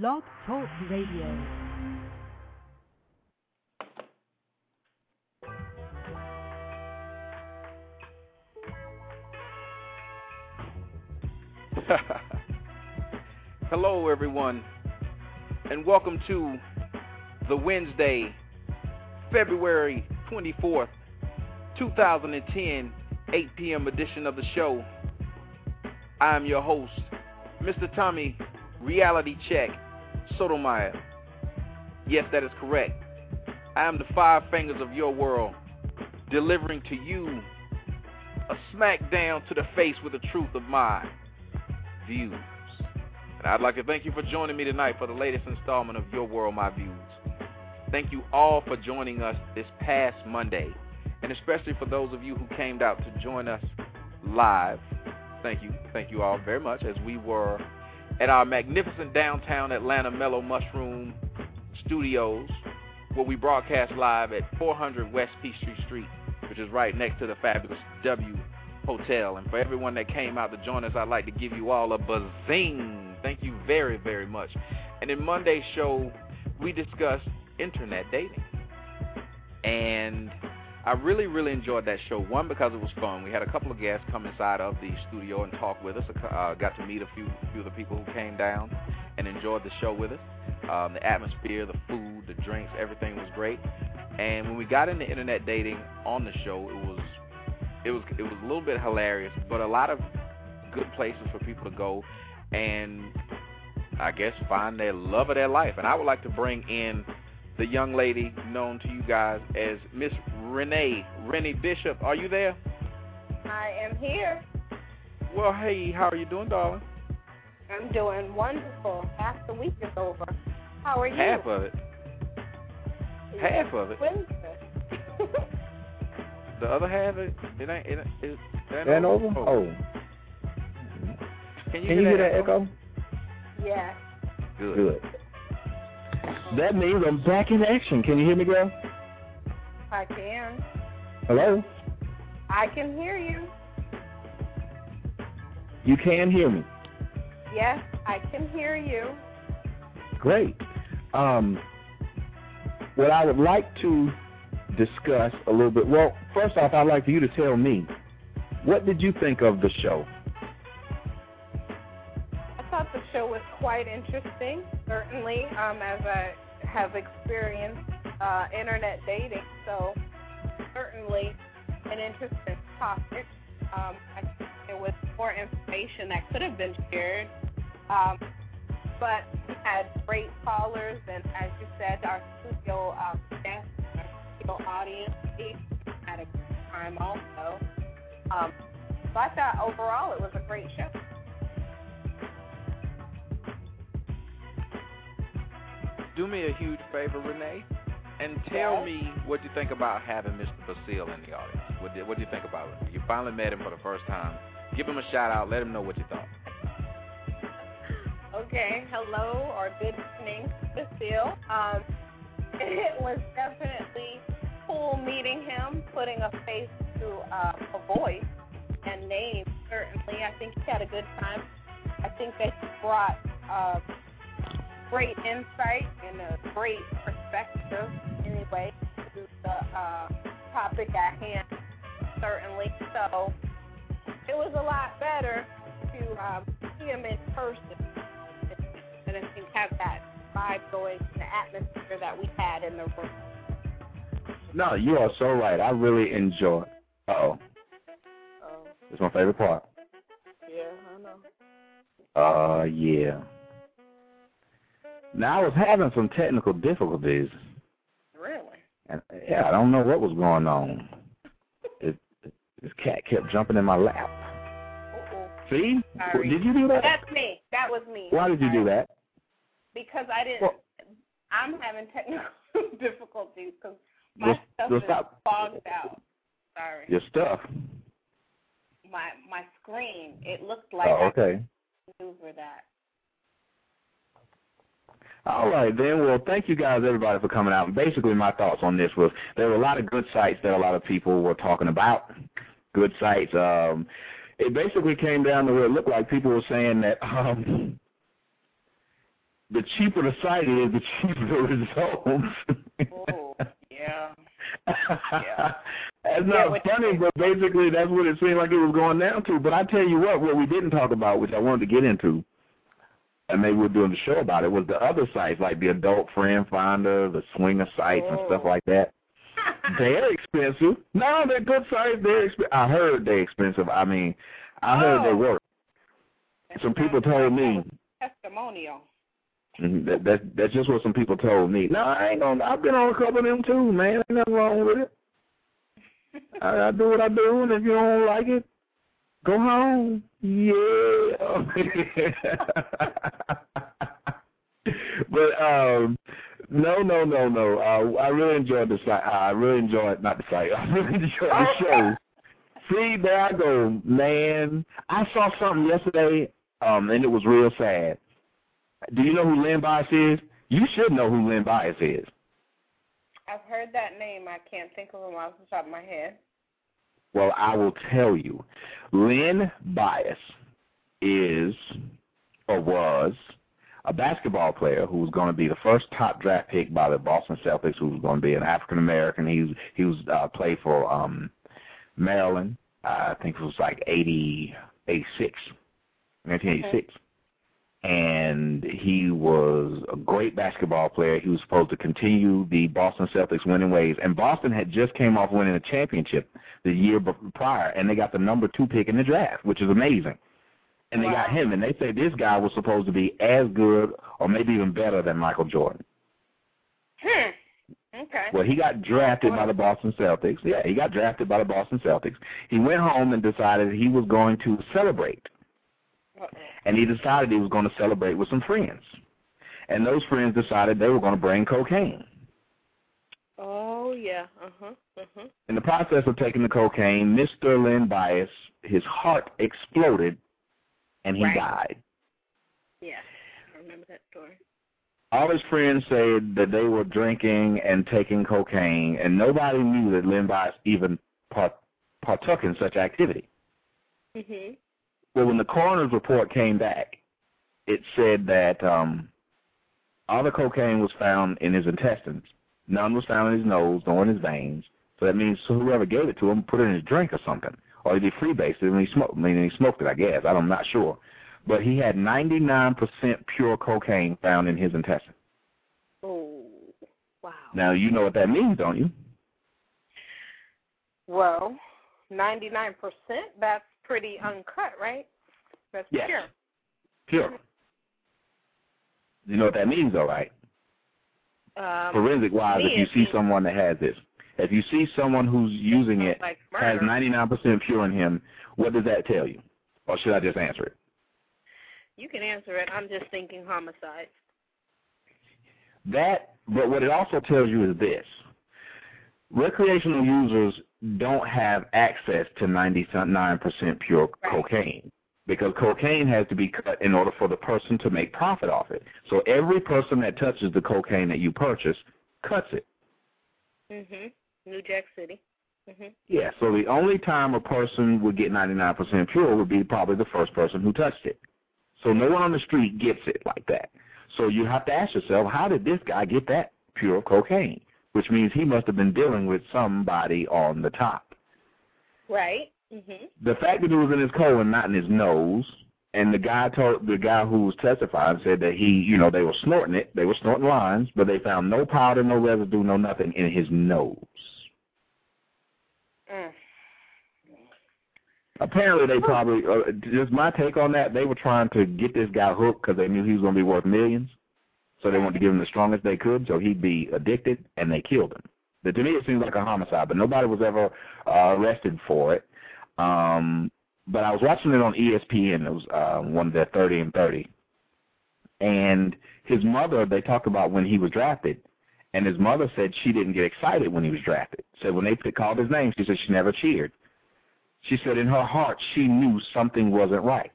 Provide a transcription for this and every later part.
Blog Talk Radio. Hello, everyone, and welcome to the Wednesday, February 24th, 2010, 8 p.m. edition of the show. I am your host, Mr. Tommy Reality Check Sotomayor. Yes, that is correct. I am the five fingers of your world, delivering to you a smack down to the face with the truth of my views. And I'd like to thank you for joining me tonight for the latest installment of Your World, My Views. Thank you all for joining us this past Monday, and especially for those of you who came out to join us live. Thank you. Thank you all very much as we were at our magnificent downtown Atlanta Mellow Mushroom Studios, where we broadcast live at 400 West Peachtree Street, which is right next to the fabulous W Hotel. And for everyone that came out to join us, I'd like to give you all a buzzing. Thank you very, very much. And in Monday's show, we discussed internet dating. And I really, really enjoyed that show. One, because it was fun. We had a couple of guests come inside of the studio and talk with us. Uh, got to meet a few, few of the people who came down and enjoyed the show with us. Um, the atmosphere, the food, the drinks, everything was great. And when we got into internet dating on the show, it was it was it was a little bit hilarious, but a lot of good places for people to go and I guess find their love of their life. And I would like to bring in the young lady known to you guys as Miss Renee Rennie Bishop. Are you there? I am here. Well, hey, how are you doing, darling? I'm doing wonderful. Half the week is over. How are you? Half of it. Half of it. The other half, it, it ain't. It, it, it And over? Oh. Can you, Can you hear that echo? yes. Good. Good. That means I'm back in action. Can you hear me, girl? I can. Hello? I can hear you. You can hear me. Yes, I can hear you. Great. Um, what I would like to discuss a little bit. Well, first off, I'd like for you to tell me what did you think of the show? Show was quite interesting. Certainly, um, as I have experienced uh, internet dating, so certainly an interesting topic. Um, I think there was more information that could have been shared. Um, but we had great callers, and as you said, our studio um, guests, our studio audience, had a good time also. Um, so I thought overall it was a great show. Do me a huge favor, Renee, and tell Yes. me what you think about having Mr. Basile in the audience. What do, what do you think about it? You finally met him for the first time. Give him a shout out. Let him know what you thought. Okay, hello or good evening, Basile. Um, it was definitely cool meeting him, putting a face to uh, a voice and name. Certainly, I think he had a good time. I think that he brought uh, great insight and a great perspective, anyway, to the uh, topic at hand. Certainly, so it was a lot better to um, see him in person and I think have that vibe going, the atmosphere that we had in the room. No, you are so right. I really enjoy. Uh oh, Oh, it's my favorite part. yeah, I know. Uh, yeah. Now I was having some technical difficulties, Really? and yeah, I don't know what was going on. It, this cat kept jumping in my lap. Uh-oh. See? Sorry. Did you do that? That's me. That was me. Why did you do that? Because I didn't. Well- I'm having technical difficulties because my Well, stuff well, is stop. fogged out. Sorry. Your stuff. My my screen. It looked oh, like Oh, okay. maneuver that. All right, then. Well, thank you guys, everybody, for coming out. And basically, my thoughts on this was there were a lot of good sites that a lot of people were talking about. Good sites. Um, it basically came down to where it looked like people were saying that um, the cheaper the site is, the cheaper the results. oh, yeah. yeah. That's not yeah, funny, but basically that's what it seemed like it was going down to. But I tell you what, what we didn't talk about, which I wanted to get into, and maybe we're doing the show about it, was the other sites like the Adult Friend Finder, the Swinger sites, oh. and stuff oh. like that. they're expensive. No, they're good sites. They're exp- I heard they're expensive. I mean, I heard oh. they work. Some people told me. Testimonial. Mm-hmm. That, that that's just what some people told me. No, I ain't gonna. I've been on a couple of them too, man. Ain't nothing wrong with it. I, I do what I do, and if you don't like it, go home. Yeah. but um, no, no, no, no. Uh, I really enjoyed the site. I really enjoyed not the site. I really enjoyed the show. See, there I go, man. I saw something yesterday, um, and it was real sad. Do you know who Len Bias is? You should know who Len Bias is. I've heard that name. I can't think of him off the top of my head. Well, I will tell you. Len Bias is or was a basketball player who was going to be the first top draft pick by the Boston Celtics, who was going to be an African American. He was he was uh, played for um, Maryland. Uh, I think it was like eighty eighty six, nineteen eighty six. Okay and he was a great basketball player. He was supposed to continue the Boston Celtics winning ways, and Boston had just came off winning a championship the year prior, and they got the number two pick in the draft, which is amazing. And they wow. got him, and they say this guy was supposed to be as good or maybe even better than Michael Jordan. Hmm. Okay. Well, he got drafted by the Boston Celtics. Yeah, he got drafted by the Boston Celtics. He went home and decided he was going to celebrate and he decided he was going to celebrate with some friends. And those friends decided they were going to bring cocaine. Oh yeah, uh huh, uh huh. In the process of taking the cocaine, Mr. Len Bias, his heart exploded, and he right. died. Yeah, I remember that story. All his friends said that they were drinking and taking cocaine, and nobody knew that Len Bias even part, partook in such activity. Mhm. Well, when the coroner's report came back, it said that um, all the cocaine was found in his intestines. None was found in his nose nor in his veins. So that means whoever gave it to him put it in his drink or something, or he freebased it when he smoked. I mean, he smoked it, I guess. I'm not sure, but he had 99% pure cocaine found in his intestines. Oh, wow! Now you know what that means, don't you? Well, 99%. That's pretty uncut, right? That's yes. pure. Pure. You know what that means, though, right? Um, Forensic wise, if you see someone that has this, if you see someone who's using it like has 99% pure in him, what does that tell you? Or should I just answer it? You can answer it. I'm just thinking homicide. That, but what it also tells you is this: recreational users don't have access to 99% pure right. cocaine because cocaine has to be cut in order for the person to make profit off it. So every person that touches the cocaine that you purchase cuts it. Mhm. New Jack City. Mhm. Yeah, so the only time a person would get 99% pure would be probably the first person who touched it. So no one on the street gets it like that. So you have to ask yourself, how did this guy get that pure cocaine? Which means he must have been dealing with somebody on the top. Right. Mm-hmm. The fact that it was in his colon, not in his nose, and the guy told the guy who was testifying said that he, you know, they were snorting it, they were snorting lines, but they found no powder, no residue, no nothing in his nose. Mm. Apparently, they probably uh, just my take on that. They were trying to get this guy hooked because they knew he was going to be worth millions. So they wanted to give him the strongest they could so he'd be addicted, and they killed him. But to me, it seems like a homicide, but nobody was ever uh, arrested for it. Um, but I was watching it on ESPN. It was uh, one of their 30 and 30. And his mother, they talked about when he was drafted, and his mother said she didn't get excited when he was drafted. Said when they called his name, she said she never cheered. She said in her heart she knew something wasn't right.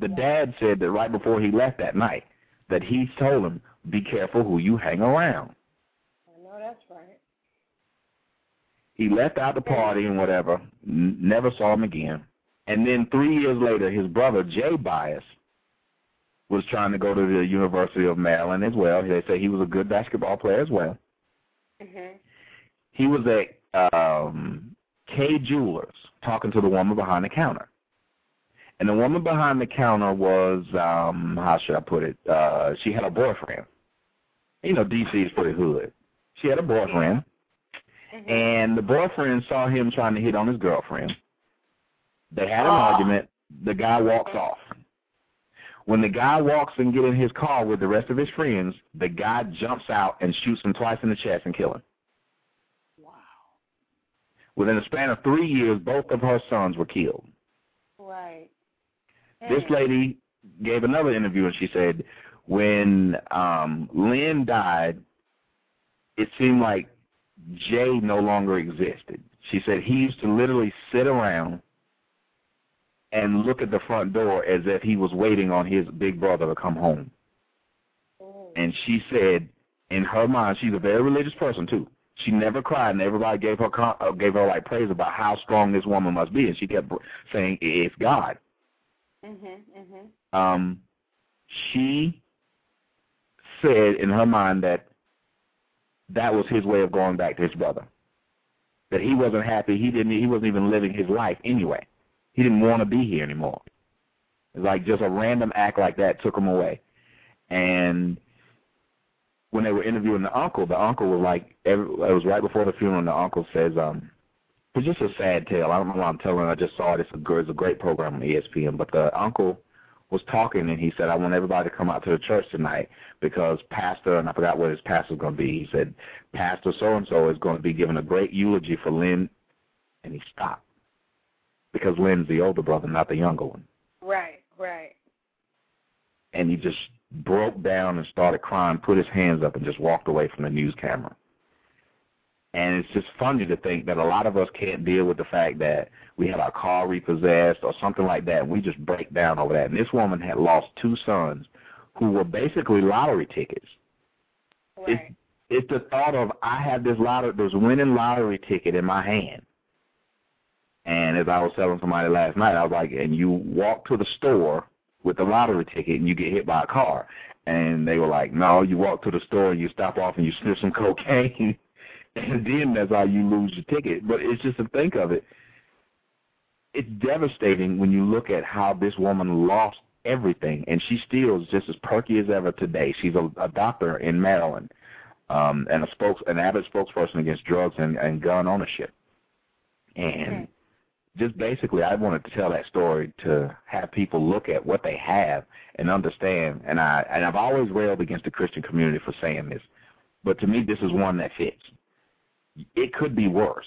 The dad said that right before he left that night, that he told him, be careful who you hang around. I know that's right. He left out the party and whatever, never saw him again. And then three years later, his brother, Jay Bias, was trying to go to the University of Maryland as well. They say he was a good basketball player as well. Mhm. He was at um, Kay Jewelers talking to the woman behind the counter. And the woman behind the counter was, um, how should I put it? Uh, she had a boyfriend. You know, DC is pretty hood. She had a boyfriend, Mhm. and the boyfriend saw him trying to hit on his girlfriend. They had an Oh. argument. The guy walks off. When the guy walks and get in his car with the rest of his friends, the guy jumps out and shoots him twice in the chest and kills him. Wow. Within a span of three years, both of her sons were killed. Right. This lady gave another interview and she said when um Len died, it seemed like Jay no longer existed. She said he used to literally sit around and look at the front door as if he was waiting on his big brother to come home. Mm. And she said in her mind, she's a very religious person too. She never cried, and everybody gave her uh, gave her like praise about how strong this woman must be, and she kept saying it's God. Mhm. Mhm. um, she said in her mind that that was his way of going back to his brother. That he wasn't happy. He didn't. He wasn't even living his life anyway. He didn't want to be here anymore. It's like just a random act like that took him away. And when they were interviewing the uncle, the uncle was like, every, it was right before the funeral. and The uncle says, um, it's just a sad tale. I don't know why I'm telling. I just saw it. It's a, it's a great program on ESPN. But the uncle was talking and he said, I want everybody to come out to the church tonight because pastor, and I forgot what his pastor's going to be, he said, Pastor so-and-so is going to be giving a great eulogy for Len, and he stopped because Len's the older brother, not the younger one. Right. Right. And he just broke down and started crying, put his hands up, and just walked away from the news camera. And it's just funny to think that a lot of us can't deal with the fact that we had our car repossessed or something like that, we just break down over that. And this woman had lost two sons who were basically lottery tickets. Right. It's, it's the thought of I have this lottery, this winning lottery ticket in my hand. And as I was telling somebody last night, I was like, and you walk to the store with the lottery ticket and you get hit by a car. And they were like, no, you walk to the store and you stop off and you sniff some cocaine. and then that's how you lose your ticket. But it's just to think of it. It's devastating when you look at how this woman lost everything, and she still is just as perky as ever today. She's a, a doctor in Maryland, um, and a spokes, an avid spokesperson against drugs and, and gun ownership. And just basically, I wanted to tell that story to have people look at what they have and understand. And I and I've always railed against the Christian community for saying this, but to me, this is one that fits. It could be worse.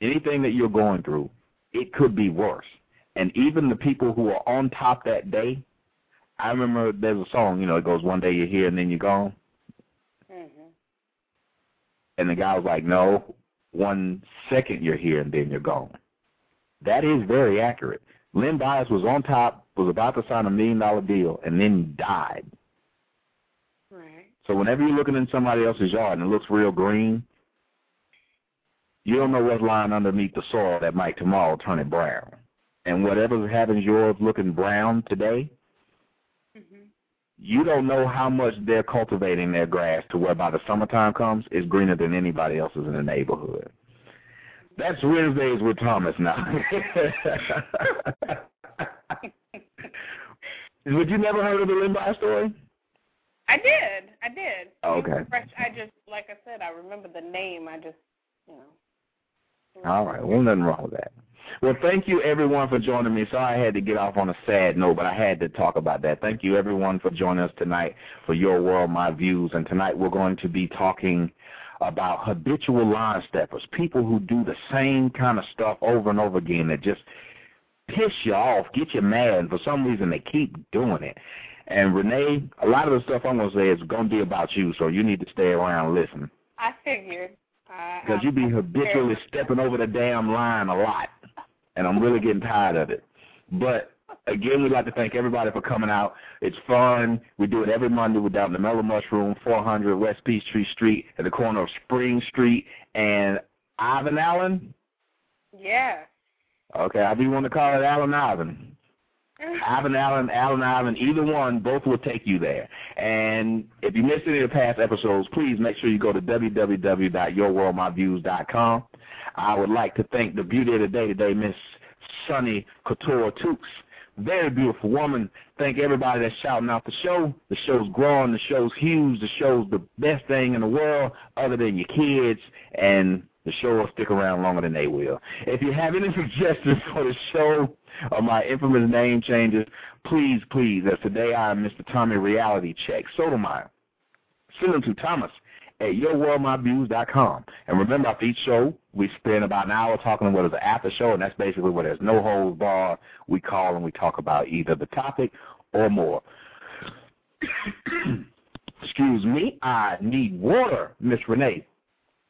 Anything that you're going through, it could be worse. And even the people who are on top that day, I remember there's a song, you know, it goes one day you're here and then you're gone. Mhm. And the guy was like, no, one second you're here and then you're gone. That is very accurate. Len Bias was on top, was about to sign a million dollar deal, and then died. Right. So whenever you're looking in somebody else's yard and it looks real green, you don't know what's lying underneath the soil that might tomorrow turn it brown. And whatever's having yours looking brown today, Mhm. you don't know how much they're cultivating their grass to where by the summertime comes, it's greener than anybody else's in the neighborhood. That's Wednesdays with Thomas now. Would you never heard of the Len Bias story? I did. I did. Okay. I just, like I said, I remember the name. I just, you know. All right. Well, nothing wrong with that. Well, thank you everyone for joining me. Sorry I had to get off on a sad note, but I had to talk about that. Thank you everyone for joining us tonight for Your World, My Views. And tonight we're going to be talking about habitual line steppers, people who do the same kind of stuff over and over again that just piss you off, get you mad, and for some reason they keep doing it. And Renee, a lot of the stuff I'm going to say is going to be about you, so you need to stay around and listen. I figured. I- Because you be habitually stepping over the damn line a lot. And I'm really getting tired of it. But again, we'd like to thank everybody for coming out. It's fun. We do it every Monday. We're down in the Mellow Mushroom, 400 West Peachtree Street, at the corner of Spring Street and Ivan Allen. Yeah. Okay, however you want to call it, Allen Ivan. Ivan Allen, Allen Ivan, either one, both will take you there. And if you missed any of the past episodes, please make sure you go to www.yourworldmyviews.com. I would like to thank the beauty of the day today, Miss Sunny Couture Tukes. Very beautiful woman. Thank everybody that's shouting out the show. The show's growing. The show's huge. The show's the best thing in the world other than your kids. And the show will stick around longer than they will. If you have any suggestions for the show or my infamous name changes, please, please, as today I am Mr. Tommy Reality Check Sotomayor. Send them to Thomas at yourworldmyviews.com. And remember, after each show, we spend about an hour talking what is an after show, and that's basically where there's no holds bar. We call and we talk about either the topic or more. Excuse me, I need water, Miss Renee.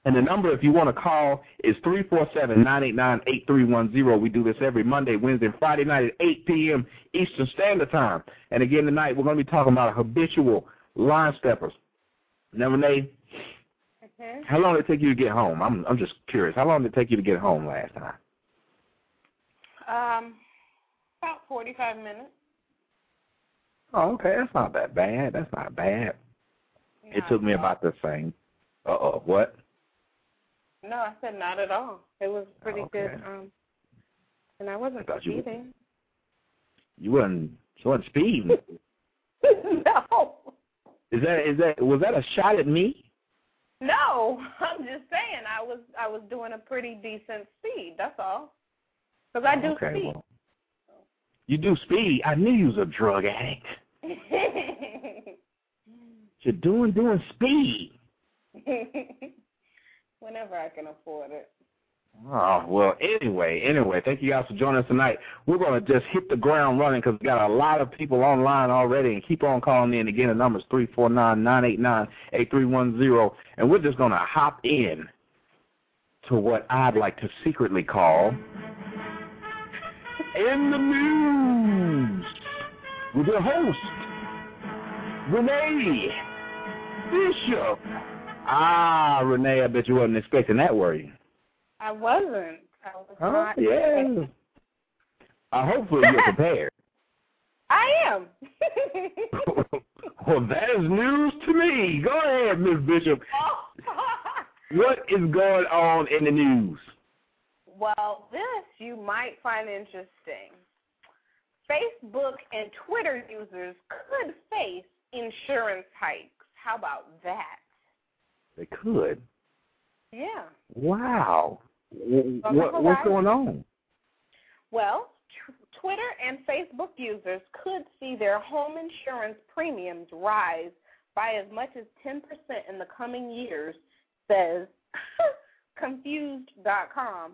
And the number, if you want to call, is 347-989-8310. We do this every Monday, Wednesday, and Friday night at 8 p.m. Eastern Standard Time. And again tonight, we're going to be talking about habitual line steppers. Now, Renee, Okay. how long did it take you to get home? I'm I'm just curious. How long did it take you to get home last time? Um, about 45 minutes. Oh, okay. That's not that bad. That's not bad. It took me about the same. Uh-oh. What? No, I said not at all. It was pretty Okay. good. Um, and I wasn't were- speeding. You wasn't, you wasn't speeding. no. Is that is that was that a shot at me? No, I'm just saying I was I was doing a pretty decent speed. That's all. Because I do okay, speed. well. You do speed. I knew you was a drug addict. You're doing doing speed. Whenever I can afford it. Oh, well, anyway, anyway, thank you guys for joining us tonight. We're going to just hit the ground running because we got a lot of people online already and keep on calling in. Again, the number is 349-989-8310, and we're just going to hop in to what I'd like to secretly call In the News with your host, Renee Bishop. Ah, Renee, I bet you wasn't expecting that, were you? I wasn't. I was Oh, not. yeah. Uh, hopefully you're prepared. I am. well, that is news to me. Go ahead, Miss Bishop. What is going on in the news? well, this you might find interesting. Facebook and Twitter users could face insurance hikes. How about that? They could. Yeah. Wow. What, what's going on? Well, tr- Twitter and Facebook users could see their home insurance premiums rise by as much as 10% in the coming years, says Confused.com,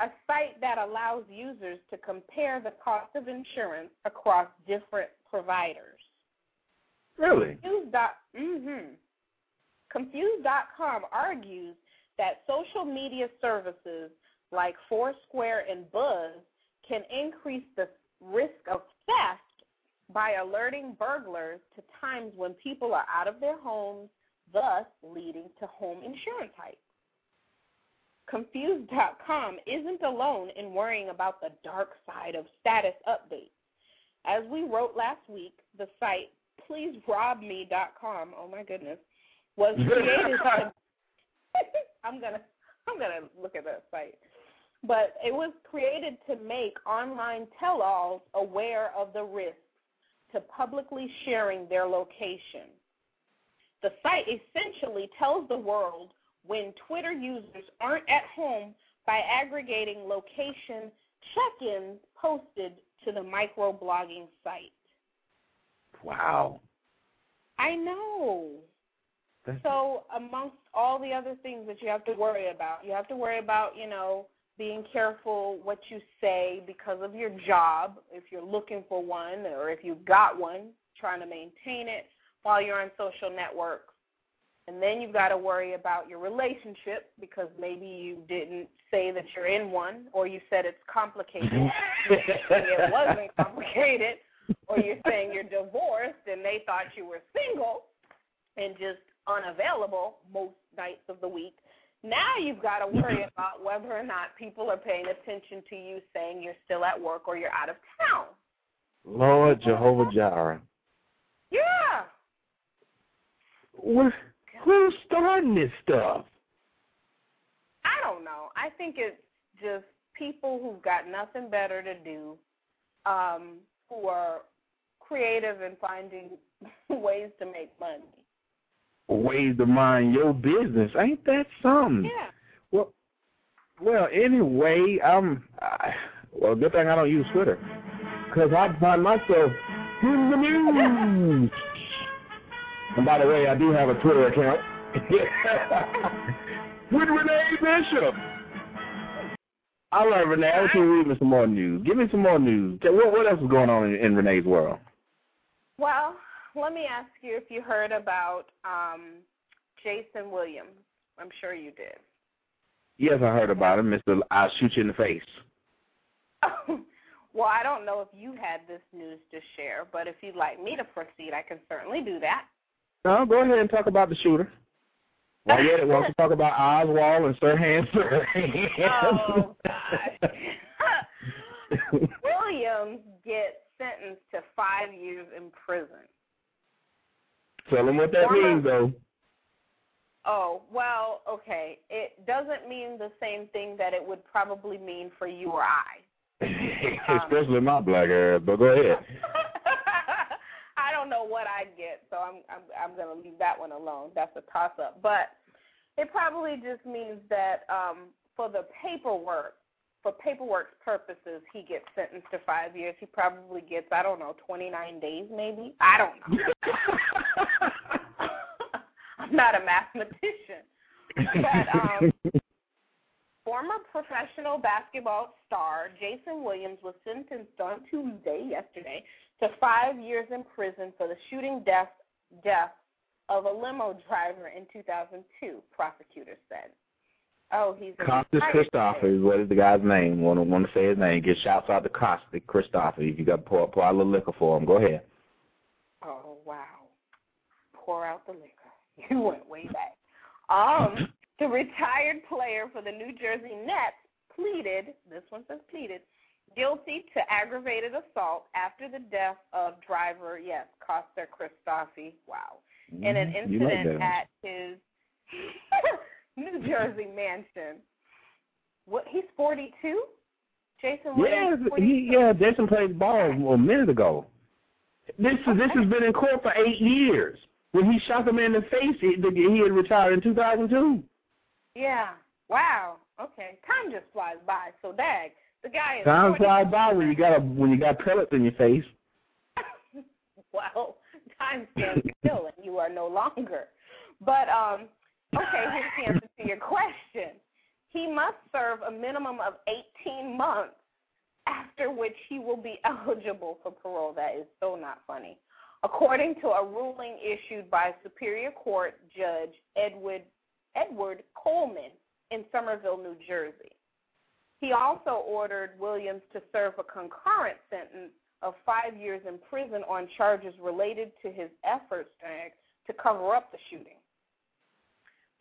a site that allows users to compare the cost of insurance across different providers. Really? Confused. dot- mhm. Confused.com argues that social media services like Foursquare and Buzz can increase the risk of theft by alerting burglars to times when people are out of their homes, thus leading to home insurance hikes. Confused.com isn't alone in worrying about the dark side of status updates. As we wrote last week, the site pleaserobme.com, oh my goodness, was created to I'm gonna I'm gonna look at that site. But it was created to make online tell-alls aware of the risks to publicly sharing their location. The site essentially tells the world when Twitter users aren't at home by aggregating location check-ins posted to the microblogging site. Wow. I know. So, amongst all the other things that you have to worry about, you have to worry about, you know, being careful what you say because of your job, if you're looking for one or if you've got one, trying to maintain it while you're on social networks. And then you've got to worry about your relationship because maybe you didn't say that you're in one or you said it's complicated it wasn't complicated or you're saying you're divorced and they thought you were single and just unavailable most nights of the week. Now you've got to worry about whether or not people are paying attention to you saying you're still at work or you're out of town. Lord Jehovah Jireh. Yeah. What, who's starting this stuff? I don't know. I think it's just people who've got nothing better to do, um, who are creative in finding ways to make money. Ways to mind your business, ain't that something? Yeah. Well, well, anyway, um, I, well, good thing I don't use Twitter, because I find myself in the news. And by the way, I do have a Twitter account with Renee Bishop. All right, Renee, I want you to read me some more news. Give me some more news. What, what else is going on in, in Renee's world? Well, let me ask you if you heard about um, Jayson Williams. I'm sure you did. Yes, I heard about him, Mister. I'll shoot you in the face. well, I don't know if you had this news to share, but if you'd like me to proceed, I can certainly do that. No, go ahead and talk about the shooter. Why well, yeah, want to talk about Oswald and Sirhan Sirhan? Oh gosh. Williams gets sentenced to five years in prison. Tell them what that Former, means, though. Oh, well, okay. It doesn't mean the same thing that it would probably mean for you or I. Especially um, my black ass, but go ahead. I don't know what I get, so I'm I'm I'm gonna leave that one alone. That's a toss up. But it probably just means that um for the paperwork for paperwork purposes, he gets sentenced to five years. He probably gets, I don't know, 29 days maybe. I don't know. I'm not a mathematician. But um, former professional basketball star Jayson Williams was sentenced on Tuesday, yesterday, to five years in prison for the shooting death death of a limo driver in 2002. Prosecutors said. Oh, he's Costas Christopher is what is the guy's name. Want to want to say his name? Get shouts out to Costas Christopher. If you got pour pour out a little liquor for him, go ahead. Oh wow! Pour out the liquor. You went way back. Um, the retired player for the New Jersey Nets pleaded. This one says pleaded guilty to aggravated assault after the death of driver yes Costa Christofi. Wow! Mm-hmm. In an incident like at his New Jersey mansion. What? He's 42. Jayson Williams. Yeah, he, yeah. Jayson played ball a minute ago. This okay. this has been in court for eight years. When he shot the man in the face, he, he had retired in 2002. Yeah. Wow. Okay. Time just flies by. So dag, the guy is. Time flies by when you got a when you got pellets in your face. well, time stands still, and you are no longer. But um, Okay, here's the answer to your question. He must serve a minimum of 18 months, after which he will be eligible for parole. That is so not funny. According to a ruling issued by Superior Court Judge Edward, Edward Coleman in Somerville, New Jersey. He also ordered Williams to serve a concurrent sentence of five years in prison on charges related to his efforts to cover up the shooting.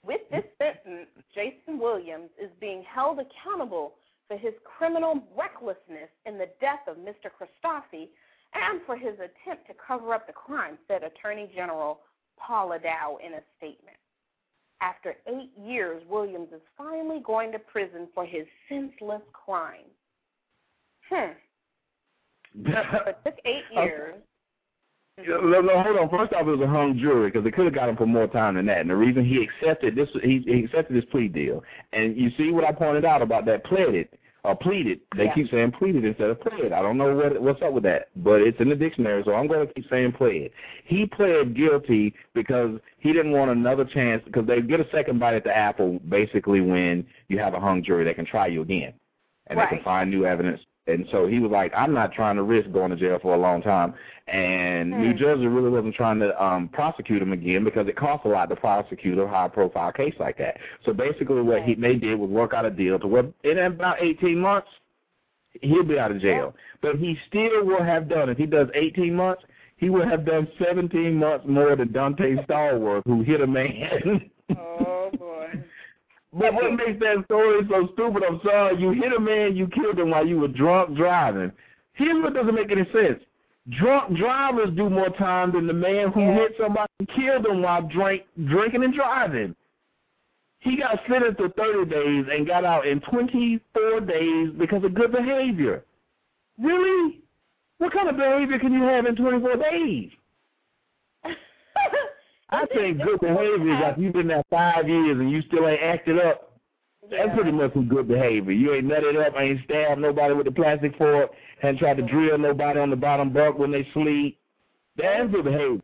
With this sentence, Jayson Williams is being held accountable for his criminal recklessness in the death of Mr. Christofi and for his attempt to cover up the crime, said Attorney General Paula Dow in a statement. After eight years, Williams is finally going to prison for his senseless crime. Hmm. it took eight years. No, no, hold on. First off, it was a hung jury because they could have got him for more time than that. And the reason he accepted this, he, he accepted this plea deal. And you see what I pointed out about that pleaded or pleaded. They yeah. keep saying pleaded instead of pled. I don't know what what's up with that, but it's in the dictionary, so I'm going to keep saying pled. He pled guilty because he didn't want another chance because they get a second bite at the apple basically when you have a hung jury that can try you again and right. they can find new evidence and so he was like, I'm not trying to risk going to jail for a long time. And mm. New Jersey really wasn't trying to um, prosecute him again because it costs a lot to prosecute a high-profile case like that. So basically what he they did was work out a deal to where in about 18 months, he'll be out of jail. But he still will have done, if he does 18 months, he will have done 17 months more than Donté Stallworth, who hit a man. oh. But what makes that story so stupid, I'm sorry, you hit a man, you killed him while you were drunk driving. Here's what doesn't make any sense. Drunk drivers do more time than the man who Yeah. hit somebody and killed them while drink drinking and driving. He got sentenced to 30 days and got out in 24 days because of good behavior. Really? What kind of behavior can you have in 24 days? I think good behavior is like you've been there five years and you still ain't acted up. That's pretty much some good behavior. You ain't nutted up, ain't stabbed nobody with a plastic fork, hadn't tried to drill nobody on the bottom bunk when they sleep. That's good behavior.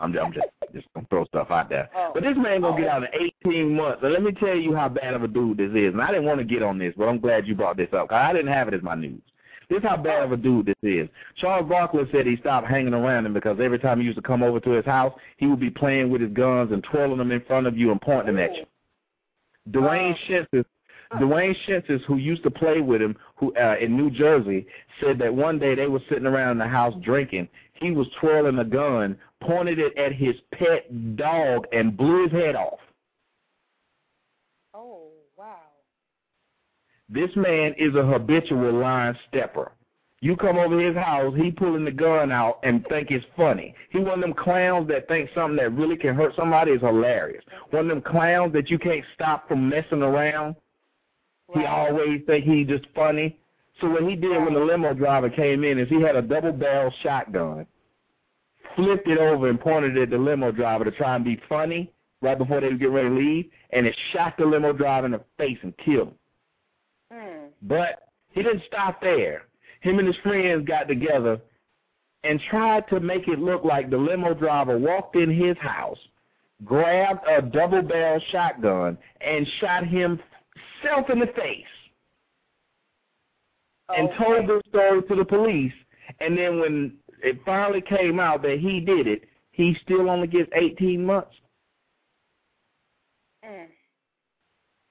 I'm, I'm just just gonna throw stuff out there. Oh. But this man gonna get oh. out in 18 months. And let me tell you how bad of a dude this is. And I didn't want to get on this, but I'm glad you brought this up. 'cause I didn't have it as my news. This is how bad of a dude this is. Charles Barkley said he stopped hanging around him because every time he used to come over to his house, he would be playing with his guns and twirling them in front of you and pointing them at you. Dwayne Schintzius, Dwayne Schintzius, who used to play with him, who uh, in New Jersey, said that one day they were sitting around in the house drinking. He was twirling a gun, pointed it at his pet dog, and blew his head off. Oh, wow. This man is a habitual line stepper. You come over his house, he pulling the gun out and think it's funny. He one of them clowns that think something that really can hurt somebody is hilarious. One of them clowns that you can't stop from messing around. He always think he just funny. So what he did when the limo driver came in is he had a double barrel shotgun, flipped it over and pointed it at the limo driver to try and be funny right before they would get ready to leave, and it shot the limo driver in the face and killed him. Hmm. But he didn't stop there. Him and his friends got together and tried to make it look like the limo driver walked in his house, grabbed a double barrel shotgun, and shot himself in the face and told the story to the police. And then when it finally came out that he did it, he still only gets 18 months. Mm.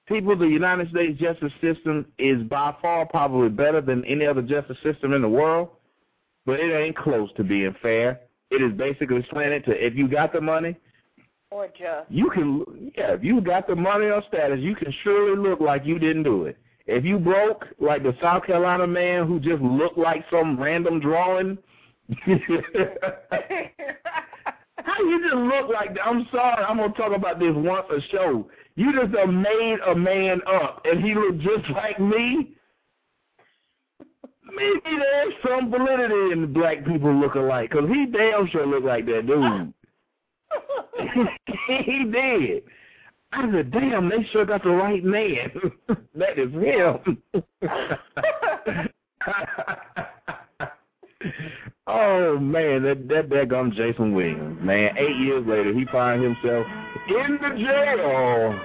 People, the United States justice system is by far probably better than any other justice system in the world, but it ain't close to being fair. It is basically slanted to if you got the money, Or just. you can yeah, if you got the money or status, you can surely look like you didn't do it. If you broke, like the South Carolina man who just looked like some random drawing, how you just look like that? I'm sorry, I'm gonna talk about this once a show. You just made a man up, and he looked just like me. Maybe there's some validity in black people look alike, cause he damn sure look like that dude. he did. I said, damn, they sure got the right man. that is him. oh man, that that daggum Jayson Williams, man. Eight years later, he finds himself in the jail oh.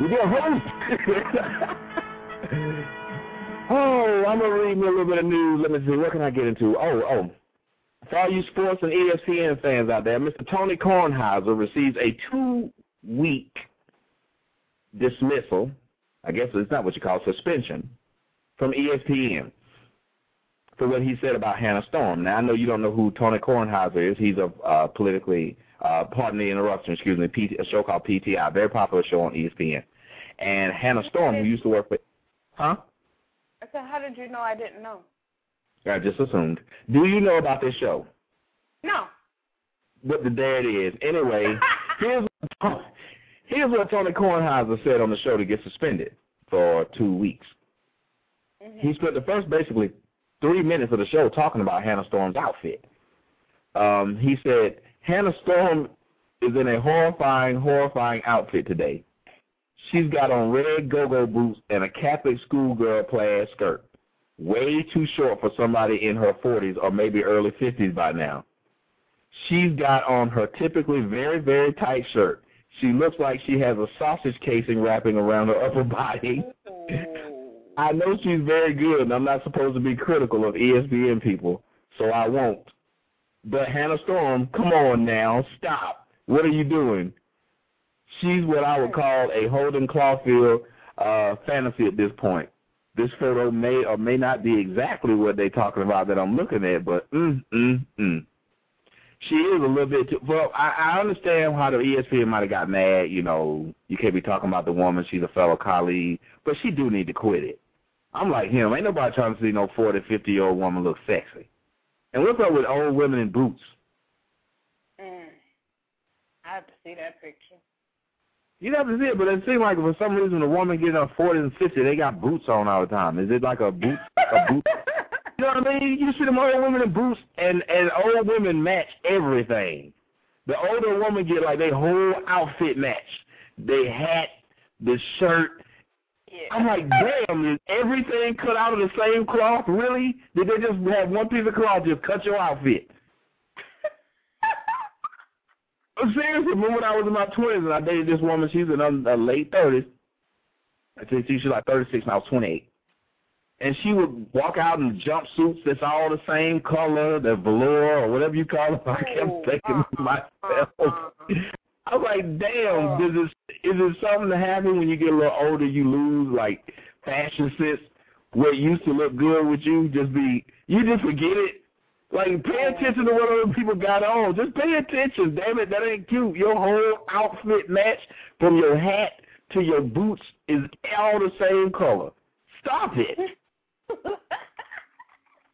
with your host. oh, I'm gonna read me a little bit of news. Let me see, what can I get into? Oh, oh. For all you sports and ESPN fans out there, Mr. Tony Kornheiser receives a two-week dismissal. I guess it's not what you call suspension from ESPN for what he said about Hannah Storm. Now I know you don't know who Tony Kornheiser is. He's a uh, politically, uh, pardon the interruption, excuse me, PT, a show called PTI, a very popular show on ESPN. And Hannah Storm, who used to work for, huh? I said, how did you know I didn't know? I just assumed. Do you know about this show? No. What the dad is? Anyway, here's here's what Tony Kornheiser said on the show to get suspended for two weeks. Mhm. He spent the first basically three minutes of the show talking about Hannah Storm's outfit. Um, he said Hannah Storm is in a horrifying, horrifying outfit today. She's got on red go-go boots and a Catholic schoolgirl plaid skirt. Way too short for somebody in her 40s or maybe early 50s by now. She's got on her typically very, very tight shirt. She looks like she has a sausage casing wrapping around her upper body. I know she's very good, and I'm not supposed to be critical of ESPN people, so I won't. But Hannah Storm, come on now, stop. What are you doing? She's what I would call a Holden Caulfield uh, fantasy at this point. This photo may or may not be exactly what they're talking about that I'm looking at, but mm, mm, mm. She is a little bit too, well, I, I understand how the ESPN might have got mad, you know, you can't be talking about the woman, she's a fellow colleague, but she do need to quit it. I'm like him. Ain't nobody trying to see no 40, 50 year old woman look sexy. And what's up with old women in boots? Mm. I have to see that picture. You have to see it, but it seems like for some reason a woman getting up 40 and 50, they got boots on all the time. Is it like a boot? A boot? you know what I mean? You see them old women in boots, and and old women match everything. The older woman get like their whole outfit match. Their hat, the shirt. Yeah. I'm like, damn, is everything cut out of the same cloth? Really? Did they just have one piece of cloth just cut your outfit? Seriously, remember when I was in my twenties and I dated this woman, she's in her late thirties. I think she's like thirty six and I was twenty eight. And she would walk out in jumpsuits that's all the same color, the velour or whatever you call it. I kept oh, thinking to uh-uh, myself. Uh-uh. I was like, damn, oh. does this is it something to happen when you get a little older you lose like fashion sense? What used to look good with you just be you just forget it like, pay attention to what other people got on. Just pay attention. Damn it, that ain't cute. Your whole outfit match from your hat to your boots is all the same color. Stop it.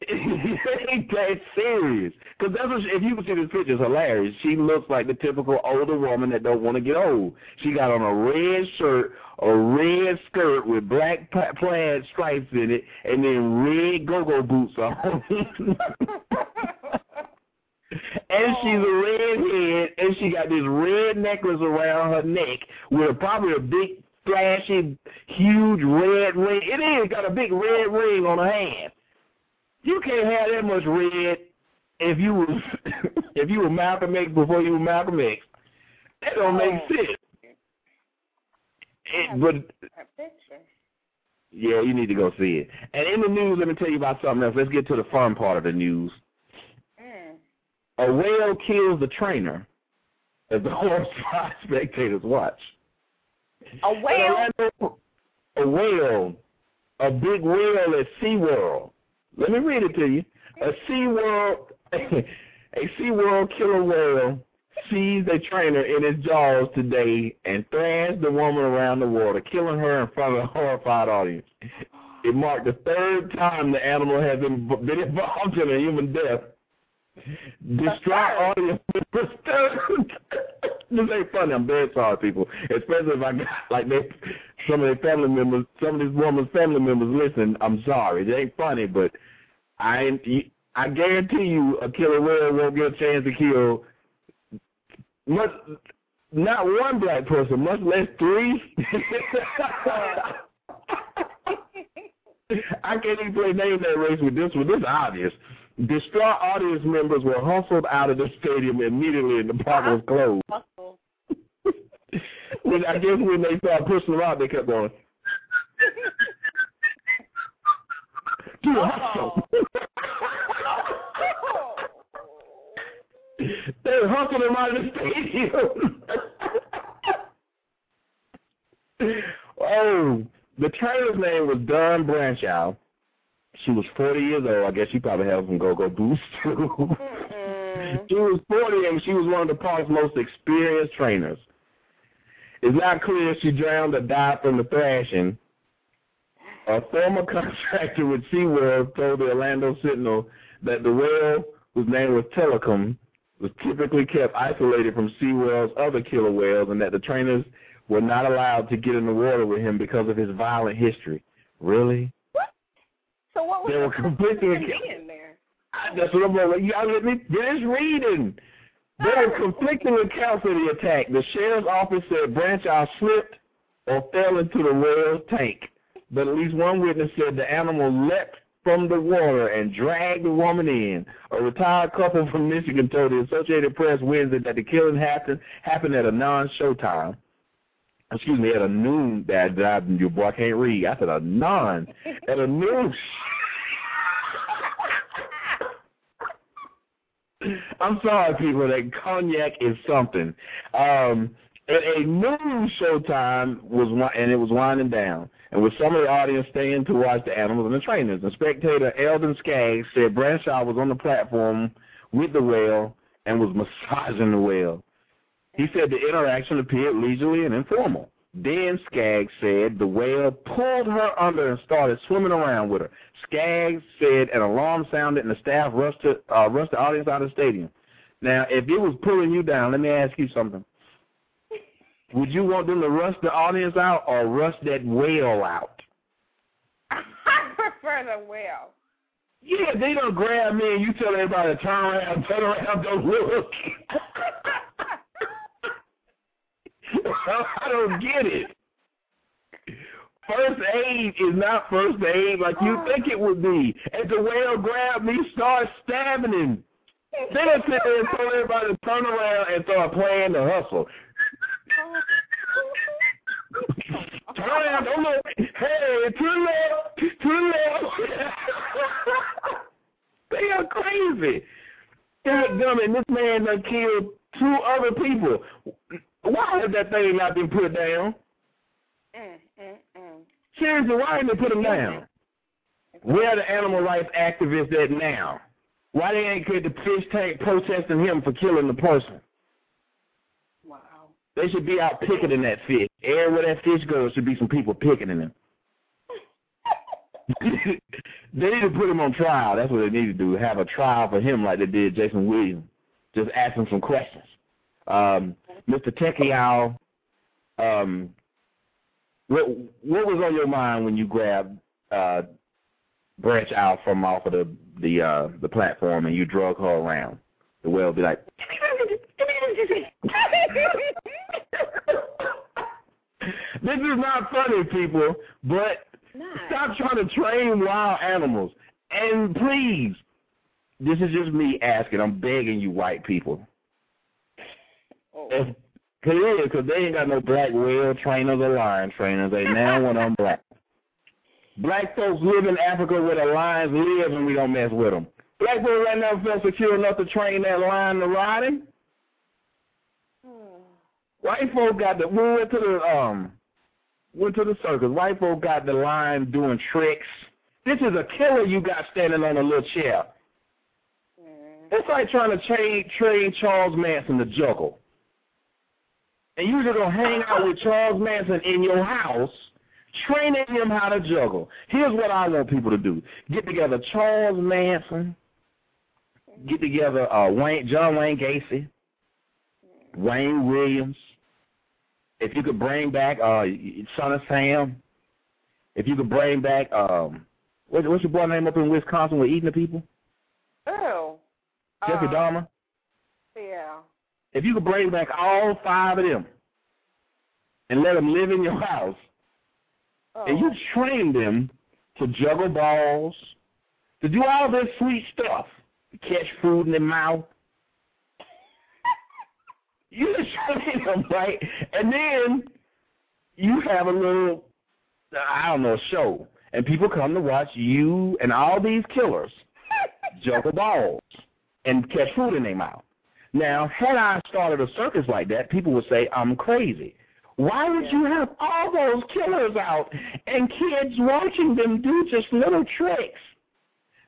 it ain't that serious. Because that's what she, if you can see this picture, it's hilarious. She looks like the typical older woman that don't want to get old. She got on a red shirt, a red skirt with black plaid stripes in it, and then red go-go boots on. and she's a redhead, and she got this red necklace around her neck with probably a big, flashy, huge red ring. It is got a big red ring on her hand. You can't have that much red if you was if you were Malcolm X before you were Malcolm X. That don't make Oh. sense. It, but yeah, you need to go see it. And in the news, let me tell you about something else. Let's get to the fun part of the news. Mm. A whale kills the trainer as the horrified spectators watch. A whale. Orlando, a whale, a big whale at SeaWorld. Let me read it to you. A SeaWorld, a SeaWorld killer whale seized a trainer in his jaws today and thrashed the woman around the water, killing her in front of a horrified audience. It marked the third time the animal has been involved in a human death. Distraught audience members. this ain't funny. I'm very sorry, people. Especially if I got like they, some of their family members, some of these woman's family members listen. I'm sorry. It ain't funny, but I I guarantee you, a killer whale won't get a chance to kill much, not one black person, much less three. I can't even play name that race with this one. This is obvious. Distraught audience members were hustled out of the stadium immediately and the park was closed. When I guess when they started pushing them out, they kept going. Do a hustle. they hustled him out of the stadium. oh, the trainer's name was Dawn Brancheau. She was 40 years old. I guess she probably had some go-go boots too. Mm-mm. she was 40 and she was one of the park's most experienced trainers. It's not clear if she drowned or died from the thrashing. A former contractor with SeaWorld told the Orlando Sentinel that the whale, whose name was Tilikum, was typically kept isolated from SeaWorld's other killer whales and that the trainers were not allowed to get in the water with him because of his violent history. Really? So what was They were purpose of there? I- That's what I'm like. You gotta let me finish reading. There were conflicting accounts of the attack. The sheriff's office said Brancheau slipped or fell into the whale's tank. But at least one witness said the animal leapt from the water and dragged the woman in. A retired couple from Michigan told the Associated Press Wednesday that the killing happened happened at a non-show time. Excuse me, at a noon. That, that your boy can't read. I said a non at a noon. I'm sorry, people. That cognac is something. Um, at a noon showtime was and it was winding down, and with some of the audience staying to watch the animals and the trainers. And spectator Eldon Skaggs said Bradshaw was on the platform with the whale and was massaging the whale. He said the interaction appeared leisurely and informal. Then Skaggs said the whale pulled her under and started swimming around with her. Skaggs said an alarm sounded and the staff rushed to uh, rushed the audience out of the stadium. Now, if it was pulling you down, let me ask you something. Would you want them to rush the audience out or rush that whale out? I prefer the whale. Yeah, they don't grab me and you tell everybody to turn around, turn around, don't look. I don't get it. First aid is not first aid like you think it would be. And the whale grabbed me, started stabbing him. Then I sit there and tell everybody to turn around and start playing the hustle. turn around, don't look. Hey, to the left, to left. they are crazy. God and this man done killed two other people. Why has that thing not been put down? Mm, mm, mm. Seriously, why didn't they put him down? Where are the animal rights activists at now? Why they ain't get the fish tank protesting him for killing the person? Wow. They should be out picketing that fish. Everywhere that fish goes should be some people picketing him. they need to put him on trial. That's what they need to do. Have a trial for him like they did Jayson Williams. Just ask him some questions. Um, Mr. Tekiao, um, what what was on your mind when you grabbed uh, Brancheau from off of the the uh, the platform and you drug her around? The whale be like, this is not funny, people, but stop trying to train wild animals. And please, this is just me asking. I'm begging you, white people. If, cause it is, cause they ain't got no black whale trainers or lion trainers. They now want them black. Black folks live in Africa where the lions live, and we don't mess with them. Black folks right now feel secure enough to train that lion to riding. Hmm. White folk got the we went to the um went to the circus. White folk got the lion doing tricks. This is a killer you got standing on a little chair. It's like trying to train train Charles Manson to juggle. And you're just gonna hang out with Charles Manson in your house, training him how to juggle. Here's what I want people to do: get together Charles Manson, get together uh, Wayne John Wayne Gacy, Wayne Williams. If you could bring back uh, Son of Sam, if you could bring back um, what, what's your boy name up in Wisconsin? We're eating the people. Oh. Jeffrey Uh, Dahmer. If you could bring back all five of them and let them live in your house, Oh. and you oh. train them to juggle balls, to do all this sweet stuff, to catch food in their mouth, you just train them, right? And then you have a little, I don't know, show. And people come to watch you and all these killers juggle balls and catch food in their mouth. Now, had I started a circus like that, people would say I'm crazy. Why would you have all those killers out and kids watching them do just little tricks?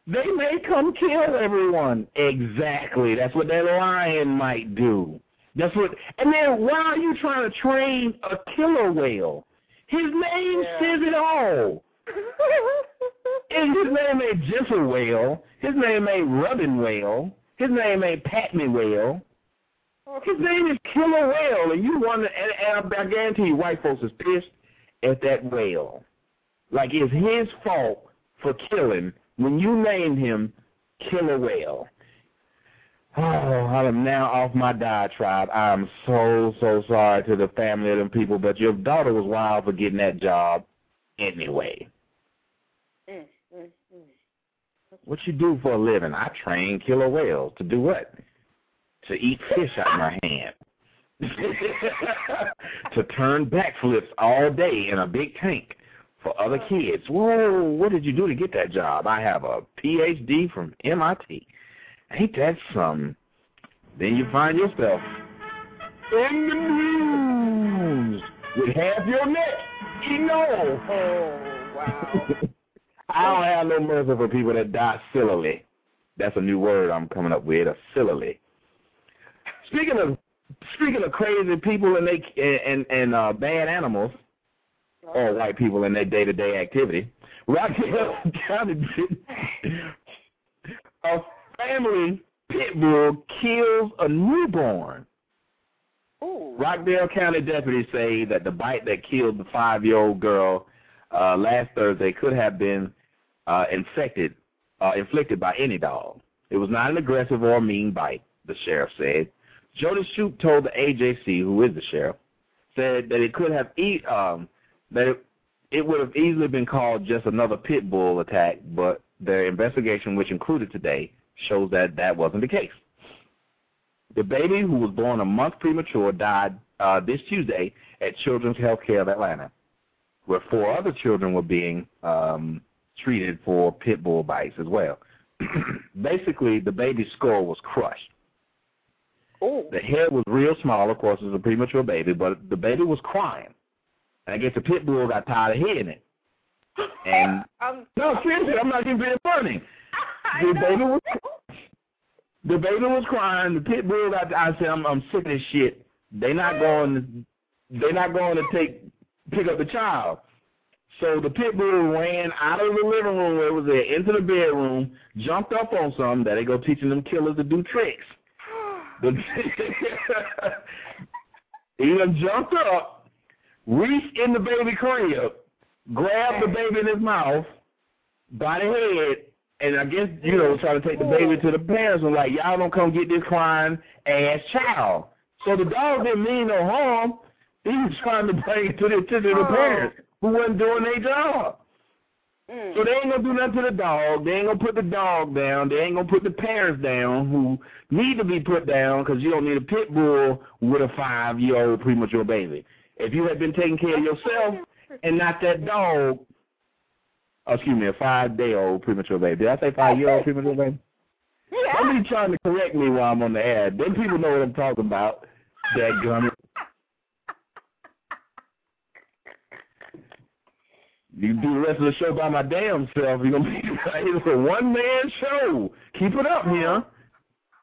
They may come kill everyone. Exactly. That's what that lion might do. That's what. And then why are you trying to train a killer whale? His name Yeah. says it all. And his name ain't Gentle Whale. His name ain't Rubbin Whale. His name ain't Pat Me Whale. His name is Killer Whale, and you wonder, and, and I guarantee you, white folks is pissed at that whale. Like it's his fault for killing when you named him Killer Whale. Oh, I am now off my diatribe. I am so, so sorry to the family of them people, but your daughter was wild for getting that job anyway. What you do for a living? I train killer whales. To do what? To eat fish out of my hand. to turn backflips all day in a big tank for other kids. Whoa, what did you do to get that job? I have a PhD from MIT. Ain't that something? Then you find yourself in the news with half your neck eaten off. Oh, wow. I don't have no mercy for people that die sillily. That's a new word I'm coming up with, a sillily. Speaking of speaking of crazy people and they and and uh, bad animals, or white people in their day-to-day activity, Rockdale County, a family pit bull kills a newborn. Ooh. Rockdale County deputies say that the bite that killed the five-year-old girl uh, last Thursday could have been uh, infected, uh, inflicted by any dog. It was not an aggressive or mean bite, the sheriff said. Jody Shoup told the AJC, who is the sheriff, said that it could have e um, that it, it would have easily been called just another pit bull attack, but their investigation, which included today, shows that that wasn't the case. The baby, who was born a month premature, died uh, this Tuesday at Children's Healthcare of Atlanta, where four other children were being um, treated for pit bull bites as well. Basically, the baby's skull was crushed. Ooh. The head was real small, of course, it was a premature baby, but the baby was crying. And I guess the pit bull got tired of hearing it. And um, no, seriously, I'm not even being funny. The baby was the baby was crying. The pit bull got. I said, I'm I'm sick of this shit. They not going. To, they not going to take pick up the child. So the pit bull ran out of the living room where it was there into the bedroom, jumped up on something that they go teaching them killers to do tricks. He done jumped up, reached in the baby crib, grabbed the baby in his mouth by the head, and I guess, you know, trying to take the baby to the parents and like, y'all don't come get this crying ass child. So the dog didn't mean no harm. He was trying to bring it to the to the Oh. parents who wasn't doing their job. Mm. So they ain't gonna do nothing to the dog. They ain't gonna put the dog down. They ain't gonna put the parents down who need to be put down because you don't need a pit bull with a five-year-old premature baby. If you had been taking care of yourself and not that dog, oh, excuse me, a five-day-old premature baby. Did I say five-year-old premature baby? yeah. Somebody trying to correct me while I'm on the air. Then people know what I'm talking about. Dadgummit. You do the rest of the show by my damn self. You're gonna be it's a one man show. Keep it up here.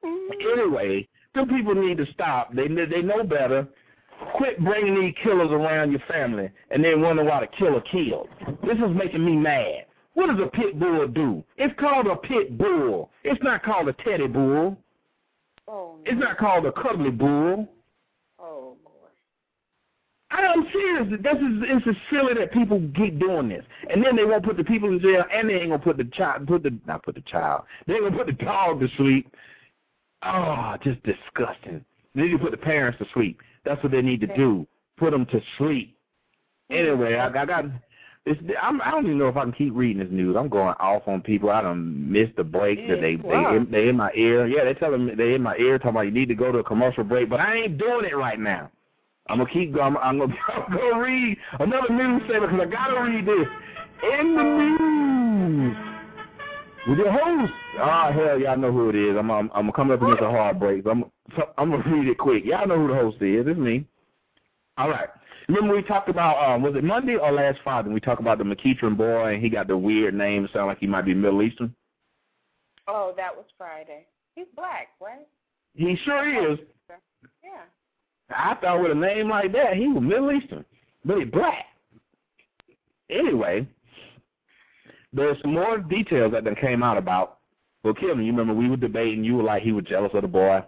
Mm-hmm. Anyway, them people need to stop. They they know better. Quit bringing these killers around your family and then wonder why the killer killed. This is making me mad. What does a pit bull do? It's called a pit bull. It's not called a teddy bull. Oh, It's not called a cuddly bull. I'm serious. This is it's just silly that people keep doing this, and then they won't put the people in jail, and they ain't gonna put the child, put the not put the child. They ain't gonna put the dog to sleep. Oh, just disgusting. They need to put the parents to sleep. That's what they need to do. Put them to sleep. Mm-hmm. Anyway, I, I got. It's, I'm, I don't even know if I can keep reading this news. I'm going off on people. I done missed the break that they Wow. they in, they in my ear. Yeah, they telling me they in my ear talking about you need to go to a commercial break, but I ain't doing it right now. I'm gonna keep going. I'm, I'm gonna go read another news segment because I gotta read this in the news with your host. Ah, hell, y'all know who it is. I'm I'm, I'm coming up against a hard break. I'm so I'm gonna read it quick. Y'all know who the host is. It's me. All right. Remember we talked about um was it Monday or last Friday? We talked about the McEachern boy and he got the weird name. Sound like he might be Middle Eastern. Oh, that was Friday. He's black, right? He sure is. I thought with a name like that, he was Middle Eastern, but he's black. Anyway, there's some more details that then came out about. Well, Kim, you remember we were debating. You were like he was jealous of the boy,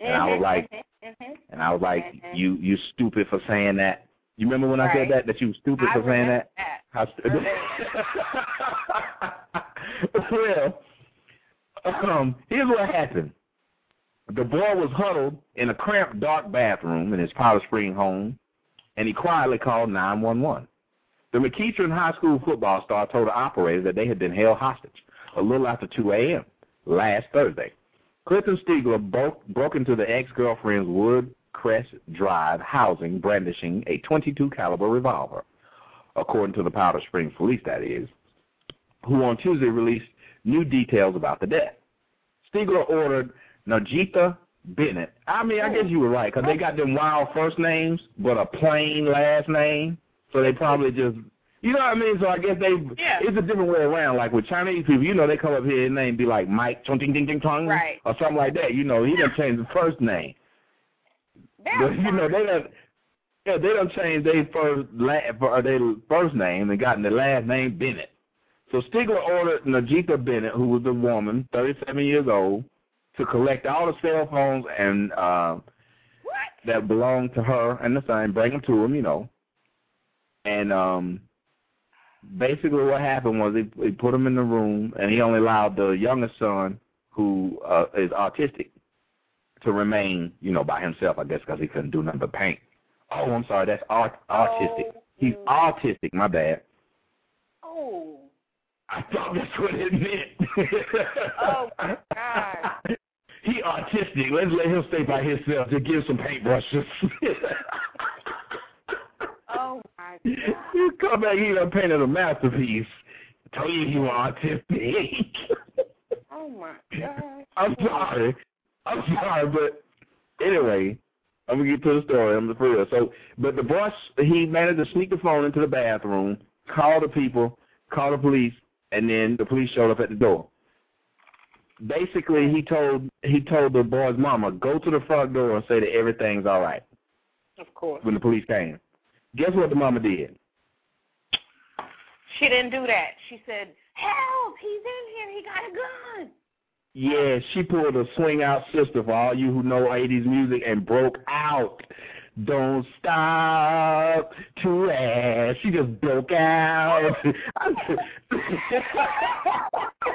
and I was Mhm, like, mhm, mhm. and I was like, Mhm. you you stupid for saying that. You remember when I said that that you were stupid I for saying that? that. How stu- well, um, here's what happened. The boy was huddled in a cramped, dark bathroom in his Powder Spring home, and he quietly called 911. The McEachern High School football star told the operator that they had been held hostage a little after 2 a.m. last Thursday. Clinton Stiegler broke, broke into the ex-girlfriend's Woodcrest Drive housing brandishing a 22 caliber revolver, according to the Powder Springs police, that is, who on Tuesday released new details about the death. Stiegler ordered Najita Bennett. I mean, I guess you were right, because they got them wild first names, but a plain last name, so they probably just, you know what I mean? So I guess they, Yeah. it's a different way around. Like with Chinese people, you know, they come up here and name be like Mike Chong Ting Ting Ting Tong, Right. or something like that. You know, he done changed the first name. That's you know they don't. Yeah, they don't change their first la- or uh, their first name and gotten the last name Bennett. So Stigler ordered Najita Bennett, who was a woman, 37 years old, to collect all the cell phones and uh, that belonged to her and the son, bring them to him, you know. And um, basically, what happened was he, he put him in the room, and he only allowed the youngest son, who uh, is autistic, to remain, you know, by himself. I guess because he couldn't do nothing but paint. Oh, I'm sorry, that's aut- autistic. Oh, He's autistic. My bad. Oh. I thought that's what it meant. Oh, my God. He autistic. Let's let him stay by himself. Just give him some paintbrushes. Oh my God. you come back here and painted a masterpiece. I Told you you were autistic. Oh my God. I'm sorry. I'm sorry, but anyway, I'm gonna get to the story. I'm for real. So, but the boss, he managed to sneak the phone into the bathroom, call the people, call the police, and then the police showed up at the door. Basically, he told he told the boy's mama go to the front door and say that everything's all right Of course. when the police came. Guess what the mama did? She didn't do that. She said, "Help! He's in here. He got a gun." Yeah, she pulled a swing out sister for all you who know 80s music and broke out. Don't stop to ask. She just broke out.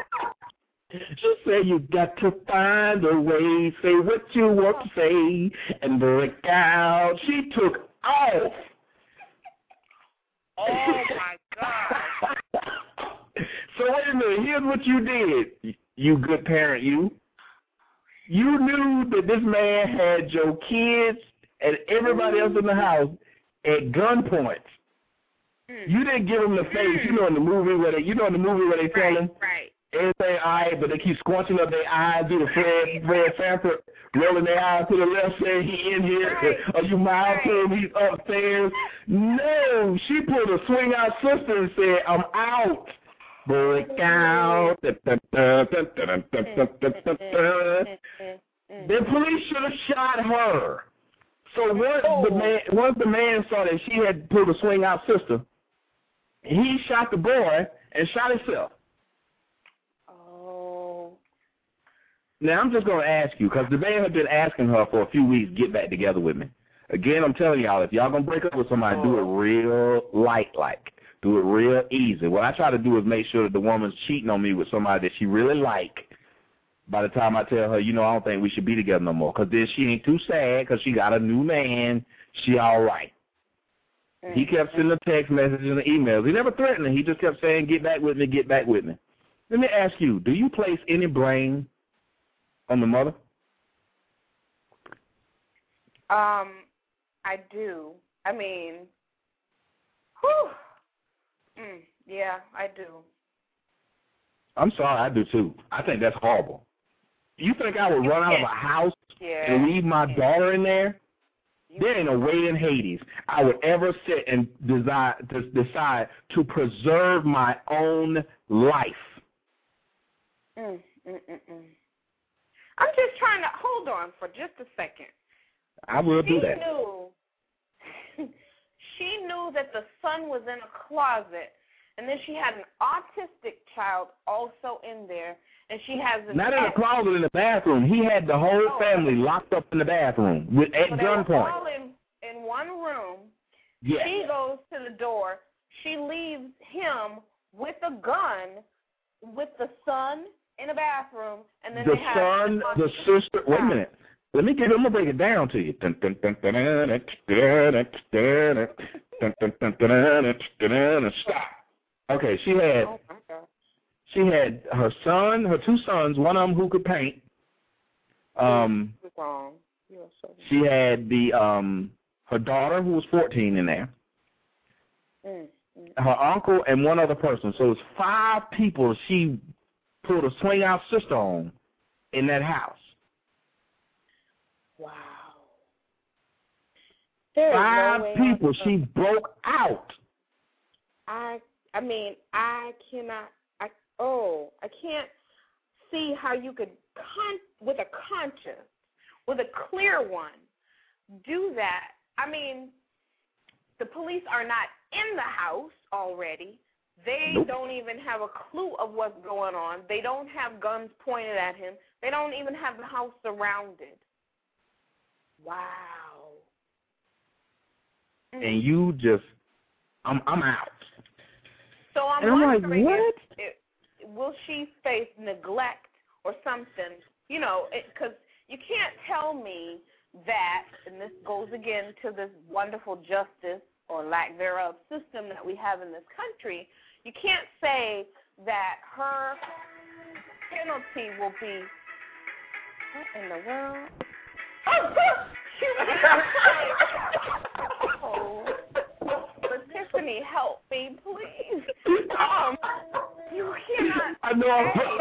she said you got to find a way, say what you want to say, and break out. She took off. Oh my God. so wait a minute. Here's what you did, you good parent. You you knew that this man had your kids and everybody else in the house at gunpoint. Mm. You didn't give them the face. You know in the movie where they, you know in the movie where they tell them Right. Everything all right, but they keep squinching up their eyes, do the Fred Fred Sanford, rolling their eyes to the left, saying he in here. Right. Are you mild to him? He's upstairs. No, she pulled a swing out sister and said, "I'm out." Break out. The police should have shot her. So once the oh. man once the man saw that she had pulled a swing out sister, he shot the boy and shot himself. Oh. Now I'm just going to ask you because the man had been asking her for a few weeks get back together with me. Again, I'm telling y'all, if y'all gonna break up with somebody, do it oh. real light like. Do it real easy. What I try to do is make sure that the woman's cheating on me with somebody that she really like. By the time I tell her, you know, I don't think we should be together no more, because then she ain't too sad because she got a new man. She all right. He kept sending the text messages and the emails. He never threatened her. He just kept saying, get back with me, get back with me. Let me ask you, do you place any blame on the mother? Um, I do. I mean, whew. Mm, yeah, I do. I'm sorry, I do too. I think that's horrible. You think I would run out of a house Yeah. and leave my daughter in there? There ain't a way in Hades I would ever sit and desire, to decide to preserve my own life. Mm, mm, mm, mm. I'm just trying to hold on for just a second. I will she do that. knew she knew that the son was in a closet and then she had an autistic child also in there and she has an Not in a closet in the bathroom. He had the whole Oh. family locked up in the bathroom with at So were all in, in one room. Yes. She goes to the door. She leaves him with a gun with the son in a bathroom and then The they have son, the sister. Wait a minute. Let me get. I'm gonna break it down to you. Stop. Okay, she had Oh she had her son, her two sons, one of them who could paint. Um, You're wrong. You're so she had the um her daughter who was 14 in there, mm, mm. her uncle, and one other person. So it's five people she pulled a swing out sister on in that house. Wow. There no Five way people she broke out. I I mean I cannot I oh I can't see how you could con with a conscience with a clear one do that? I mean, the police are not in the house already. They Nope. don't even have a clue of what's going on. They don't have guns pointed at him. They don't even have the house surrounded. Wow. Mm. And you just, I'm I'm out. So I'm And I'm like, wondering what? If, if, will she face neglect or something? You know, because you can't tell me that, and this goes again to this wonderful justice or lack thereof system that we have in this country. You can't say that her penalty will be what in the world? oh, but Tiffany, help me, please. Um, you cannot. I know.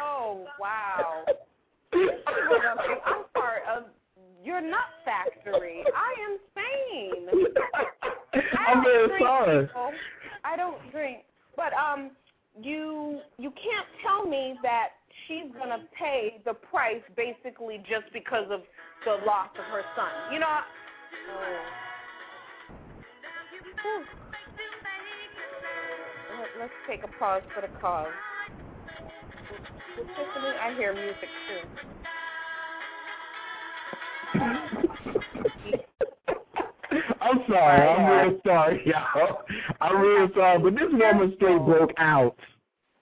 Oh wow. People don't think I'm part of your nut factory. I am Spain. I I'm very sorry. people. I don't drink. But um you you can't tell me that she's gonna pay the price basically just because of the loss of her son. You know oh. Let's take a pause for the cause. Tiffany, I hear music too. I'm sorry. I'm real sorry, y'all. I'm real sorry, but this woman straight broke out.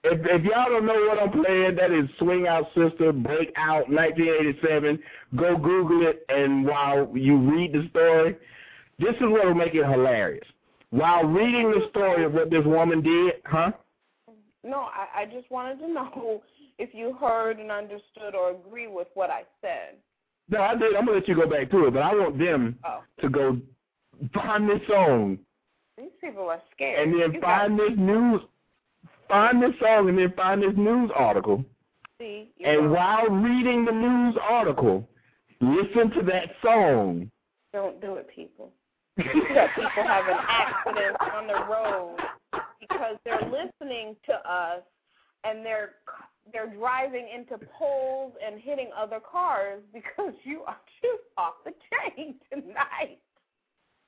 If if y'all don't know what I'm playing, that is Swing Out Sister Break Out 1987. Go Google it, and while you read the story, this is what will make it hilarious. While reading the story of what this woman did, huh? No, I, I just wanted to know if you heard and understood or agree with what I said. No, I did. I'm gonna let you go back to it, but I want them Oh, to go find this song these people are scared. and then you find this news, find this song, and then find this news article. see, And know, while reading the news article, listen to that song. don't do it, people. You got people having accidents on the road because they're listening to us and they're they're driving into poles and hitting other cars because you are just off the chain tonight.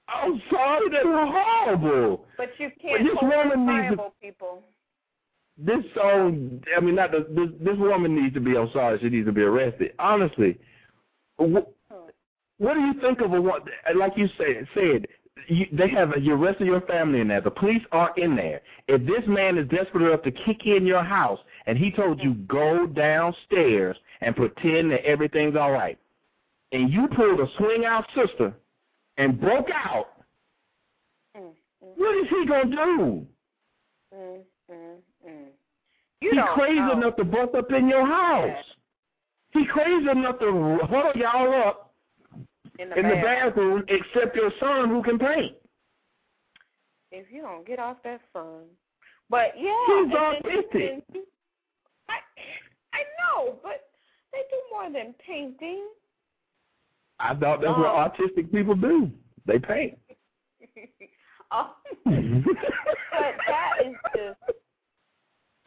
I'm sorry, that's horrible. But you can't this hold them woman needs to- people. This song, I mean, not the, this. This woman needs to be. I'm sorry, she needs to be arrested. Honestly, what, what do you think of a? Like you said, said you, they have your rest of your family in there. The police are in there. If this man is desperate enough to kick in your house, and he told you go downstairs and pretend that everything's all right, and you pulled a swing out sister and broke out, Mm, mm, what is he gonna do? mm, mm, mm. You He crazy know. enough to bust up in your house. He crazy enough to huddle y'all up in the, in the bathroom. bathroom, except your son who can paint. If you don't get off that phone. But yeah, He's autistic. I I know, but they do more than painting. I thought that's what Oh. autistic people do. They paint. oh, but that is just.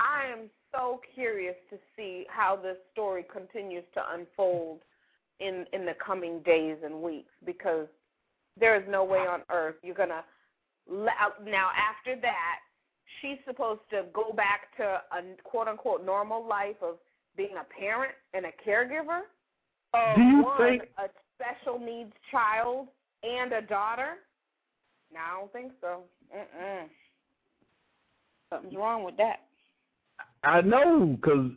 I am so curious to see how this story continues to unfold in in the coming days and weeks because there is no way on earth you're gonna le- uh, now after that she's supposed to go back to a quote unquote normal life of being a parent and a caregiver of Do you one think- a special needs child and a daughter no i don't think so Mm-mm. something's wrong with that I know, because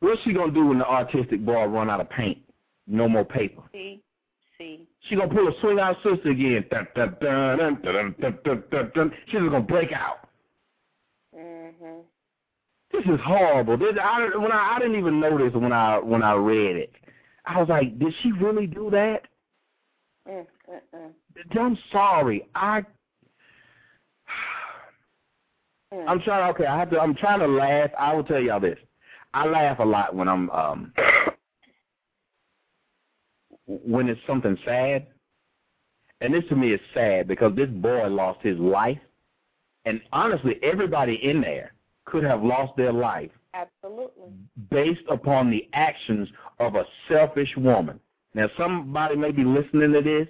what's she going to do when the artistic boy run out of paint? No more paper. see see She going to pull a swing out sister again. Dun, dun, dun, dun, dun, dun, dun, dun, dun. She's just going to break out. mhm This is horrible. This, I, when I, I didn't even notice when I when I read it. I was like, did she really do that? mm mm I'm sorry. I mm. I'm trying. Okay, I have to. I'm trying to laugh. I will tell y'all this. I laugh a lot when I'm um when it's something sad, and this to me is sad because this boy lost his life, and honestly, everybody in there could have lost their life absolutely based upon the actions of a selfish woman. Now, somebody may be listening to this.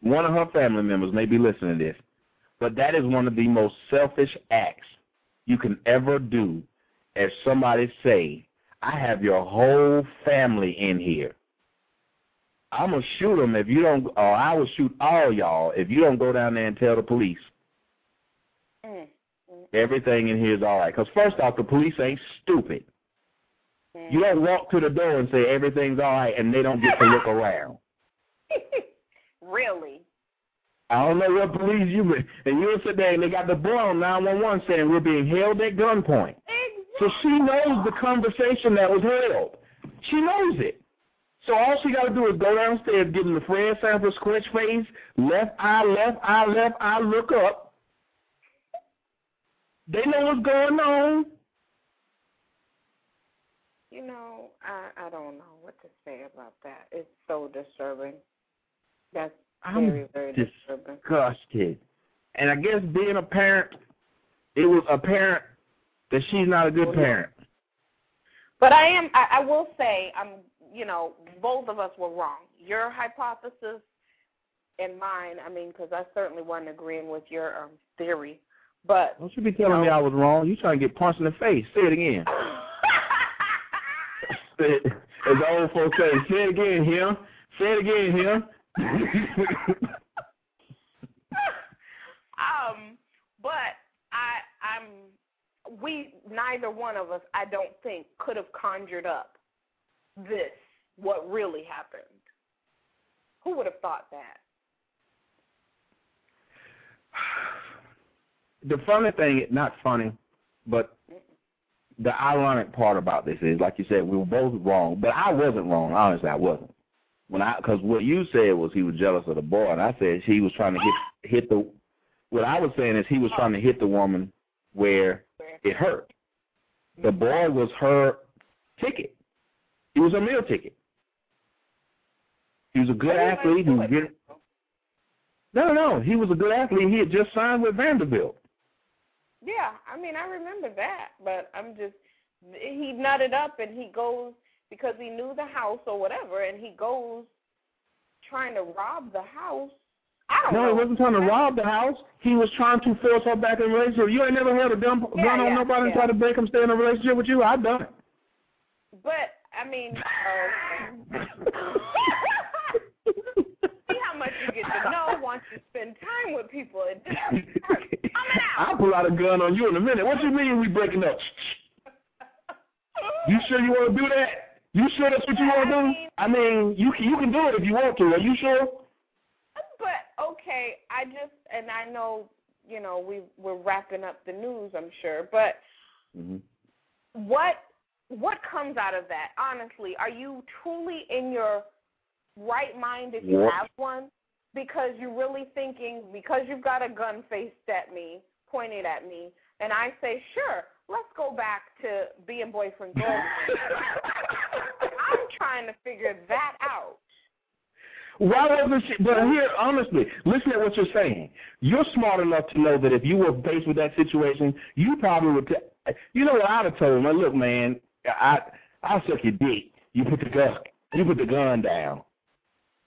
One of her family members may be listening to this. But that is one of the most selfish acts you can ever do as somebody say, I have your whole family in here. I'm going to shoot them if you don't, or I will shoot all y'all if you don't go down there and tell the police. Mm. Everything in here is all right. Because first off, the police ain't stupid. You don't walk to the door and say everything's all right and they don't get to look around. really? I don't know what police you been. And you'll sit there and they got the boy on 911 saying we're being held at gunpoint. Exactly. So she knows the conversation that was held. She knows it. So all she got to do is go downstairs, give him the Fred Sanford squinch face, left eye, left eye, left eye, look up. They know what's going on. You know, I I don't know what to say about that. It's so disturbing. That's I'm very very disturbing. disgusted. And I guess being a parent, it was apparent that she's not a good parent. But I am. I, I will say, I'm. You know, both of us were wrong. Your hypothesis and mine. I mean, because I certainly wasn't agreeing with your um, theory. But don't you be telling you know, me I was wrong. You trying to get punched in the face? Say it again. As the old folks say, say it again, him. Say it again, him. um, but I, I'm we neither one of us, I don't think, could have conjured up this, what really happened. Who would have thought that? The funny thing, not funny, but the ironic part about this is, like you said, we were both wrong, but I wasn't wrong. Honestly, I wasn't. When I, because what you said was he was jealous of the boy, and I said he was trying to hit hit the. What I was saying is he was trying to hit the woman where it hurt. The boy was her ticket. He was a meal ticket. He was a good athlete. Good. No, no, he was a good athlete. He had just signed with Vanderbilt. Yeah, I mean, I remember that, but I'm just he nutted up and he goes because he knew the house or whatever, and he goes trying to rob the house I don't know. no, he wasn't trying to rob the house. He was trying to force her back in a relationship. You ain't never held a gun, yeah, gun yeah, on nobody yeah. and try to break him stay in a relationship with you. I've done it. But I mean, uh, get to know once you spend time with people. It just out. I'll pull out a gun on you in a minute. What do you mean we breaking up? you sure you want to do that? You sure that's what you want to do? I mean, you can, you can do it if you want to. Are you sure? But okay, I just and I know you know we we're wrapping up the news. I'm sure, but mm-hmm. what what comes out of that? Honestly, are you truly in your right mind if you what? have one? Because you're really thinking because you've got a gun faced at me, pointed at me, and I say, sure, let's go back to being boyfriend girlfriend. I'm trying to figure that out. Why wasn't she? But here, honestly, listen to what you're saying. You're smart enough to know that if you were faced with that situation, you probably would. T- you know what I'd have told him? Look, man, I I'll suck your dick. You put the gun. You put the gun down.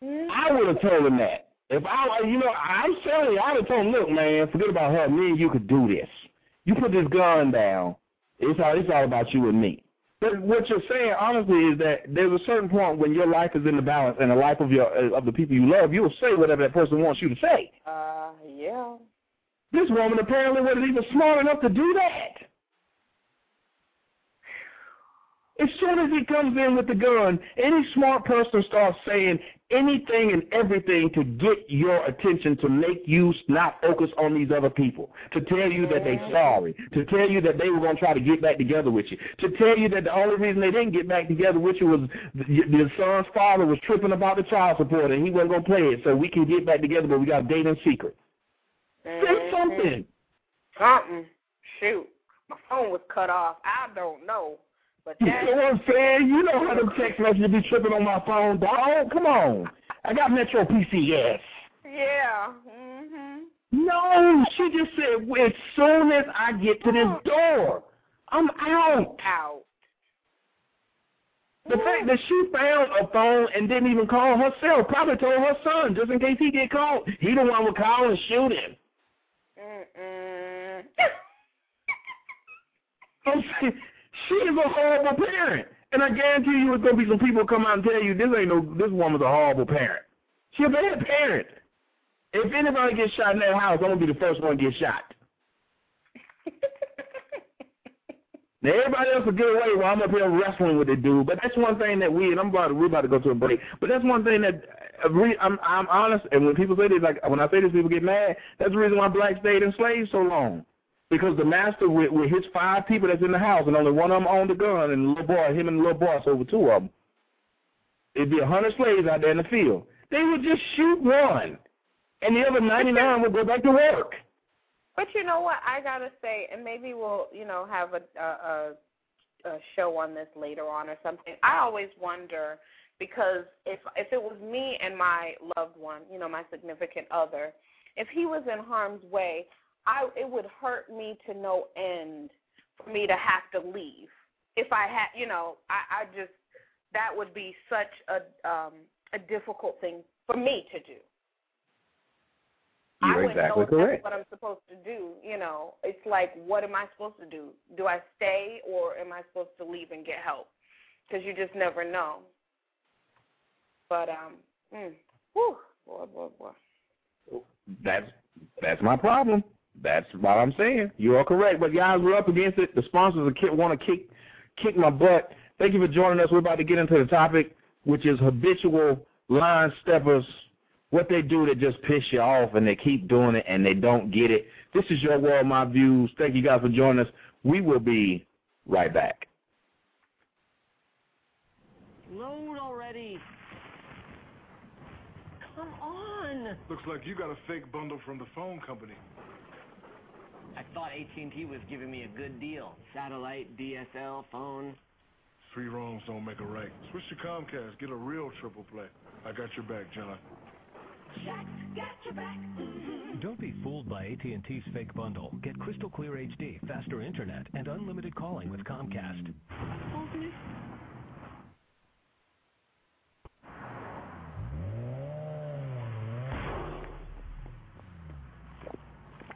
Mm-hmm. I would have told him that. If I, you know, I'm telling you, I'd have told him, look, man, forget about her. Me and you could do this. You put this gun down. It's all. It's all about you and me. But what you're saying, honestly, is that there's a certain point when your life is in the balance and the life of your of the people you love, you'll say whatever that person wants you to say. Uh, yeah. This woman apparently wasn't even smart enough to do that. As soon as he comes in with the gun, any smart person starts saying anything and everything to get your attention to make you not focus on these other people, to tell you that they're sorry, to tell you that they were going to try to get back together with you, to tell you that the only reason they didn't get back together with you was the son's father was tripping about the child support and he wasn't going to play it, so we can get back together, but we got to date in secret. Mm-hmm. Say something. Something. Shoot. My phone was cut off. I don't know. But you know what I'm saying? You know how them text messages be tripping on my phone, dog. Come on. I got Metro PCS. Yeah. Mhm. No, she just said as soon as I get to this door, I'm out. Out. The fact that she found a phone and didn't even call herself, probably told her son just in case he get called. He the one would call and shoot him. Mm-mm. She is a horrible parent. And I guarantee you there's gonna be some people come out and tell you this ain't no this woman's a horrible parent. She a bad parent. If anybody gets shot in that house, I'm gonna be the first one to get shot. Now everybody else will get away while I'm up here wrestling with the dude. But that's one thing that we and I'm about to, we're about to go to a break. But that's one thing that uh, I'm I'm honest. And when people say this, like when I say this, people get mad. That's the reason why blacks stayed enslaved so long. Because the master with, with his five people that's in the house and only one of them owned the gun and the little boy, him and the little boss over two of them. It'd be a hundred slaves out there in the field. They would just shoot one, and the other ninety nine would go back to work. But you know what? I gotta say, and maybe we'll, you know, have a a, a show on this later on or something. I always wonder because if if it was me and my loved one, you know, my significant other, if he was in harm's way, I it would hurt me to no end for me to have to leave. If I had, you know, I, I just that would be such a um a difficult thing for me to do. You're I wouldn't exactly know correct. What I'm supposed to do. You know, it's like, what am I supposed to do? Do I stay or am I supposed to leave and get help? Because you just never know. But um, mm, whew, boy, boy, boy. That's that's my problem. That's what I'm saying. You are correct. But guys, we're up against it. The sponsors want to kick kick my butt. Thank you for joining us. We're about to get into the topic, which is habitual line steppers. What they do that just piss you off, and they keep doing it, and they don't get it. This is your world, my views. Thank you guys for joining us. We will be right back. Load already. Come on. Looks like you got a fake bundle from the phone company. I thought AT&T was giving me a good deal. Satellite, DSL, phone. Three wrongs don't make a right. Switch to Comcast. Get a real triple play. I got your back, John. Jack's got your back. Mm-hmm. Don't be fooled by AT&T's fake bundle. Get crystal clear HD, faster internet, and unlimited calling with Comcast.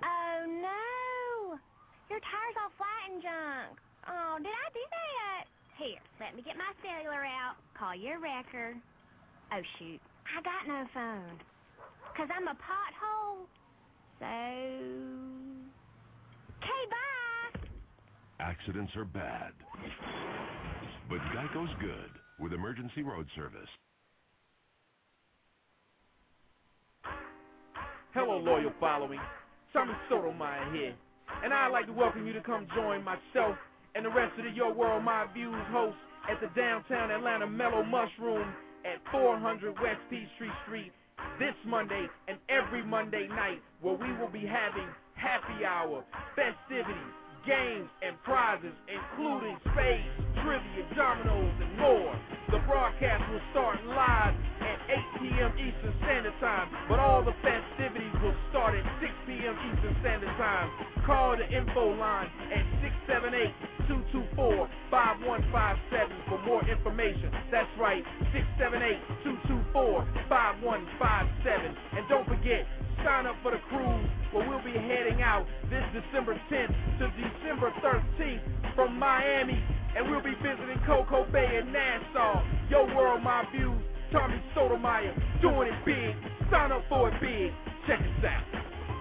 Oh no! Your tire's all flat and junk. Oh, did I do that? Here, let me get my cellular out. Call your wrecker. Oh shoot, I got no phone. Cause I'm a pothole. So. Okay, bye. Accidents are bad. But Geico's good with emergency road service. Hello, loyal following. Tommy Sotomayor here. And I'd like to welcome you to come join myself and the rest of the Your World My Views hosts at the downtown Atlanta Mellow Mushroom at 400 West Peachtree Street this Monday and every Monday night where we will be having happy hour, festivities, games, and prizes, including spades, trivia, dominoes, and more. The broadcast will start live 8 p.m. Eastern Standard Time, but all the festivities will start at 6 p.m. Eastern Standard Time. Call the info line at 678-224-5157 for more information. That's right, 678-224-5157. And don't forget, sign up for the cruise where we'll be heading out this December 10th to December 13th from Miami. And we'll be visiting CocoCay and Nassau. Your world, my views. Tommy Sotomayor doing it big. Sign up for it big. Check us out.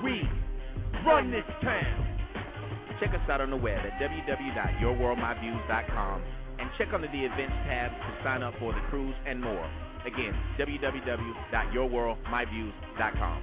We run this town. Check us out on the web at www.yourworldmyviews.com and check under the events tab to sign up for the cruise and more. Again, www.yourworldmyviews.com.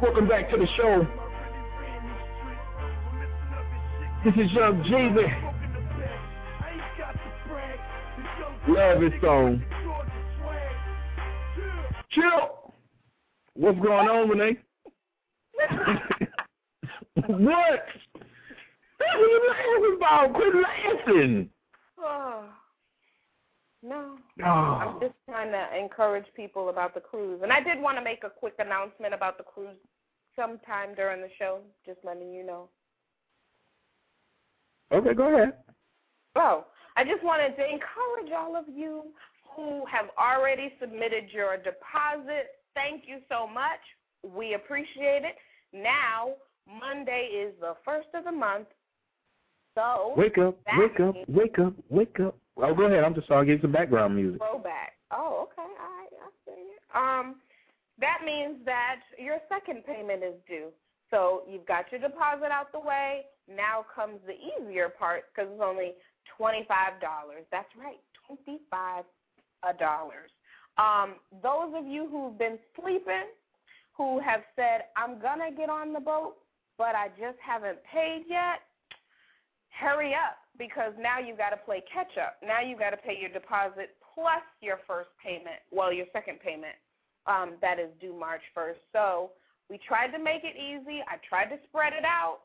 Welcome back to the show. This is Young Jeezy. Love this song. Chill. What's going on, Renee? what? What are you laughing about? Quit laughing. Oh. No. Oh. I'm just trying to encourage people about the cruise. And I did want to make a quick announcement about the cruise sometime during the show, just letting you know. Okay, go ahead. Oh, I just wanted to encourage all of you who have already submitted your deposit. Thank you so much. We appreciate it. Now, Monday is the first of the month. So Wake up, wake up, wake up, wake up. Oh, go ahead. I'm just sorry. Give some background music. Throwback. Oh, okay. All right. I see it. Um, that means that your second payment is due. So you've got your deposit out the way. Now comes the easier part because it's only twenty-five dollars. That's right, twenty-five dollars. Um, those of you who've been sleeping, who have said, "I'm gonna get on the boat, but I just haven't paid yet," hurry up because now you've got to play catch up. Now you've got to pay your deposit plus your first payment, well, your second payment um, that is due March 1st. So we tried to make it easy. I tried to spread it out,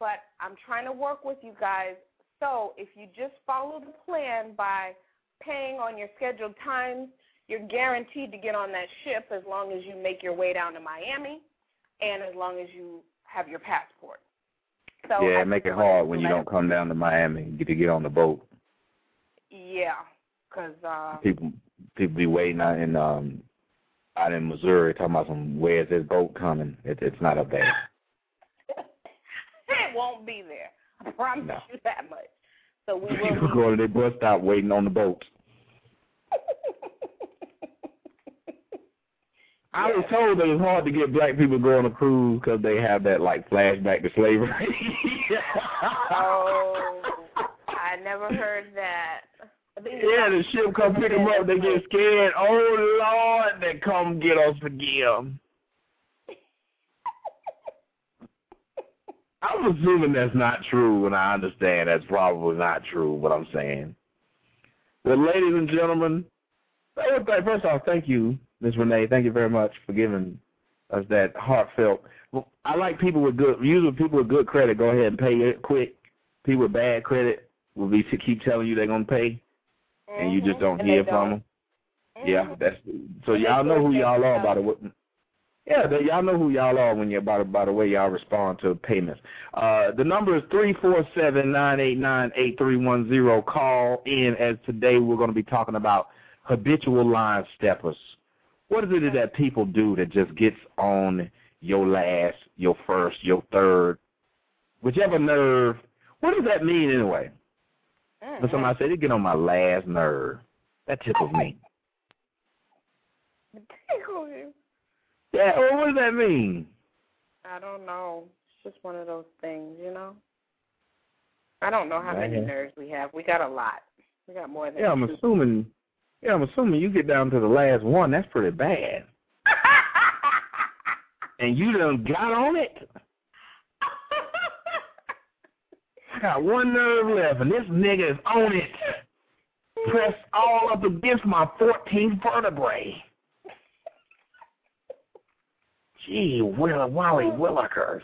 but I'm trying to work with you guys. So if you just follow the plan by paying on your scheduled times, you're guaranteed to get on that ship as long as you make your way down to Miami and as long as you have your passport. So yeah, make it hard when you don't come down to Miami and get to get on the boat. Yeah, because uh, People people be waiting out in um out in Missouri talking about some where's this boat coming? It, it's not up there. it won't be there. I promise No. you that much. So we People will. go to their bus stop waiting on the boat. I was told that it's hard to get black people going on a cruise because they have that like flashback to slavery. oh, I never heard that. Yeah, the ship come pick them up. They get scared. Oh Lord, they come get us again. I'm assuming that's not true, and I understand that's probably not true. What I'm saying. But ladies and gentlemen, first off, thank you, Miss Renee. Thank you very much for giving us that heartfelt. Well, I like people with good. Usually, people with good credit go ahead and pay it quick. People with bad credit will be to keep telling you they're gonna pay, and you just don't And hear from don't. them. Yeah, that's so y'all know who y'all are by the way. Yeah, y'all know who y'all are when you by the by the way y'all respond to payments. Uh, the number is three four seven nine eight nine eight three one zero. Call in as today we're going to be talking about habitual line steppers. What is it that people do that just gets on your last, your first, your third, whichever nerve? What does that mean anyway? Mm-hmm. When somebody said, they get on my last nerve, that tickles me. Tickle you. Yeah, well, what does that mean? I don't know. It's just one of those things, you know. I don't know how many Man. nerves we have. We got a lot. We got more than Yeah, I'm assuming. Yeah, I'm assuming you get down to the last one. That's pretty bad. And you done got on it. I got one nerve left, and this nigga is on it. Pressed all up against my 14th vertebrae. Gee, Will, Wally Willikers.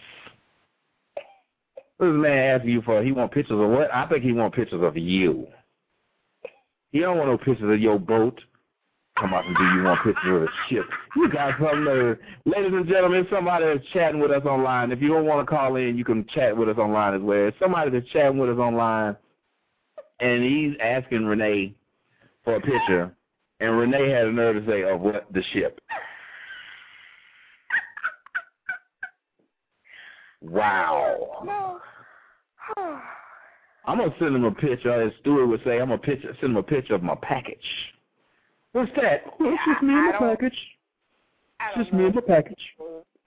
What is the man asking you for? He want pictures of what? I think he want pictures of you. He don't want no pictures of your boat. Come out and do you want pictures of the ship? You got some nerve. Ladies and gentlemen, somebody is chatting with us online. If you don't want to call in, you can chat with us online as well. Somebody that's chatting with us online, and he's asking Renee for a picture, and Renee had a nerve to say, of what? The ship. Wow. No. I'm gonna send him a picture. As Stuart would say, I'm gonna picture, send him a picture of my package. What's that? Well, it's just me I and the package. It's just me know and the package.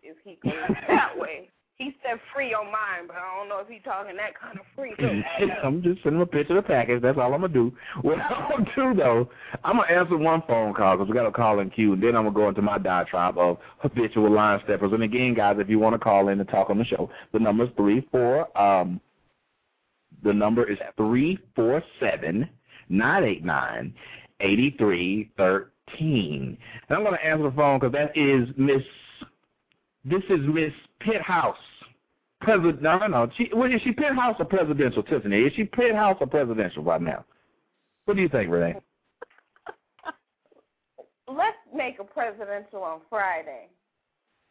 if he goes that way. He said free on mine, but I don't know if he's talking that kind of free. I'm just sending him a picture of the package. That's all I'm gonna do. What I'm gonna do though, I'm gonna answer one phone call because we got a call in queue, and then I'm gonna go into my diatribe of habitual line steppers. And again, guys, if you want to call in and talk on the show, the number is three four. Um, the number is three four seven nine eight nine eighty three thirteen. And I'm gonna answer the phone because that is Miss. This is Miss Penthouse. President, no, no, no. She, well, is she penthouse or presidential, Tiffany? Is she penthouse or presidential right now? What do you think, Renee? Let's make a presidential on Friday.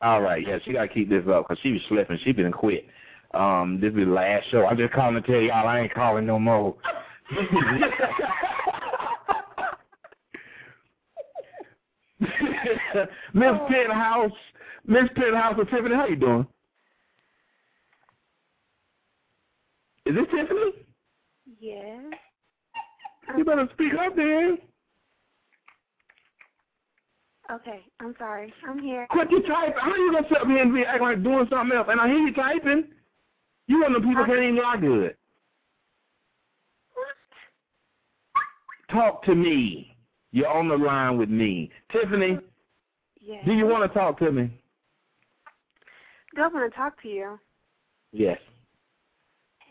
All right, yeah, she got to keep this up because she was slipping. She been quit. Um, this be the last show. I'm just calling to tell y'all I ain't calling no more. Miss Penthouse, Miss Penthouse or Tiffany, how you doing? Is this Tiffany? Yes. You better speak up, then. Okay, I'm sorry. I'm here. Quit you typing. How you gonna sit up here and be acting like doing something else? And I hear you typing. You one of the people can't even lie good. Talk to me. You're on the line with me, Tiffany. Yes. Do you want to talk to me? Do I want to talk to you? Yes.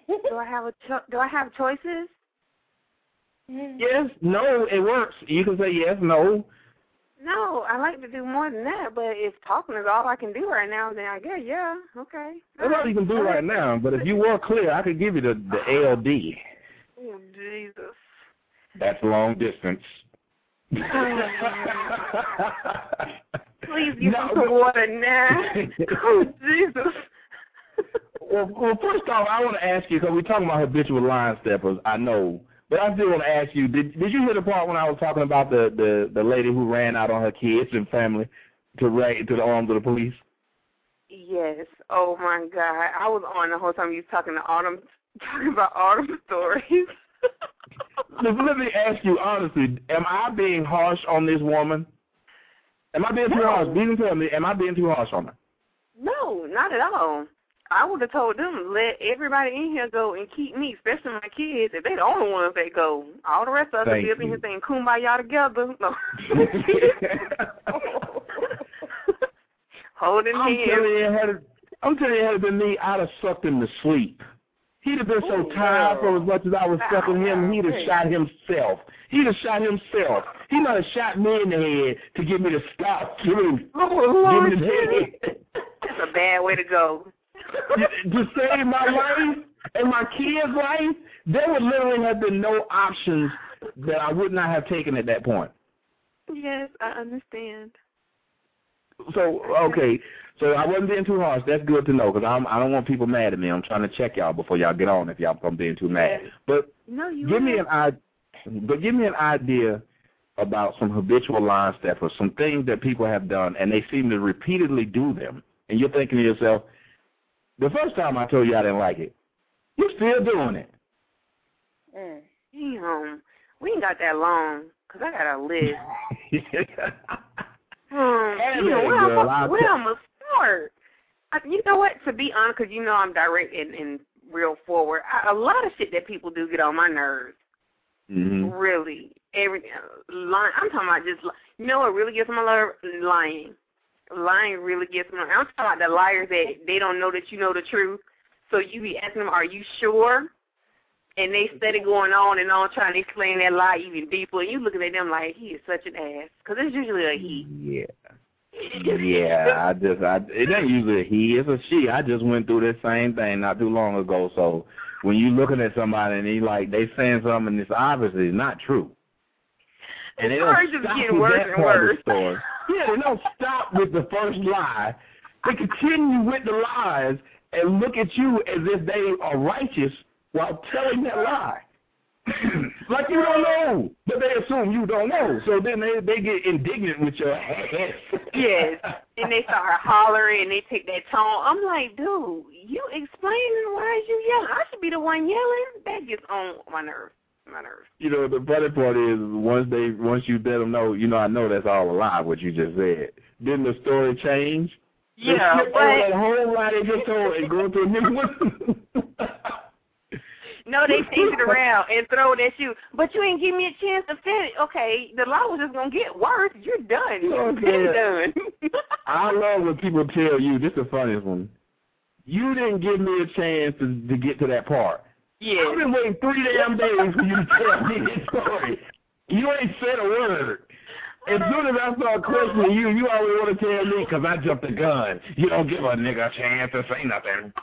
Do I have a cho- Do I have choices? Yes. No. It works. You can say yes. No. No, I like to do more than that. But if talking is all I can do right now, then I guess yeah, okay. That's all you can do right now. But if you were clear, I could give you the the LD. Oh Jesus. That's long distance. Oh. Please give No, me some water now. oh Jesus. Well, well, first off, I want to ask you because we're talking about habitual line steppers. I know, but I still want to ask you: Did Did you hear the part when I was talking about the the the lady who ran out on her kids and family to ra- to the arms of the police? Yes. Oh my God. I was on the whole time you was talking to Autumn, talking about Autumn stories. Let me ask you honestly: Am I being harsh on this woman? Am I being too No. harsh? Be and tell me: Am I being too harsh on her? No, not at all. I would have told them let everybody in here go and keep me, especially my kids. If they the only ones that go, all the rest of us will be up in here saying "Kumbaya" together. No. Holding I'm hands. telling you, had it, I'm telling you, had it been me, I'd have sucked him to sleep. He'd have been so tired for as much as I was sucking him, he'd have shot himself. He'd have shot himself. He might have shot me in the head to get me to stop. Give me, Oh, give me the head. That's a bad way to go. To save my life and my kids' life, there would literally have been no options that I would not have taken at that point. Yes, I understand. So okay, so I wasn't being too harsh. That's good to know because I'm I don't want people mad at me. I'm trying to check y'all before y'all get on if y'all I'm being too mad. But No, you. give me an idea. But give me an idea about some habitual line steppers, some things that people have done, and they seem to repeatedly do them. And you're thinking to yourself, the first time I told you I didn't like it, you're still doing it. Mm. Damn, we ain't got that long because I got a list. Um, you know, where girl, I'm, where I'm gonna start? I, you know what? To be honest, because you know I'm direct and, and real forward. I, a lot of shit that people do get on my nerves. hmm Really, every uh, lying. I'm talking about just. li- You know what really gets on my nerve? Lying. Lying really gets my. I'm talking about the liars that they don't know that you know the truth. So you be asking them, "Are you sure?" And they steady going on and on trying to explain that lie even deeper. And you looking at them like he is such an ass because it's usually a he. Yeah. Yeah, I just I it ain't usually a he, it's a she. I just went through this same thing not too long ago. So when you looking at somebody and he like they saying something that's obviously not true. And they don't stop with worse that part of the story. Yeah, they don't stop with the first lie. They continue with the lies and look at you as if they are righteous while telling that lie. like you don't know, but they assume you don't know. So then they they get indignant with your ass. Yes. And they start hollering and they take that tone. I'm like, dude, you explaining why is you yelling? I should be the one yelling. That gets on my nerves. My nerves. You know, the funny part is once they once you let them know, you know, I know that's all a lie what you just said. Didn't the story change? Yeah, over that whole lie they just told and go to a new one. No, they change it around and throw it at you. But you ain't give me a chance to finish. Okay, the law was just gonna get worse. You're done. You're Okay. done. I love when people tell you, this is the funniest one. You didn't give me a chance to, to get to that part. Yeah. I've been waiting three damn days for you to tell me this story. You ain't said a word. As soon as I start questioning you, you always want to tell me because I jumped the gun. You don't give a nigga a chance to say nothing.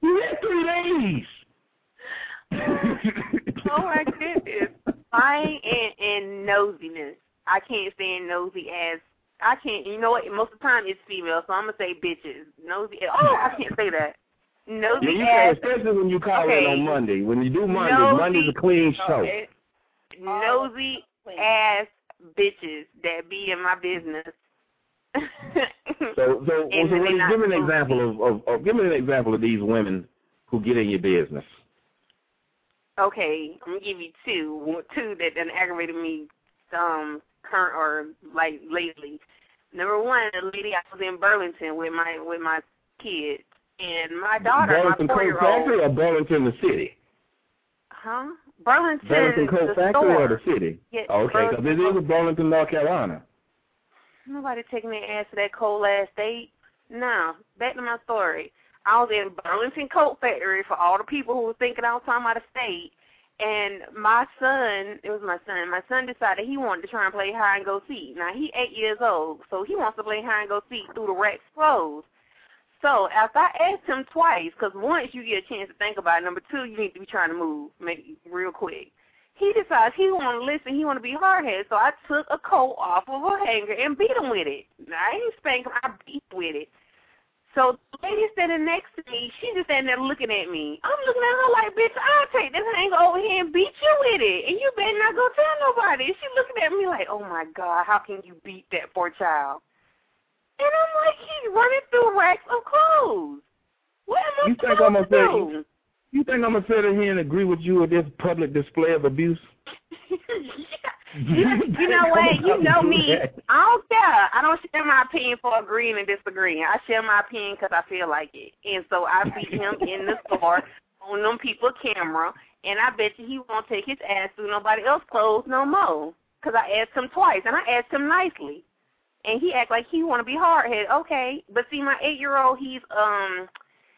You had three days. oh my goodness. Lying and, and nosiness. I can't stand nosy ass. I can't you know what, most of the time it's female, so I'm gonna say bitches. Nosy oh, I can't say that. Nosy Yeah, you ass can, especially when you call Okay. in on Monday. When you do Monday, Nosy- Monday's a clean show. Okay. nosy ass bitches that be in my business. So, so, And so they're Willie, not give me an example of, of, of, give me an example of these women who get in your business. Okay, I'm gonna give you two. Two that done aggravated me um current or like lately. Number one, the lady I was in Burlington with my with my kids and my daughter, Burlington my four Coat Factory or Burlington the city? Huh? Burlington, Burlington Coat the Factory store. or the city? Yeah, okay, because it Burlington is Burlington, North Carolina. Nobody taking their ass to that cold ass state. No. Back to my story. I was in Burlington Coat Factory for all the people who were thinking I was talking about a state. And my son, it was my son, my son decided he wanted to try and play hide and go seek. Now he eight years old, so he wants to play hide and go seek through the racks closed. So after I asked him twice, because once you get a chance to think about it, number two, you need to be trying to move, make real quick. He decides he want to listen, he want to be hard headed, so I took a coat off of a hanger and beat him with it. I ain't spank him, I beat with it. So the lady standing next to me, she just standing there looking at me. I'm looking at her like, bitch, I'll take this hanger over here and beat you with it, and you better not go tell nobody. And she looking at me like, oh my God, how can you beat that poor child? And I'm like, he's running through racks of clothes. What am I You think I'm gonna do? you think I'm gonna sit in here and agree with you with this public display of abuse? you, you know what? You know me. I don't care. I don't share my opinion for agreeing and disagreeing. I share my opinion because I feel like it. And so I beat him in the store on them people camera, and I bet you he won't take his ass through nobody else's clothes no more. Because I asked him twice, and I asked him nicely. And he act like he want to be hard-headed. Okay. But see, my eight-year-old, he's, um,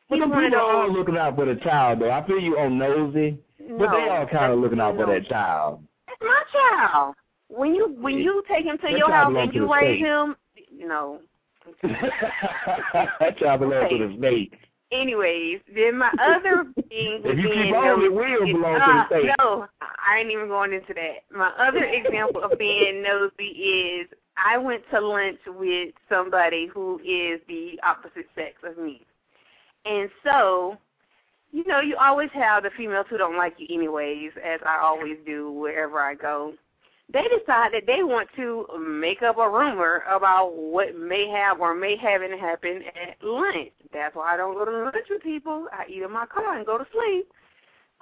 But he's the one of are all looking out for the child, though. I feel you on nosy, but they No, all kind of looking out for that child. It's my child. When you when you take him to That your house and you raise state. him, no. that child belongs to the state. Anyways, then my other thing was If you keep on, it will belong to uh, the state. No, I ain't even going into that. My other example of being nosy is I went to lunch with somebody who is the opposite sex of me. And so, you know, you always have the females who don't like you anyways, as I always do wherever I go. They decide that they want to make up a rumor about what may have or may haven't happened at lunch. That's why I don't go to lunch with people. I eat in my car and go to sleep.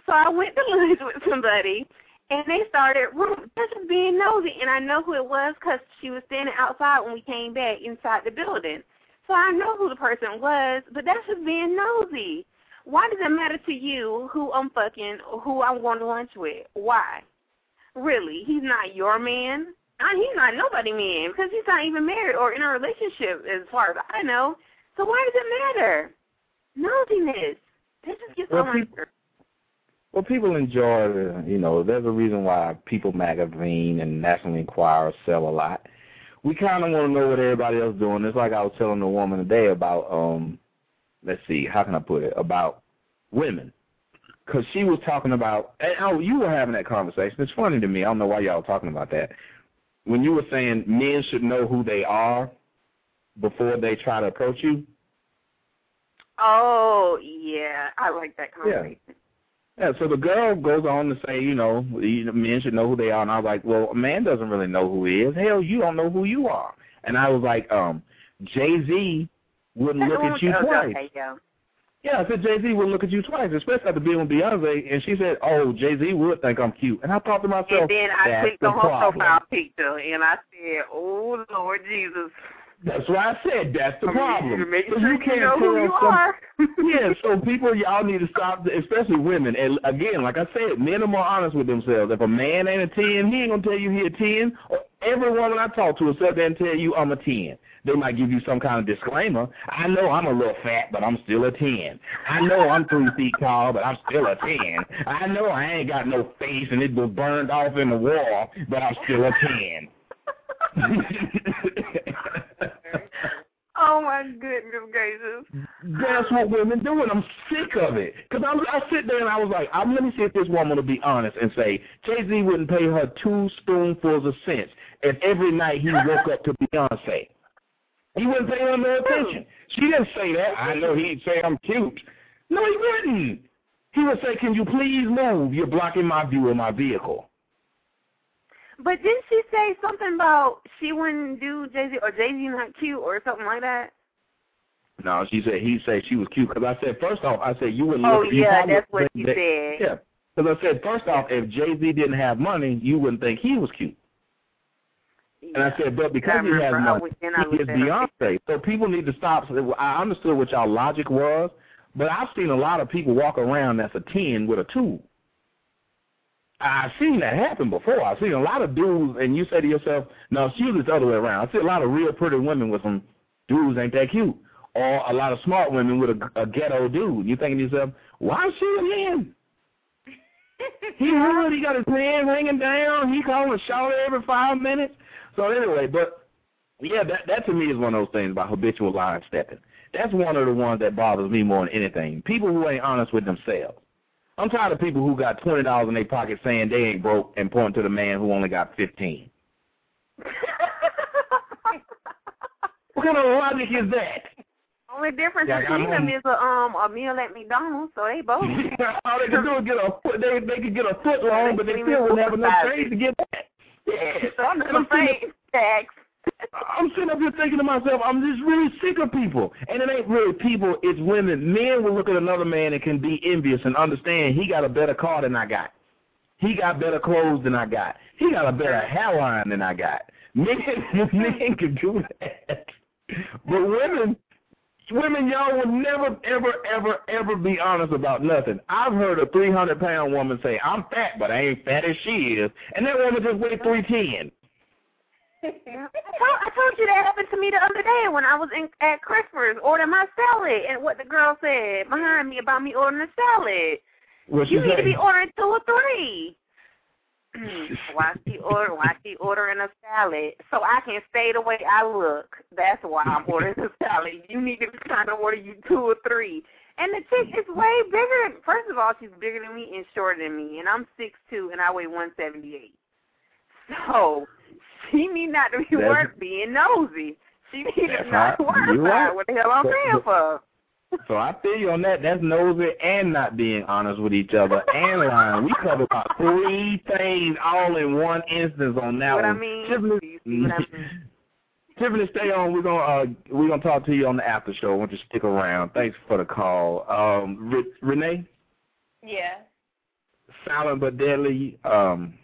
So I went to lunch with somebody, and they started just being nosy. And I know who it was because she was standing outside when we came back inside the building. So I know who the person was, but that's just being nosy. Why does it matter to you who I'm fucking or who I'm going to lunch with? Why? Really? He's not your man? I, he's not nobody man because he's not even married or in a relationship as far as I know. So why does it matter? Nosiness. That just gets Well, on my people- nerves. Well, people enjoy, the, you know, there's a reason why People Magazine and National Enquirer sell a lot. We kind of want to know what everybody else is doing. It's like I was telling a woman today about, um, let's see, how can I put it, about women. Because she was talking about, and oh, you were having that conversation. It's funny to me. I don't know why y'all were talking about that. When you were saying men should know who they are before they try to approach you. Oh, yeah. I like that conversation. Yeah, so the girl goes on to say, you know, men should know who they are, and I was like, well, a man doesn't really know who he is. Hell, you don't know who you are. And I was like, um, Jay Z wouldn't look at you Oh, twice. Okay, yeah. Yeah, I said Jay Z wouldn't look at you twice, especially after being with Beyonce. And she said, oh, Jay Z would think I'm cute. And I thought to myself, And then I clicked the on her profile picture and I said, "Oh Lord Jesus." That's why I said that's the I mean, problem. to make So sure you can't know who you some- are. yeah, so people, y'all need to stop, especially women. And again, like I said, men are more honest with themselves. If a man ain't a 10, he ain't going to tell you he a 10. Or every woman I talk to will sit there and tell you I'm a 10. They might give you some kind of disclaimer. I know I'm a little fat, but I'm still a 10. I know I'm three feet tall, but I'm still a 10. I know I ain't got no face and it was burned off in the wall, but I'm still a 10. Oh my goodness gracious. That's what women do, and I'm sick of it. Because I, I sit there and I was like, I'm, let me see if this woman will be honest and say, Jay-Z wouldn't pay her two spoonfuls of cents if every night he woke up to Beyonce. He wouldn't pay her no attention. She didn't say that. I know he'd say I'm cute. No, he wouldn't. He would say, can you please move? You're blocking my view of my vehicle. But didn't she say something about she wouldn't do Jay Z or Jay Z not cute or something like that? No, she said he said she was cute because I said first off I said you wouldn't. Oh look, you yeah, that's what you said. Yeah, because I said first off if Jay Z didn't have money, you wouldn't think he was cute. And I said, but because he has money, went- then I he is looked at her. Beyonce. So people need to stop. I understood what y'all logic was, but I've seen a lot of people walk around that's a ten with a two. I've seen that happen before. I've seen a lot of dudes, and you say to yourself, no, it's usually the other way around. I see a lot of real pretty women with some dudes ain't that cute, or a lot of smart women with a, a ghetto dude. You thinking to yourself, why is she a man? he would. He got his hands hanging down. He calling a shot every five minutes. So anyway, but yeah, that that to me is one of those things about habitual line stepping. That's one of the ones that bothers me more than anything. People who ain't honest with themselves. I'm tired of people who got twenty dollars in their pocket saying they ain't broke and pointing to the man who only got fifteen. What kind of logic is that? Only difference Yeah, between them is a um a meal at McDonald's, so they both. All they can do is get a foot. They they could get a foot long, but they still wouldn't have enough change to get that. Yeah. So I'm And gonna sitting- say tax. I'm sitting up here thinking to myself, I'm just really sick of people. And it ain't really people, it's women. Men will look at another man and can be envious and understand he got a better car than I got. He got better clothes than I got. He got a better hairline than I got. Men, men can do that. But women, women, y'all will never, ever, ever, ever be honest about nothing. I've heard a 300 pound woman say, I'm fat, but I ain't fat as she is. And that woman just weighed 310. I told, I told you that happened to me the other day when I was in at Christmas ordering my salad, and what the girl said behind me about me ordering a salad. What you need say? to be ordering two or three. why she order? Why she ordering a salad? So I can stay the way I look. That's why I'm ordering a salad. You need to be trying to order you two or three. And the chick is way bigger. First of all, she's bigger than me and shorter than me, and I'm six two and I weigh one seventy eight. So she need not to be That's- work being nosy. She need That's to not right. worry You're about right. what the hell I'm But- paying but- for. So I feel you on that. That's nosy and not being honest with each other and lying. We covered about three things all in one instance on that What I one. mean? Tiffany, Do you see what I mean? Tiffany, stay on. We're gonna uh, we're gonna talk to you on the after show. I want you to stick around. Thanks for the call. Um, Re- Renee, Yeah. silent but deadly. Um,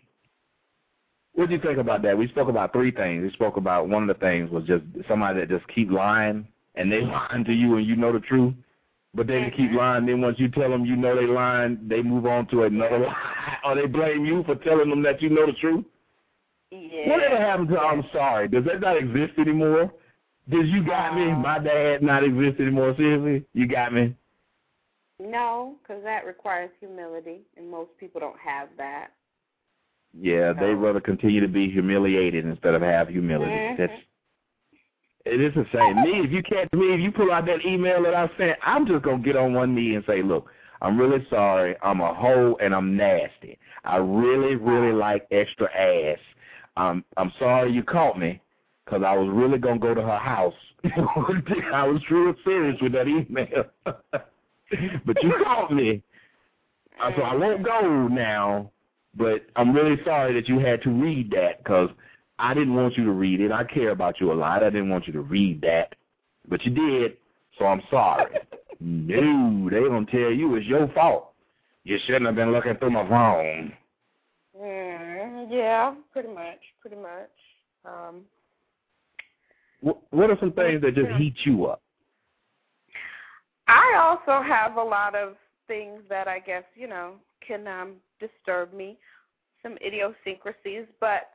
what do you think about that? We spoke about three things. We spoke about one of the things was just somebody that just keep lying and they lying to you and you know the truth, but they just keep lying. Then once you tell them you know they lying, they move on to another lie, or they blame you for telling them that you know the truth. Yeah. Whatever happened to I'm sorry? Does that not exist anymore? Does you got me? My dad not exist anymore. Seriously, you got me. No, because that requires humility, and most people don't have that. Yeah, they'd rather continue to be humiliated instead of have humility. Mhm. That's it is the same. Me, if you catch me, if you pull out that email that I sent, I'm just gonna get on one knee and say, look, I'm really sorry. I'm a hoe and I'm nasty. I really, really like extra ass. Um, I'm sorry you caught me because I was really gonna go to her house. I was real serious with that email, but you caught me, so I won't go now. But I'm really sorry that you had to read that because I didn't want you to read it. I care about you a lot. I didn't want you to read that, but you did, so I'm sorry. no, they gonna tell you it's your fault. You shouldn't have been looking through my phone. Mm, yeah, pretty much, pretty much. Um, what are some things that just heat you up? I also have a lot of things that I guess you know can um disturb me, some idiosyncrasies, but.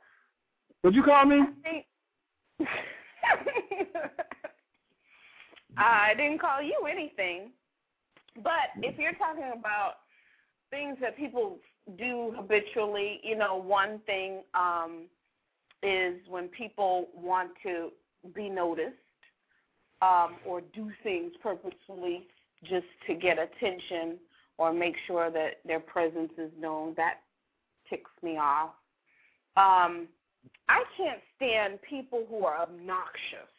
Would you call me? I think. I didn't call you anything, but if you're talking about things that people do habitually, you know, one thing um, is when people want to be noticed um, or do things purposefully just to get attention or make sure that their presence is known. That ticks me off. Um, I can't stand people who are obnoxious.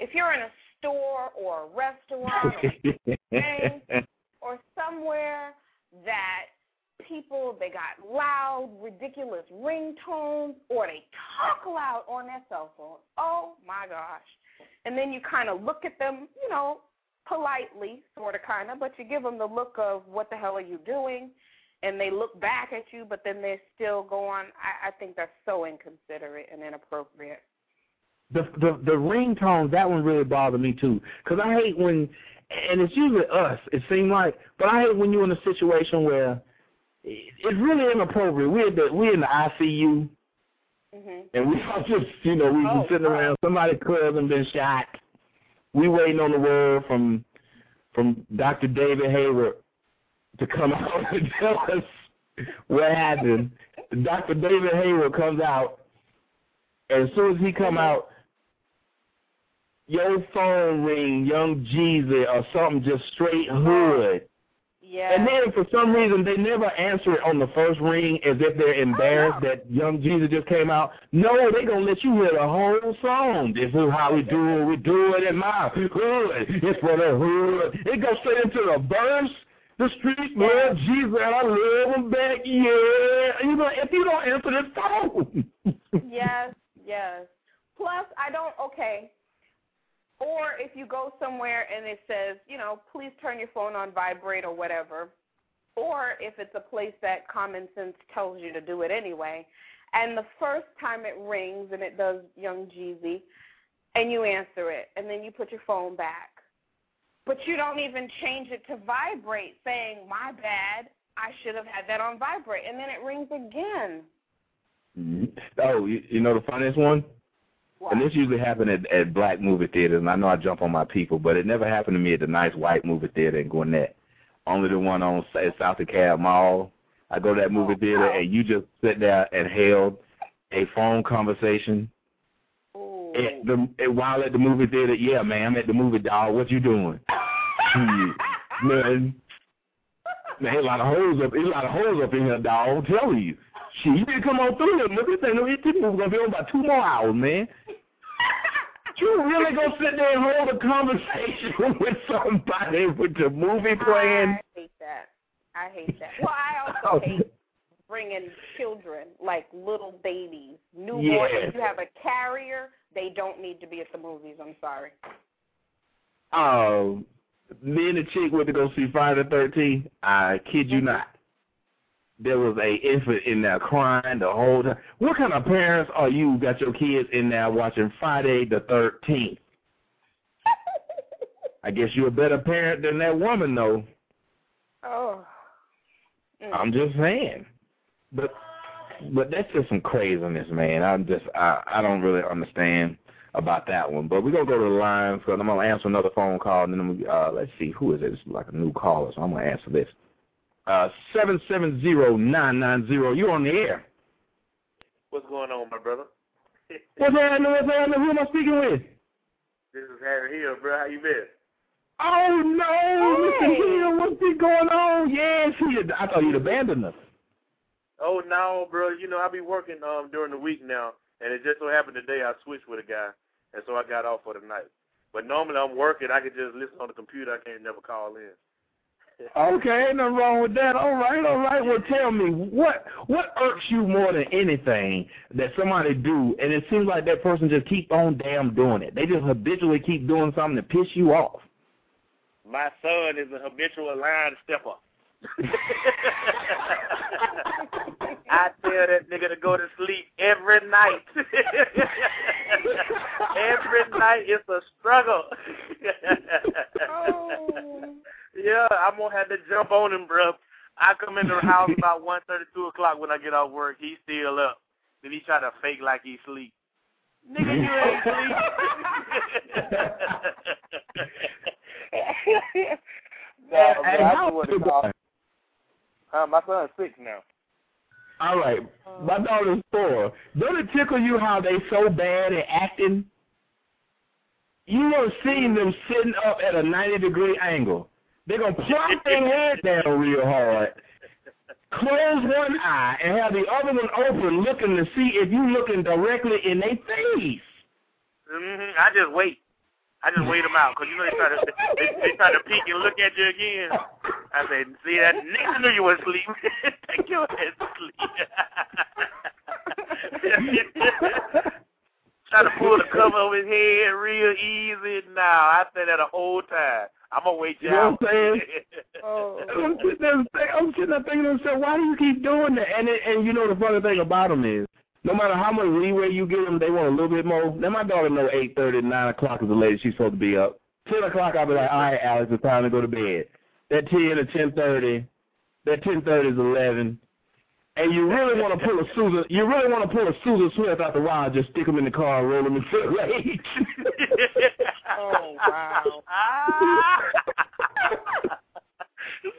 If you're in a store or a restaurant or, bank or somewhere that people they got loud, ridiculous ringtones, or they talk loud on their cell phone. Oh my gosh! And then you kind of look at them, you know, politely, sort of, kind of, but you give them the look of what the hell are you doing, and they look back at you, but then they're still going. I, I think that's so inconsiderate and inappropriate. The the the ringtones that one really bothered me too, because I hate when, and it's usually us. It seems like, but I hate when you're in a situation where it's really inappropriate. We're the we're in the ICU, mm-hmm. and we all just you know we oh, been sitting around. Somebody's cousin been shot. We waiting on the word from from Dr. David Hayward to come out and tell us what happened. Dr. David Hayward comes out, and as soon as he come out, your phone ring, Young Jeezy, or something just straight hood. Yeah. And then for some reason they never answer it on the first ring as if they're oh, embarrassed that Young Jeezy just came out. No, they gonna let you hear the whole song. This is how we do it. We do it in my hood. It's for the hood. It goes straight into the verse. The streets love Jesus and I love him back. Yeah. You know, if you don't answer this phone. yes, yes. Plus, I don't. Okay, or if you go somewhere and it says, you know, please turn your phone on vibrate or whatever, or if it's a place that common sense tells you to do it anyway, and the first time it rings and it does Young Jeezy, and you answer it, and then you put your phone back, but you don't even change it to vibrate, saying, my bad, I should have had that on vibrate, and then it rings again. Mm-hmm. Oh, you, you know the funniest one? And this usually happens at, at black movie theaters, and I know I jump on my people, but it never happened to me at the nice white movie theater in Gwinnett. Only the one on South DeKalb Mall. I go to that movie oh, theater, and you just sit there and held a phone conversation. Oh. At the, at, while at the movie theater, yeah, man, I'm at the movie, dog. What you doing? man, man, a lot of holes up, There's a lot of holes up in here, dog. I'm telling you. Shit, you didn't come on through here. Look, this ain't no, movie gonna be on about two more hours, man you really gonna sit there and hold a conversation with somebody with the movie playing? I hate that. I hate that. Well, I also hate bringing children, like little babies, newborns. Yeah. If you have a carrier, they don't need to be at the movies. I'm sorry. Oh, me and the chick went to go see Friday the 13th. I kid you not there was a infant in there crying the whole time. What kind of parents are you got your kids in there watching Friday the 13th? I guess you're a better parent than that woman, though. Oh. Mm. I'm just saying. But but that's just some craziness, man. I'm just I I don't really understand about that one. But we're gonna go to the lines because I'm gonna answer another phone call and then I'm uh let's see who is it? It's like a new caller, so I'm gonna answer this. Uh, 770990. You're on the air. What's going on, my brother? What's happening? What's happening? Who am I speaking with? This is Harry Hill, bro. How you been? Oh, no, hey. Mr. Hill. What's been going on? Yes, he, I thought you'd abandoned us. Oh, no, bro. You know, I be working um during the week now, and it just so happened today I switched with a guy, and so I got off for the night. But normally I'm working. I could just listen on the computer. I can't never call in. Okay, ain't nothing wrong with that. All right, all right. Well, tell me what what irks you more than anything that somebody do, and it seems like that person just keep on damn doing it. They just habitually keep doing something to piss you off. My son is a habitual line stepper. I tell that nigga to go to sleep every night. every night it's a struggle. oh. Yeah, I'm gonna have to jump on him, bro. I come in the house about one thirty, two o'clock when I get off work. He's still up. Then he try to fake like he sleep. Nigga, you ain't sleep. no, Hey, I how just want to old call. you Uh, my son's six now. All right, my daughter's four. Don't it tickle you how they so bad at acting? You have seen them sitting up at a 90 degree angle. They're going to plop their head down real hard, close one eye, and have the other one open looking to see if you're looking directly in their face. hmm I just wait. I just wait them out because you know they try to they, they try to peek and look at you again. I say, see that nigga knew you was asleep. Take your ass to sleep. try to pull the cover over his head real easy. Now I say that the whole time. I'm gonna wait you, You know out. what I'm saying? Oh. I'm sitting there, I'm sitting there thinking to myself, why do you keep doing that? And it, and you know the funny thing about him is, no matter how much leeway you give them, they want a little bit more. Now my daughter know eight thirty, nine o'clock is the latest she's supposed to be up. Ten o'clock, I'll be like, all right, Alex, it's time to go to bed. That ten to ten thirty, that ten thirty is eleven. And you really want to pull a Susan, you really want to pull a Susan Smith out the wild, just stick them in the car and roll them into the lake. Oh wow.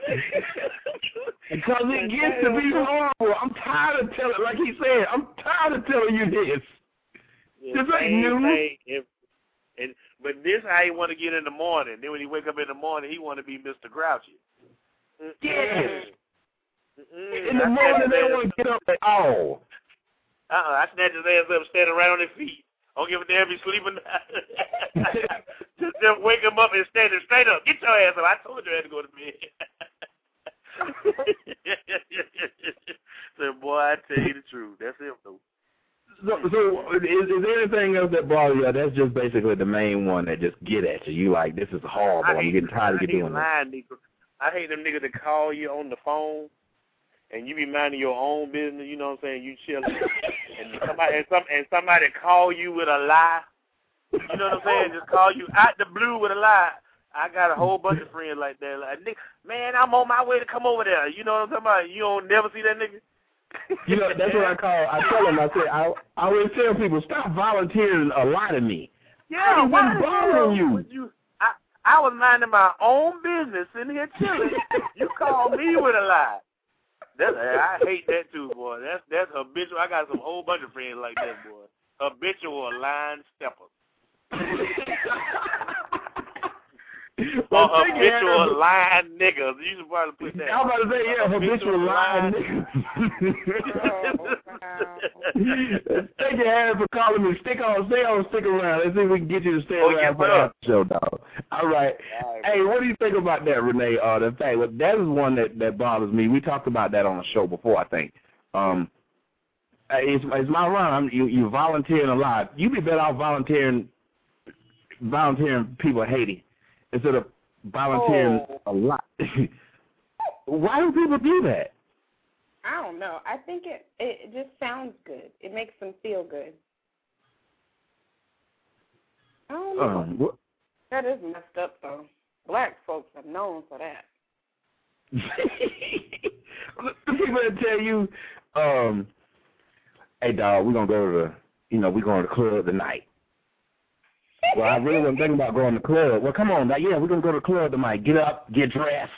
Because it gets to be horrible. I'm tired of telling, like he said, I'm tired of telling you this. Yeah, This ain't new. and but this I he want to get in the morning. Then when he wake up in the morning, he want to be Mr. Grouchy. Mm-mm. Yes. Mm-mm. In the I morning, they want to get up at all. ass- Uh-uh. I snatch his ass up, standing right on his feet. Don't give a damn if he's sleeping. just, just wake him up and stand him straight up. Get your ass up. I told you I had to go to bed. Said, boy, I tell you the truth. That's him, though. So, so is, is there anything else that bothers you? That's just basically the main one that just get at you. You like, this is horrible. I'm getting tired of you doing this. lying niggas. I hate them niggas that call you on the phone and you be minding your own business, you know what I'm saying? You chilling and somebody and some and somebody call you with a lie. You know what I'm saying? Just call you out the blue with a lie. I got a whole bunch of friends like that. Like, nigga, man, I'm on my way to come over there. You know what I'm talking about? You don't never see that nigga? You know, that's what I call. I tell them. I say, I, I always tell people, stop volunteering a lot to me. Yeah, why bothering you. you? I I was minding my own business, sitting here chilling. you call me with a lie. That's I hate that too, boy. That's that's habitual. I got some whole bunch of friends like that, boy. Habitual line steppers. Well, or habitual line niggas. You should probably put that. I was about to say, yeah, habitual lying niggas. Thank you, Harry, for calling me. Stick on, stay on, stick around. Let's see if we can get you to stay Oh, around for the show, dog. All right. Hey, what do you think about that, Renee? Uh, the fact, well, that is one that that bothers me. We talked about that on the show before, I think. Um, uh, it's, it's my run. I'm, you you volunteering a lot. You'd be better off volunteering, volunteering people Haiti instead of volunteering Oh. a lot. Why do people do that? I don't know. I think it it just sounds good. It makes them feel good. I don't know. Um, what, that is messed up though. Black folks are known for that. people that tell you, um, hey dog, we're gonna go to the you know, we're going to the club tonight. Well, I really wasn't thinking about going to the club. Well, come on, now, yeah, we're gonna go to the club tonight. Get up, get dressed.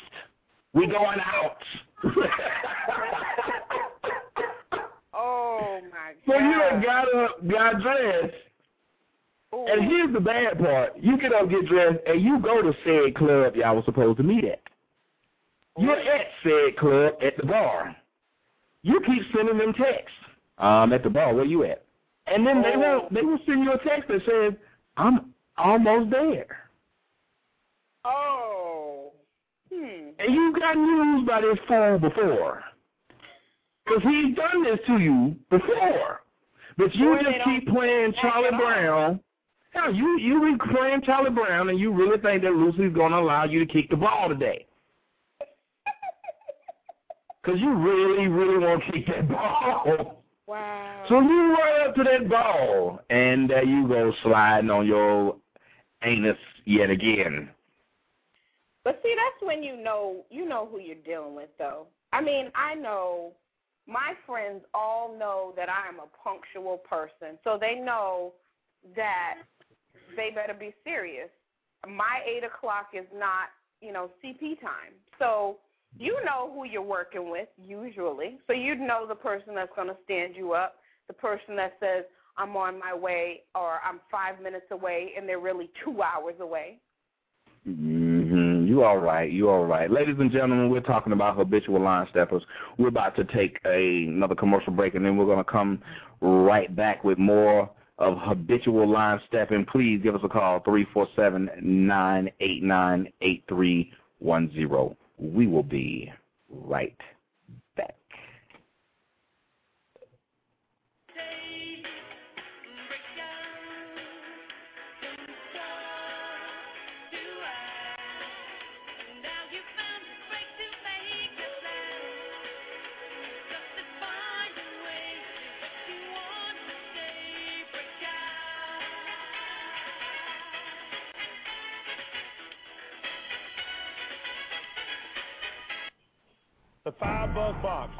We going out. Oh my god. so you done got up, got dressed. Ooh. And here's the bad part. You get up, get dressed, and you go to said club y'all was supposed to meet at. You're at said club at the bar. You keep sending them texts. Um, at the bar, where you at? And then they will they will send you a text that says, I'm almost there. Oh. Hmm. And you got used by this fool before. Because he's done this to you before. But you just keep playing Charlie. Brown. Yeah, you you be playing Charlie Brown and you really think that Lucy's gonna allow you to kick the ball today. Cause you really, really want to kick that ball. Wow. So you run up to that ball, and there you go sliding on your anus yet again. But see, that's when you know you know who you're dealing with, though. I mean, I know my friends all know that I am a punctual person, so they know that they better be serious. My eight o'clock is not, you know, CP time. So you know who you're working with usually. So you know the person that's going to stand you up, the person that says I'm on my way or I'm five minutes away, and they're really two hours away. Mm-hmm. You all right. You all right. Ladies and gentlemen, we're talking about habitual line steppers. We're about to take a, another commercial break, and then we're going to come right back with more of habitual line stepping. Please give us a call, three four seven nine eight nine eight three one zero. We will be right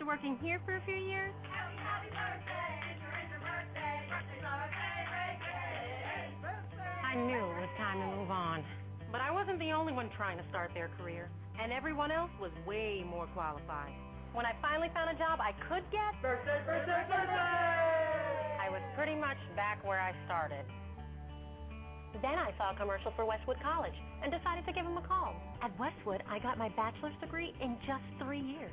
After working here for a few years, I knew it was time to move on. But I wasn't the only one trying to start their career, and everyone else was way more qualified. When I finally found a job I could get, birthday, birthday, birthday! I was pretty much back where I started. Then I saw a commercial for Westwood College and decided to give them a call. At Westwood, I got my bachelor's degree in just three years.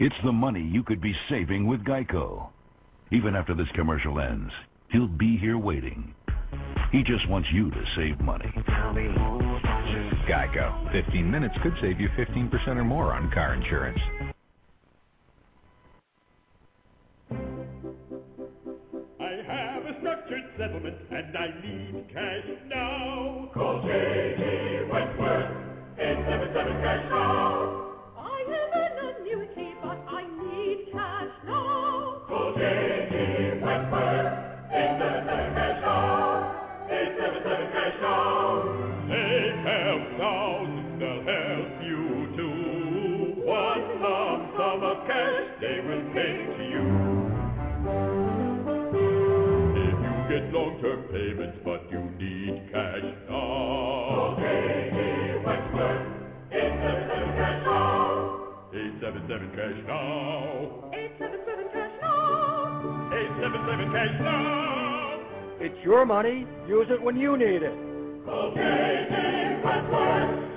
It's the money you could be saving with Geico. Even after this commercial ends, he'll be here waiting. He just wants you to save money. Geico. 15 minutes could save you 15% or more on car insurance. I have a structured settlement and I need cash now. Call J.G. Wentworth, 877 cash now. Get payments, but you need cash now. J.G., Wentworth, 877 cash now. 877 cash now. 877 cash now. 877 cash now. It's your money. Use it when you need it. J.G., Wentworth, 877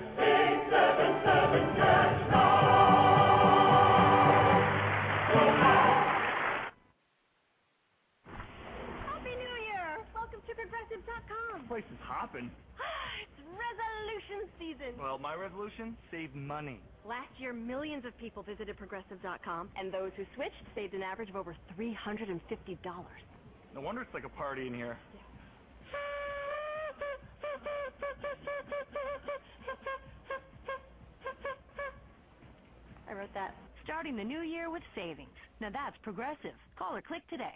Place is hopping. It's resolution season. Well, my resolution? Save money. Last year, millions of people visited Progressive.com, and those who switched saved an average of over $350. No wonder it's like a party in here. I wrote that. Starting the new year with savings. Now that's progressive. Call or click today.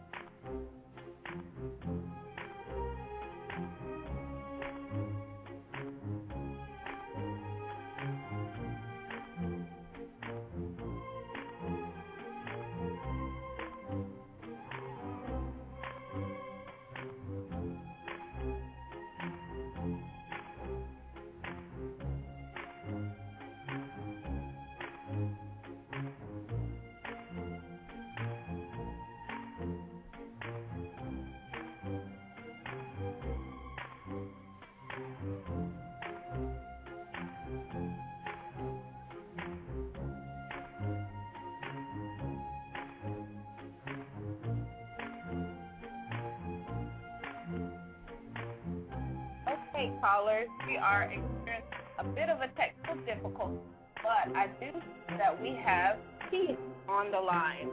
callers, we are experiencing a bit of a technical difficulty, but I do see that we have Keith on the line.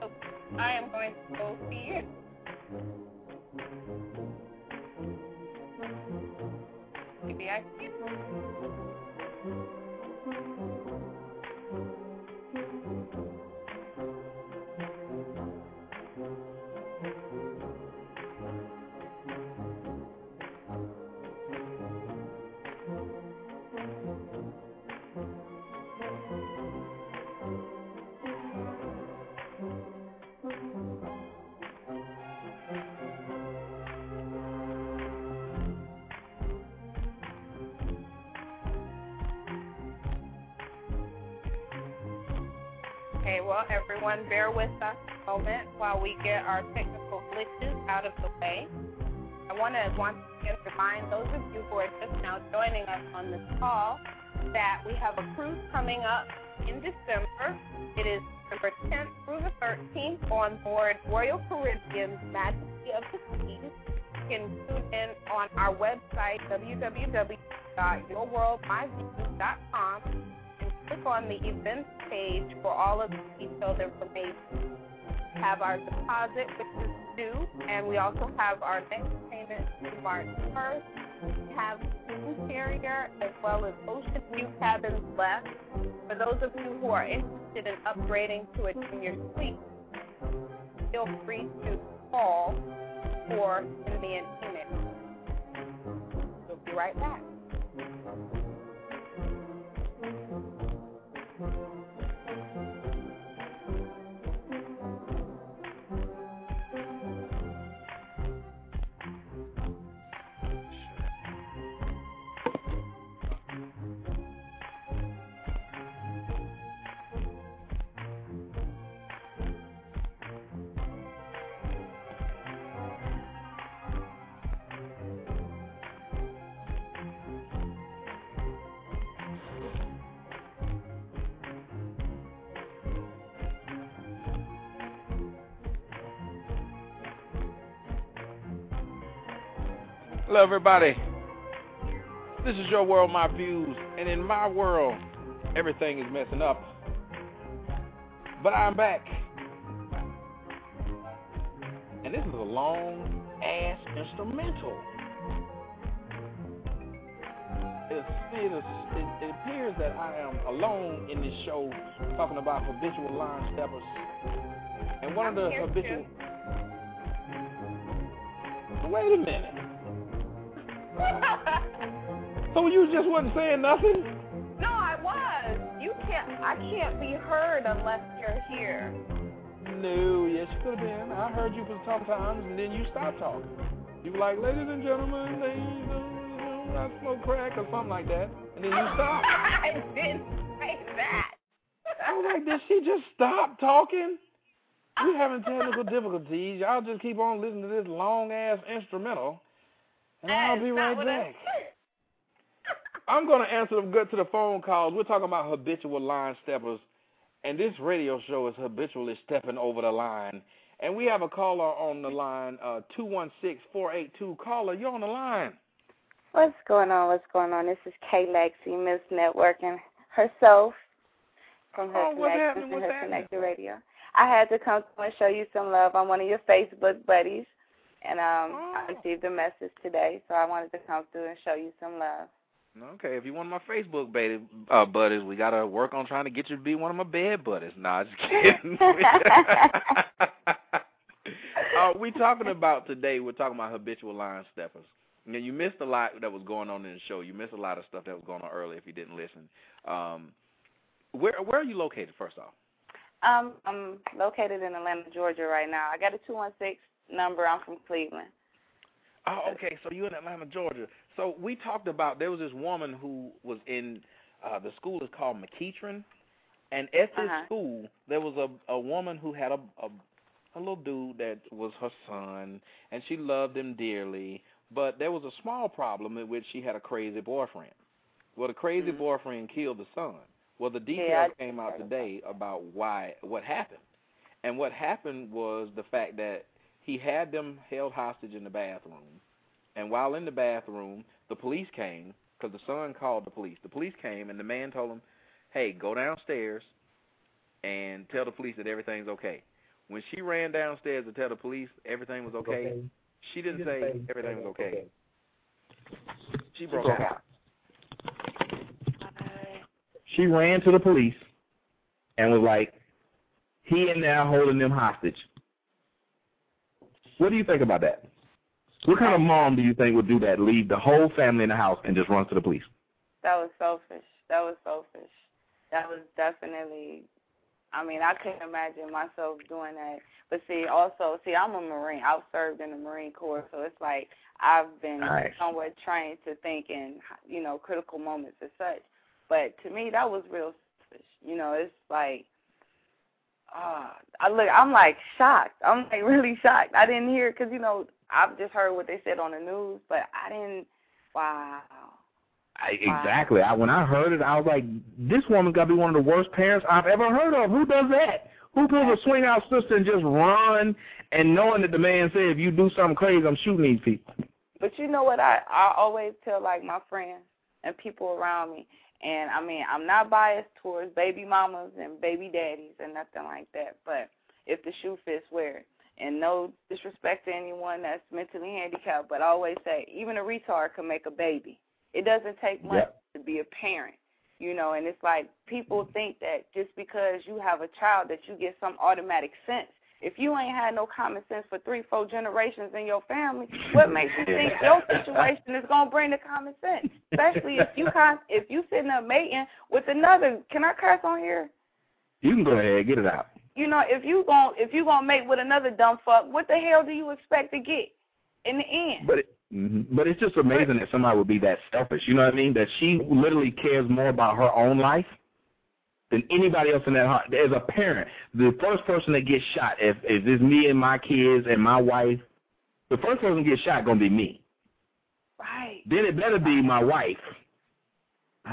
So I am going to go see you. Maybe I can. Everyone, bear with us a moment while we get our technical glitches out of the way. I want to once again remind those of you who are just now joining us on this call that we have a cruise coming up in December. It is December 10th through the 13th on board Royal Caribbean's Majesty of the Seas. You can tune in on our website, www.yourworldmyviews.com click on the events page for all of the detailed information. We have our deposit, which is due, and we also have our next payment due March 1st. We have interior as well as ocean view cabins left. For those of you who are interested in upgrading to a junior suite, feel free to call or send me an email. We'll be right back. Hello, everybody. This is your world, my views, and in my world, everything is messing up. But I'm back, and this is a long ass instrumental. It, it, is, it, it appears that I am alone in this show talking about habitual line steppers, and one of the habitual. Wait a minute. So you just wasn't saying nothing? No, I was. You can't. I can't be heard unless you're here. No, yes, you could have been. I heard you for some times, and then you stopped talking. You were like, ladies and gentlemen, ladies, uh, I smoke crack or something like that, and then you stopped. I didn't say that. I was like, did she just stop talking? We're having technical difficulties. Y'all just keep on listening to this long ass instrumental, and I'll be right back. I'm going to answer them good to the phone calls. We're talking about habitual line steppers, and this radio show is habitually stepping over the line. And we have a caller on the line, uh, 216-482. Caller, you're on the line. What's going on? What's going on? This is Kay Lexi, Miss Networking herself from her Oh, what's Connections and her happening? Connected Radio. I had to come through and show you some love. I'm one of your Facebook buddies, and um, I Oh. received a message today, so I wanted to come through and show you some love. Okay, if you want my Facebook baby, uh, buddies, we got to work on trying to get you to be one of my bed buddies. Nah, just kidding. uh, we talking about today, we're talking about habitual line steppers. Now, you missed a lot that was going on in the show. You missed a lot of stuff that was going on earlier if you didn't listen. Um, where where are you located, first off? Um, I'm located in Atlanta, Georgia right now. I got a 216 number. I'm from Cleveland. Oh, okay. So you're in Atlanta, Georgia. So we talked about there was this woman who was in uh the school is called McEachern, and at this Uh-huh. school there was a a woman who had a, a a little dude that was her son, and she loved him dearly. But there was a small problem in which she had a crazy boyfriend. Well, the crazy boyfriend killed the son. Well, the details Yeah, came out today about why what happened, and what happened was the fact that he had them held hostage in the bathroom And while in the bathroom, the police came because the son called the police. The police came, and the man told him, "Hey, go downstairs and tell the police that everything's okay." When she ran downstairs to tell the police everything was okay, she didn't say everything was okay. She broke out. She ran to the police and was like, he in there holding them hostage. What do you think about that? What kind of mom do you think would do that? Leave the whole family in the house and just run to the police? That was selfish. That was selfish. That was definitely. I mean, I couldn't imagine myself doing that. But see, also, see, I'm a Marine. I've served in the Marine Corps, so it's like I've been Nice. somewhat trained to think in, you know, critical moments as such. But to me, that was real selfish. You know, it's like, ah, I look, I'm like shocked. I'm like really shocked. I didn't hear because you know I've just heard what they said on the news, but I didn't. Wow. I, exactly. I, when I heard it, I was like, this woman's got to be one of the worst parents I've ever heard of. Who does that? Who pulls a swing out sister and just run and knowing that the man said, if you do something crazy, I'm shooting these people? But you know what I I always tell like my friends and people around me, and I mean I'm not biased towards baby mamas and baby daddies and nothing like that. But if the shoe fits, wear it. And no disrespect to anyone that's mentally handicapped, but I always say even a retard can make a baby. It doesn't take much Yep. to be a parent, you know. And it's like people think that just because you have a child that you get some automatic sense. If you ain't had no common sense for three, four generations in your family, what makes you think your situation is gonna bring the common sense? Especially if you con- if you sitting up mating with another. Can I curse on here? You can go ahead, get it out. You know, if you gon' if you gonna mate with another dumb fuck, what the hell do you expect to get in the end? But it, mhm. but it's just amazing that somebody would be that selfish. You know what I mean? That she literally cares more about her own life than anybody else in that heart. As a parent, the first person that gets shot, if if it's me and my kids and my wife, the first person to get shot gonna be me. Right. Then it better be my wife.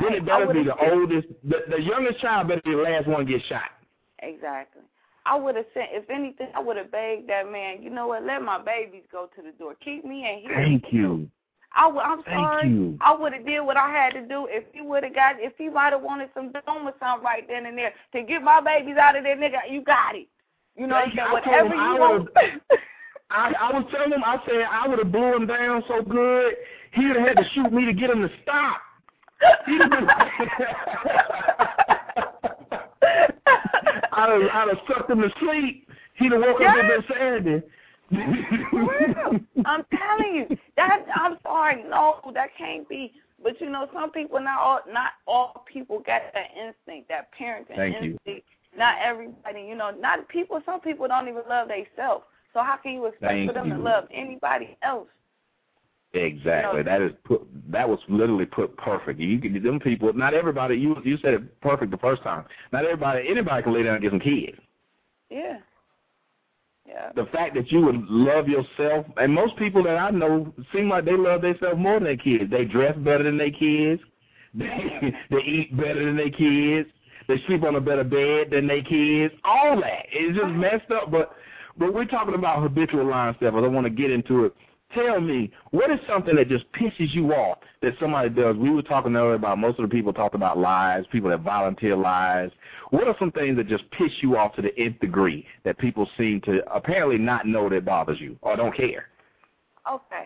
Then it better be the said- oldest. The, the youngest child better be the last one to get shot. Exactly. I would have sent, if anything, I would have begged that man. You know what? Let my babies go to the door. Keep me in here. Thank you. I w- I'm Thank sorry. you. I would have did what I had to do. If he would have got, if he might have wanted some doom or something right then and there to get my babies out of there, nigga, you got it. You know what I'm you. saying? Whatever him you I want. I, I was telling him, I said I would have blew him down so good, he would have had to shoot me to get him to stop. He'd have been, I'd have, I'd have sucked him to sleep. He'd have woke up and been Sandy. I'm telling you, that I'm sorry, no, that can't be. But you know, some people not all not all people got that instinct, that parenting Thank you. instinct. Not everybody, you know, not people. Some people don't even love themselves. So how can you expect Thank for them to love anybody else? Exactly. That is put. That was literally put perfect. You can them people. Not everybody. You you said it perfect the first time. Not everybody. Anybody can lay down and get some kids. Yeah. Yeah. the fact that you would love yourself, and most people that I know seem like they love themselves more than their kids. They dress better than their kids. They, they eat better than their kids. They sleep on a better bed than their kids. All that it's just uh-huh. messed up. But but we're talking about habitual line steppers. I don't want to get into it. Tell me, what is something that just pisses you off that somebody does? We were talking earlier about most of the people talked about lies, people that volunteer lies. What are some things that just piss you off to the nth degree that people seem to apparently not know that bothers you or don't care? Okay.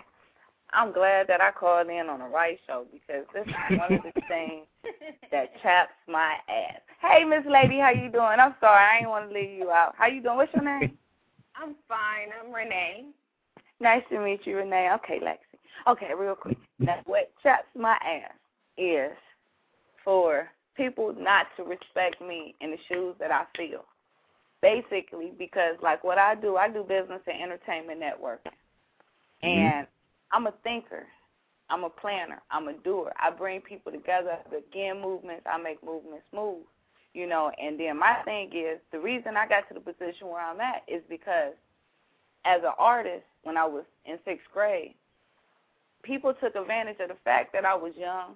I'm glad that I called in on the right show because this is one of the things that chaps my ass. Hey, Miss Lady, how you doing? I'm sorry, I ain't want to leave you out. How you doing? What's your name? I'm fine. I'm Renee. Nice to meet you, Renee. Okay, Lexi. Okay, real quick. Now, what chaps my ass is for people not to respect me in the shoes that I feel. Basically, because like what I do, I do business and entertainment networking, mm-hmm. and I'm a thinker. I'm a planner. I'm a doer. I bring people together. I begin movements. I make movements move. You know, and then my thing is the reason I got to the position where I'm at is because as an artist, when I was in sixth grade, people took advantage of the fact that I was young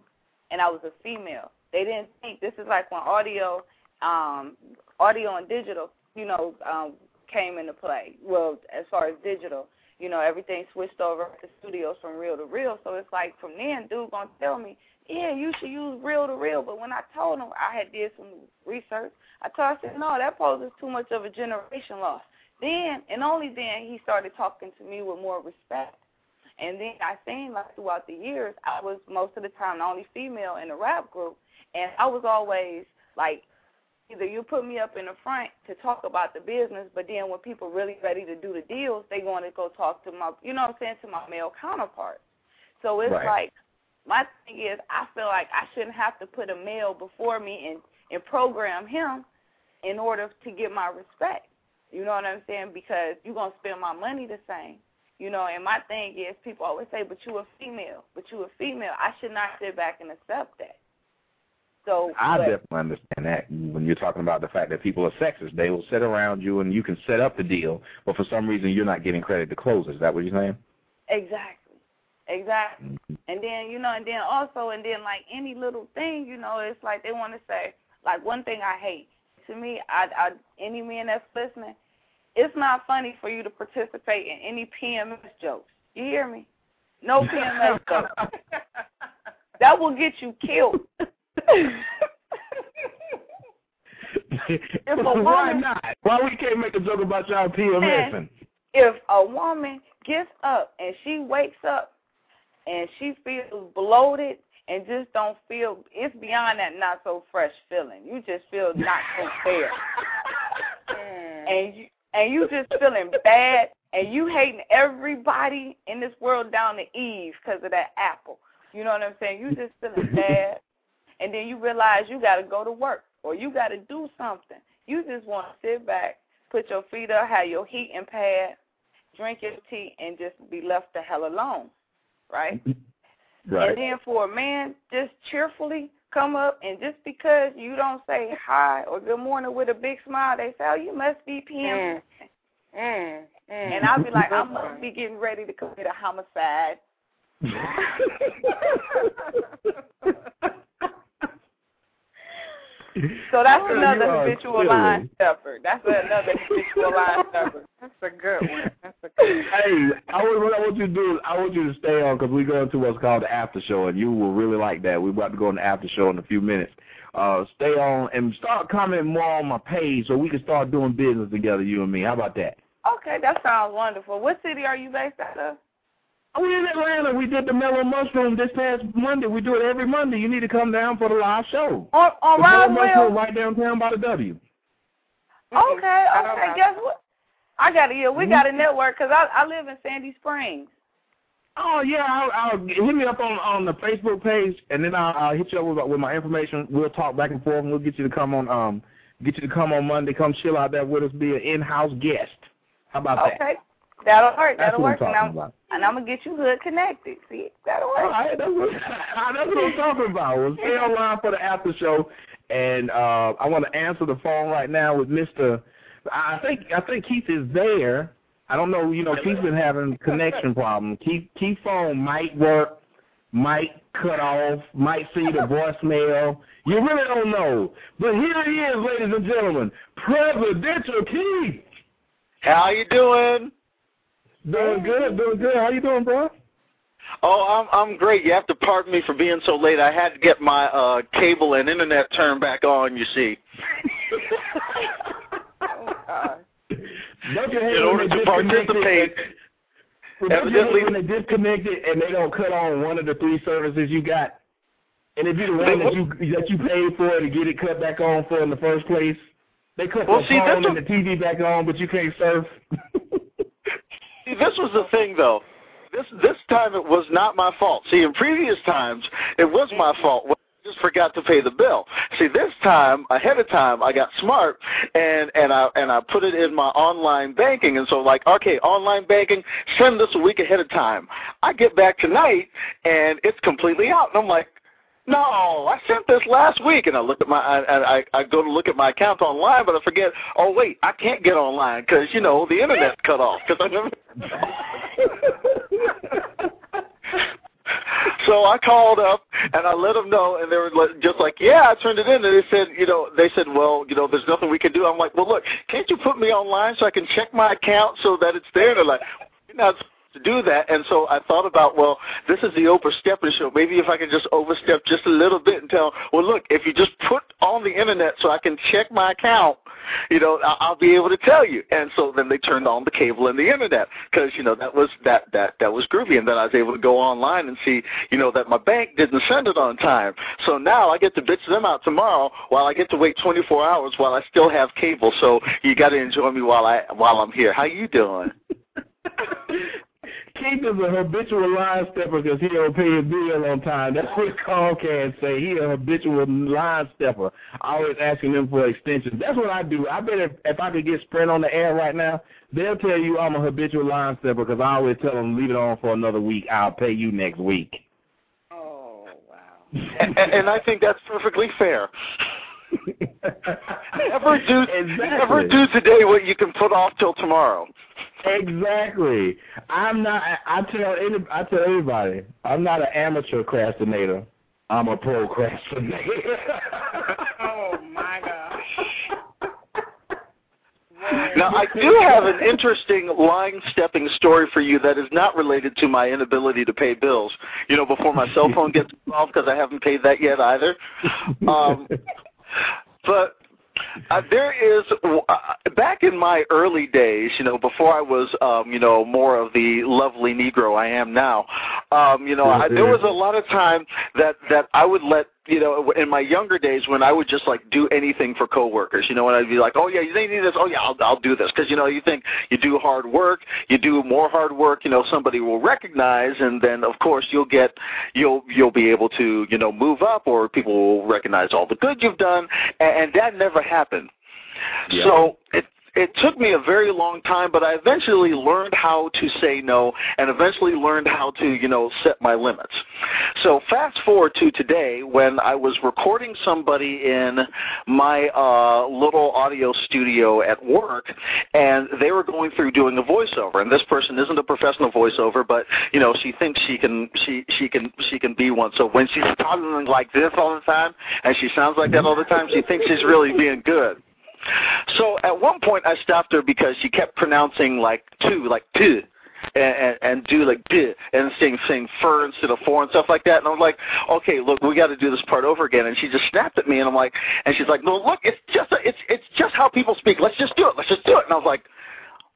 and I was a female. They didn't think this is like when audio, um, audio and digital, you know, um, came into play. Well, as far as digital, you know, everything switched over the studios from reel to reel. So it's like from then, dude gonna tell me, yeah, you should use reel to reel. But when I told him I had did some research, I told I said, no, that poses too much of a generation loss. Then and only then he started talking to me with more respect. And then I seen like throughout the years, I was most of the time the only female in the rap group, and I was always like either you put me up in the front to talk about the business, but then when people really ready to do the deals, they want to go talk to my, you know what I'm saying, to my male counterparts. So it's Right. like my thing is, I feel like I shouldn't have to put a male before me and and program him in order to get my respect. You know what I'm saying? Because you're gonna spend my money the same. You know, and my thing is, people always say, "But you a female, but you a female." I should not sit back and accept that. So I but- definitely understand that when you're talking about the fact that people are sexist. They will sit around you and you can set up the deal, but for some reason you're not getting credit to close. Is that what you're saying? Exactly. Exactly. Mm-hmm. And then, you know, and then also, and then like any little thing, you know, it's like they want to say, like one thing I hate, to me, I, I, any man that's listening, it's not funny for you to participate in any PMS jokes. You hear me? No PMS jokes. That will get you killed. Why woman- not? Why we can't make a joke about y'all PMSing? if a woman gets up and she wakes up and she feels bloated and just don't feel it's beyond that not so fresh feeling. You just feel not so fair. and you and you just feeling bad and you hating everybody in this world down to Eve because of that apple. You know what I'm saying? You just feeling bad and then you realize you gotta go to work or you gotta do something. You just want to sit back, put your feet up, have your heating pad, drink your tea, and just be left the hell alone, right? Right. And then for a man, just cheerfully come up and just because you don't say hi or good morning with a big smile, they say, oh, you must be PM. Mm. Mm. Mm. And I'll be like, I must be getting ready to commit a homicide. So that's another habitual line stuffer. That's another habitual line stuffer. That's a good one. That's a good one. Hey, I want, what I want you to do is I want you to stay on because we're going to what's called the after show, and you will really like that. We're about to go on the after show in a few minutes. Uh, stay on and start commenting more on my page so we can start doing business together, you and me. How about that? Okay, that sounds wonderful. What city are you based out of? We in Atlanta. We did the Mellow Mushroom this past Monday. We do it every Monday. You need to come down for the live show. On, on the Mellow Roswell? Mushroom right downtown by the W. Okay, okay. Guess what? I got to yeah, we got a network 'cause I I live in Sandy Springs. Oh yeah, I'll, I'll hit me up on on the Facebook page, and then I'll, I'll hit you up with, with my information. We'll talk back and forth, and we'll get you to come on um get you to come on Monday. Come chill out there with us, be an in-house guest. How about that? Okay, that'll work. That'll what I'm work. Talking I'm about. And I'm gonna get you hood connected. See, that'll work. All right, that's what, that's what I'm talking about. We'll stay online for the after show, and uh, I want to answer the phone right now with Mister. I think I think Keith is there. I don't know. You know, Keith's been having connection problems. Keith Keith phone might work, might cut off, might see the voicemail. You really don't know. But here he is, ladies and gentlemen, Presidential Keith. How you doing? Doing good, doing good. How you doing, bro? Oh, I'm I'm great. You have to pardon me for being so late. I had to get my uh cable and internet turned back on, you see. Don't you hate In order to participate, and- Don't you hate evidently- when they disconnect it and they don't cut on one of the three services you got? And if you're the one that you that you paid for to get it cut back on for in the first place, they cut Well, the see, phone that's and the TV back on, but you can't surf. See, this was the thing though. This this time it was not my fault. See, in previous times it was my fault. I just forgot to pay the bill. See, this time ahead of time I got smart and and I and I put it in my online banking and so like okay, online banking, send this a week ahead of time. I get back tonight and it's completely out and I'm like no, I sent this last week, and I look at my, I, I, I go to look at my account online, but I forget. Oh wait, I can't get online because you know the internet's cut off. Cause I never. so I called up and I let them know, and they were just like, "Yeah, I turned it in." And they said, you know, they said, "Well, you know, there's nothing we can do." I'm like, "Well, look, can't you put me online so I can check my account so that it's there?" And they're like, "You're not to do that. And so I thought about, well, this is the overstepping show. Maybe if I could just overstep just a little bit and tell, well, look, if you just put on the internet so I can check my account, you know, I'll be able to tell you. And so then they turned on the cable and the internet because you know that was that that that was groovy. And then I was able to go online and see, you know, that my bank didn't send it on time. So now I get to bitch them out tomorrow while I get to wait 24 hours while I still have cable. So you got to enjoy me while I while I'm here. How you doing? Keith is a habitual line stepper because he don't pay his bill on time. That's what Comcast say. He a habitual line stepper. Always asking them for extensions. That's what I do. I bet if, if I could get Sprint on the air right now, they'll tell you I'm a habitual line stepper because I always tell them leave it on for another week. I'll pay you next week. Oh wow. and, and I think that's perfectly fair. never do exactly. never do today what you can put off till tomorrow. Exactly. I'm not. I tell any. I tell everybody. I'm not an amateur procrastinator. I'm a procrastinator. oh my gosh. Now, I do have an interesting line stepping story for you that is not related to my inability to pay bills. You know, before my cell phone gets involved because I haven't paid that yet either. Um, but uh, there is uh, back in my early days, you know, before I was, um, you know, more of the lovely Negro I am now. Um, you know, I, there was a lot of time that that I would let you know, in my younger days when I would just like do anything for coworkers, you know, and I'd be like, oh yeah, you need this, oh yeah, I'll I'll do this, because you know, you think you do hard work, you do more hard work, you know, somebody will recognize, and then of course you'll get, you'll you'll be able to, you know, move up, or people will recognize all the good you've done, and, and that never happened. Yeah. So it it took me a very long time, but I eventually learned how to say no and eventually learned how to, you know, set my limits. So fast forward to today when I was recording somebody in my uh, little audio studio at work and they were going through doing a voiceover. And this person isn't a professional voiceover but you know she thinks she can she she can she can be one. So when she's talking like this all the time and she sounds like that all the time she thinks she's really being good so at one point I stopped her because she kept pronouncing like two, like two. And, and, and do like duh, and saying saying fur instead of four and stuff like that. And I was like, okay, look, we got to do this part over again. And she just snapped at me, and I'm like, and she's like, no, look, it's just a, it's it's just how people speak. Let's just do it. Let's just do it. And I was like,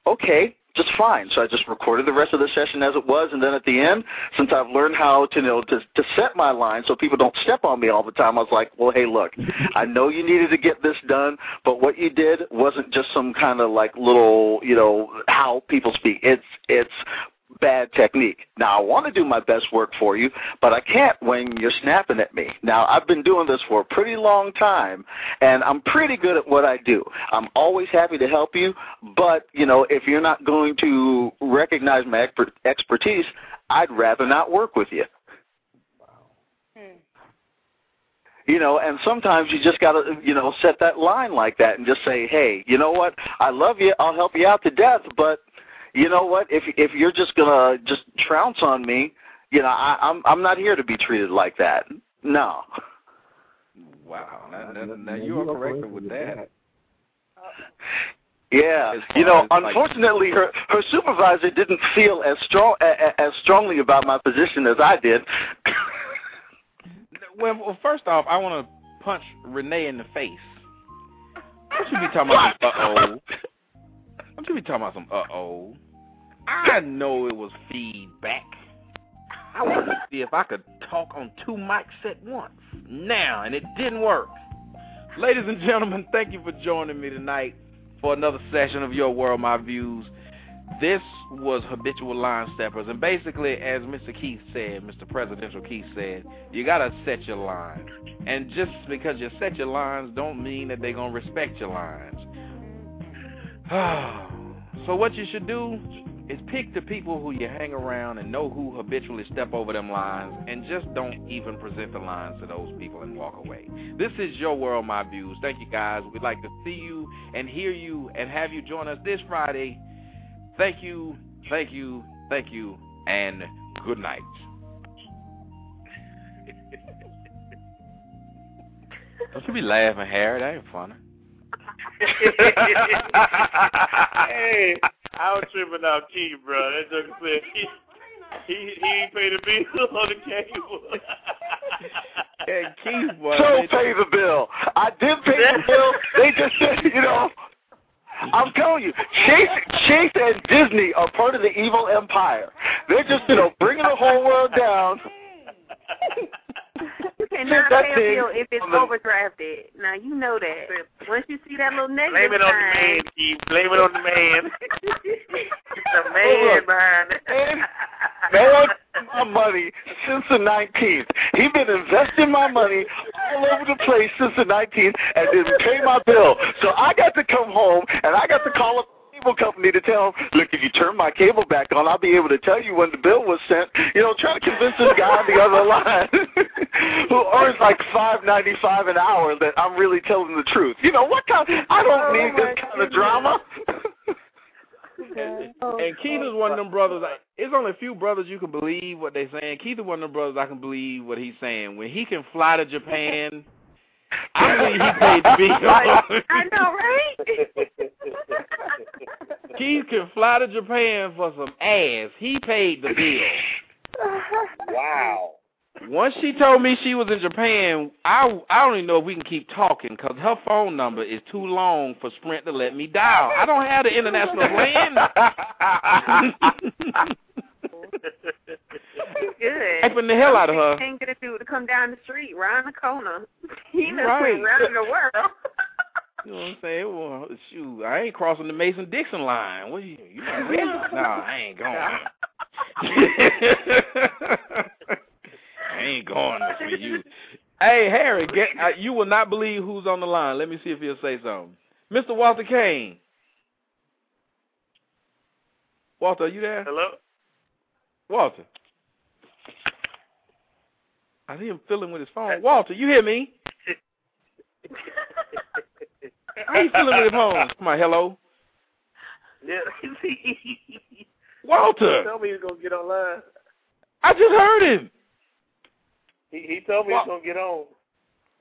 okay just fine. So I just recorded the rest of the session as it was, and then at the end, since I've learned how to you know to to set my line so people don't step on me all the time, I was like, well, hey, look, I know you needed to get this done, but what you did wasn't just some kind of like little you know how people speak. It's it's bad technique. Now I want to do my best work for you, but I can't when you're snapping at me. Now I've been doing this for a pretty long time and I'm pretty good at what I do. I'm always happy to help you, but you know, if you're not going to recognize my expert expertise, I'd rather not work with you. Hmm. You know, and sometimes you just got to, you know, set that line like that and just say, "Hey, you know what? I love you. I'll help you out to death, but you know what? If if you're just gonna just trounce on me, you know, I, I'm I'm not here to be treated like that. No. Wow. Now, now, now you are correct with that. Yeah, you know, unfortunately, her her supervisor didn't feel as strong a- as strongly about my position as I did. Well, well, first off, I want to punch Renee in the face. Don't you be talking about uh-oh. Don't you be talking about some uh-oh. I know it was feedback. I wanted to see if I could talk on two mics at once. Now, and it didn't work. Ladies and gentlemen, thank you for joining me tonight for another session of Your World, My Views. This was Habitual Line Steppers, and basically, as Mr. Keith said, Mr. Presidential Keith said, you gotta set your lines. And just because you set your lines don't mean that they're gonna respect your lines. Ah. So what you should do is pick the people who you hang around and know who habitually step over them lines and just don't even present the lines to those people and walk away. This is Your World, My Views. Thank you guys. We'd like to see you and hear you and have you join us this Friday. Thank you, thank you, thank you, and good night. Don't you be laughing, Harry. That ain't funny. Hey, I was tripping out Keith, bro. That joke said he he he ain't paid the bill on the cable. and Keith, boy, So pay the bill. I did pay the bill. They just said, you know. I'm telling you, Chase, Chase and Disney are part of the evil empire. They're just, you know, bringing the whole world down. You cannot pay a thing bill if it's overdrafted. Now you know that. Once you see that little negative Blame it on the man, Keith. Blame it on the man. the man Look, behind it. man, No my money since the 19th. He been investing my money all over the place since the 19th and didn't pay my bill. So I got to come home and I got to call up the cable company to tell him, look, if you turn my cable back on, I'll be able to tell you when the bill was sent. You know, trying to convince this guy on the other line who earns like five ninety five an hour that I'm really telling the truth. You know what kind? I don't need this kind of drama. And Keith is one of them brothers. I, it's only a few brothers you can believe what they're saying. Keith is one of them brothers I can believe what he's saying. When he can fly to Japan, I he paid the bill. I know, right? Keith can fly to Japan for some ass. He paid the bill. Wow. Once she told me she was in Japan, I I don't even know if we can keep talking because her phone number is too long for Sprint to let me dial. I don't have the international plan. Good. Hyping the hell out of her. Can't get a dude to come down the street, round the corner. He done Right. went round the world. You know what I'm saying? Well, shoot, I ain't crossing the Mason Dixon line. What you? You not ready? no, I ain't going. I ain't going with you. Hey, Harry, get, uh, you will not believe who's on the line. Let me see if he'll say something. Mr. Walter Kane. Walter, are you there? Hello? Walter. I see him fiddling with his phone. Walter, you hear me? How you fiddling with his phone? Come on, hello. Yeah. Walter. He told me he was gonna get online. I just heard him. He he told me he was gonna get on.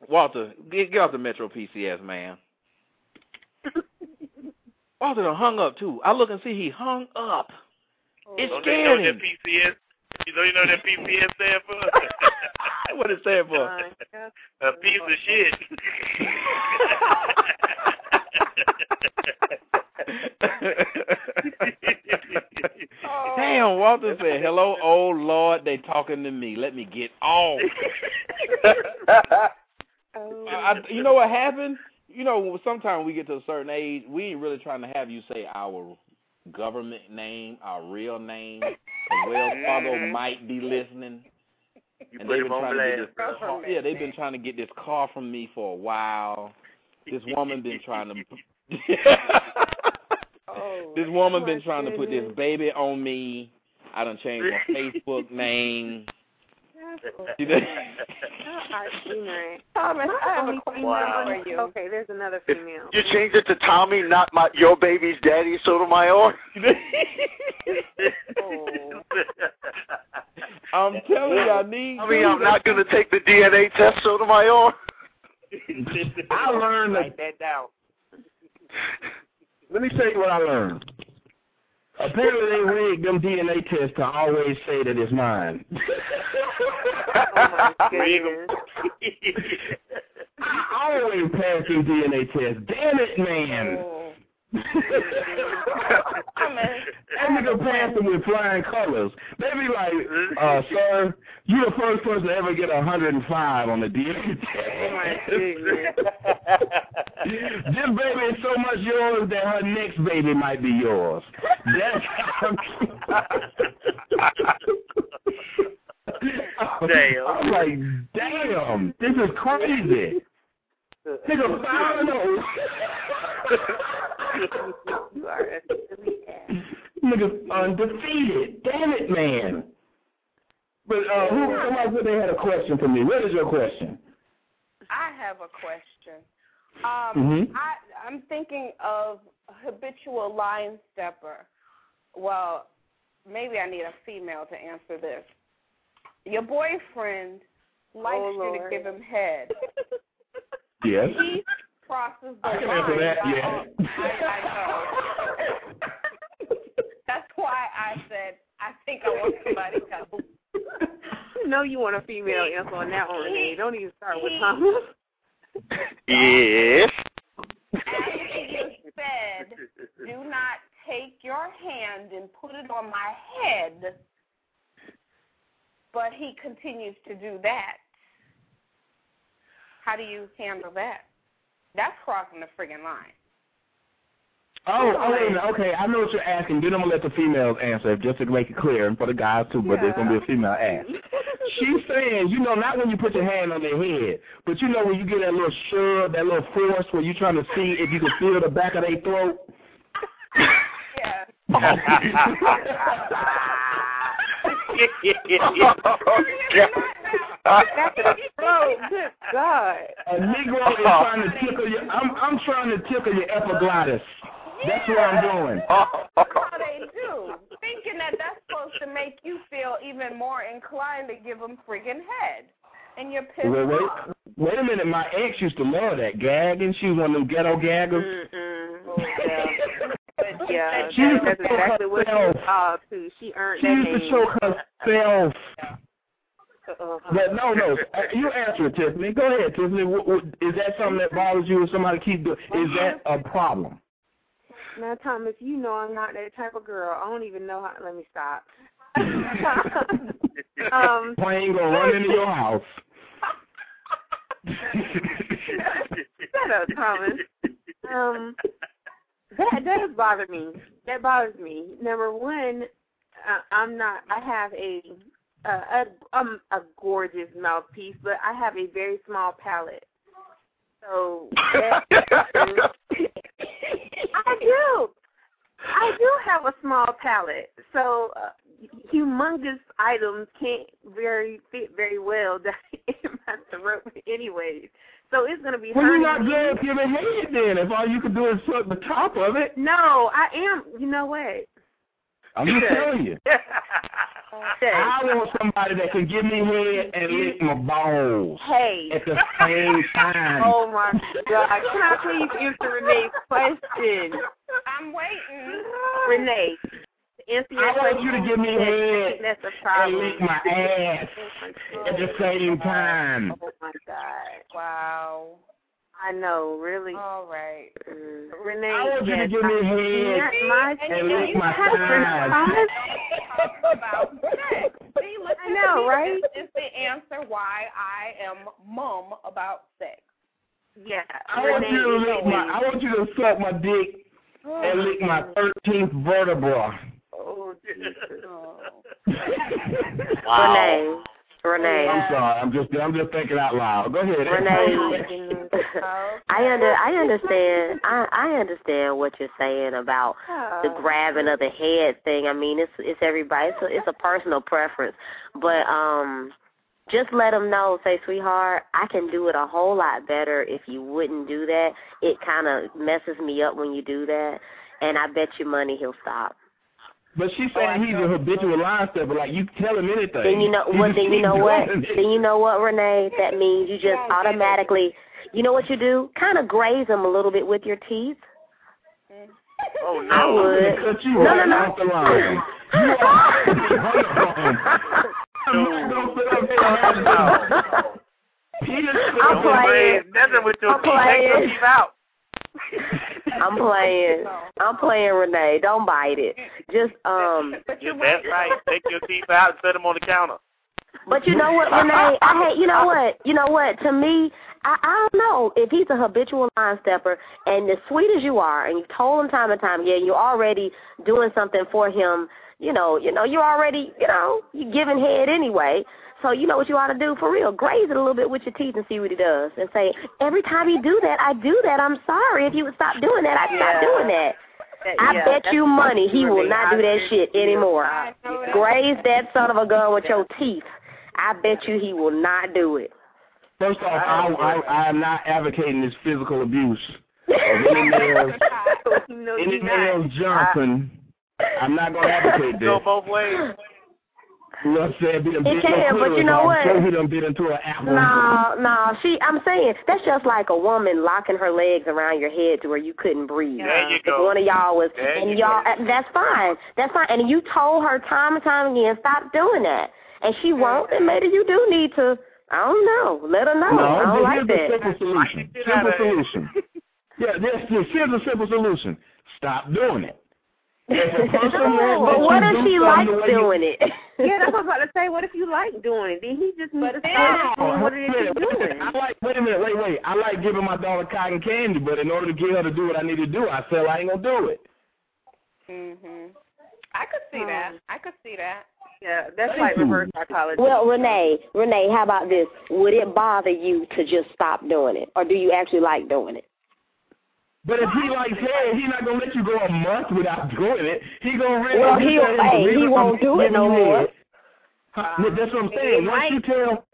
Walter, get, get off the Metro PCS, man. Walter done hung up, too. I look and see he hung up. It Don't they know scared that him. PCS? You know you know what that PCS stand for? what it stand for? A piece of shit. Damn, Walter said, hello, oh Lord, they talking to me. Let me get off. I, I- you know what happened? You know, sometimes we get to a certain age, we ain't really trying to have you say our government name, our real name. 'cause Wells Fargo mm-hmm. might be listening. You and put they've him been on trying to get this blast, bro. yeah, they've been trying to get this call from me for a while. This woman been trying to oh this woman been trying to put this baby on me. I done changed my Facebook name. You know- Thomas, oh, I have a question Wow. for you. Okay, there's another female. You changed it to Tommy, not my your baby's daddy, Sotomayor. I'm telling you, I need. I mean, I'm not going to take the DNA test, Sotomayor. I learned that. Write that down. Let me tell you what I learned. Apparently, they rigged them DNA tests to always say that it's mine. Oh, Rig 'em. I always pass them DNA tests. Damn it, man. Oh. that nigga them with flying colors. They be like, uh, sir, you the first person to ever get a 105 on the DNA test. this baby is so much yours that her next baby might be yours. That's how Damn. I'm like, damn, this is crazy. Nigga, I don't know. You are a silly ass. Nigga, undefeated. Damn it, man. But uh, who somebody said they had a question for me. What is your question? I have a question. Um, Mhm. I, I'm thinking of a habitual line stepper. Well, maybe I need a female to answer this. Your boyfriend likes Oh, you to give him head. Yes. He crosses the I can line. answer that, I- yeah. Um, I, I know. I said, I think I want somebody else. You know you want a female answer on that one, Renee. Don't even start with He- Thomas. Yes. After you said, do not take your hand and put it on my head, but he continues to do that. How do you handle that? That's crossing the friggin' line. Oh, oh, wait a minute. Okay, I know what you're asking. Then I'm gonna let the females answer, just to make it clear, and for the guys too. But there's gonna be a female ask. She's saying, you know, not when you put your hand on their head, but you know when you get that little shove, that little force, where you're trying to see if you can feel the back of their throat. Back of the. Good God. A Negro is trying to tickle your. I'm I'm trying to tickle your epiglottis. That's what I'm doing. That's how they do. Thinking that that's supposed to make you feel even more inclined to give them friggin' head. And you're pissed Wait, wait, off. wait a minute. My ex used to love that gagging. She was one of them ghetto gaggers. But yeah, She used to that's exactly what she herself. was called too. She earned She that used to name. choke herself. But no, no. uh, You answer it, Tiffany. Go ahead, Tiffany. Is that something that bothers you, or somebody keep doing? Is that a problem? Now, Thomas, you know I'm not that type of girl. I don't even know how. Let me stop. um, Plane gonna run into your house. shut up, Thomas. Um, that does bother me. That bothers me. Number one, uh, I'm not. I have a a um a gorgeous mouthpiece, but I have a very small palate. So that, I do. I do have a small palate. So uh, humongous items can't very fit very well down in my throat, anyways. So it's gonna be. Well, you're not good at giving head then. If all you can do is suck the top of it. No, I am. You know what? I'm just telling you. Hey. I want somebody that can give me head and lick my balls Hey. at the same time. Oh my God! Can I please answer Renee's question? I'm waiting. Renee, to answer your I want you to give me head That's a and problem. lick my ass oh, at the same time. Oh my God! Wow. I know, really. All right. Mm. Renee, I want you to give me head not my and lick my have thighs. about sex. See, look I know, at me. right? This is the answer why I am mum about sex. Yeah, I want you to lick my. I want you to suck my dick and lick my thirteenth vertebra. Oh, Jesus. Renee, Renee. I'm sorry. I'm just. I'm just thinking out loud. Go ahead. Renee, I under I understand I I understand what you're saying about the grabbing of the head thing. I mean, it's it's everybody. It's a, it's a personal preference, but um, just let him know. Say, sweetheart, I can do it a whole lot better if you wouldn't do that. It kind of messes me up when you do that, and I bet you money he'll stop. But she's oh, saying he's a habitual line stepper. Like you tell him anything. Then you know He what? Then you know what? Then you know what, Renee? That means you just automatically. You know what you do? Kind of graze them a little bit with your teeth. Mm. Oh no! I no. would. Cut you No, right no, no. off the line. You are. I'm not gonna sit up here and have no. Peter, I'm playing. Nothing with your I'm teeth. Take your playing. teeth out. I'm playing. I'm playing, Renee. Don't bite it. Just um. That's right. Take your teeth out and set them on the counter. But you know what, Renee? I hate. You know what? You know what? To me, I, I don't know if he's a habitual line stepper, and as sweet as you are, and you've told him time and time again, you're already doing something for him. You know, you know, you're already, you know, you're giving head anyway. So you know what you ought to do for real. Graze it a little bit with your teeth and see what he does, and say every time you do that, I do that. I'm sorry. If you would stop doing that, I'd stop doing that. I yeah, bet you money he will Renee. not do that shit anymore. I that. Graze that son of a gun with your teeth. I bet you he will not do it. First off, I, I, I am not advocating this physical abuse of any males, no, any you're Johnson. I'm not going to advocate this. Go both ways. Well, said be It can, but you know what? So he done bit into an apple. No, no. She, I'm saying that's just like a woman locking her legs around your head to where you couldn't breathe. There you If go. one of y'all was, There and you y'all, go. that's fine. That's fine. And you told her time and time again, stop doing that, and she won't. And maybe you do need to. I don't know. Let her know. No, I don't here's like the that. simple solution. Simple solution. Yeah, this, this, here's a simple solution. Stop doing it. If a person No, but what if do she likes the way you- doing it? yeah, that's what I was about to say. What if you like doing it? Then he just needs to No, stop doing what it is wait, he's wait a minute. doing. I like wait a minute, wait, wait. I like giving my daughter cotton candy, but in order to get her to do what I need to do, I feel I ain't gonna do it. Mhm. I could see that. I could see that. Yeah, that's Thank like you. reverse psychology. Well, Renee, Renee, how about this? Would it bother you to just stop doing it, or do you actually like doing it? But if he likes head, he's not gonna let you go a month without doing it. He gonna really. Well, he he'll- gonna hey, he really won't do it no you more. head. Huh, That's what I'm saying. Once you tell,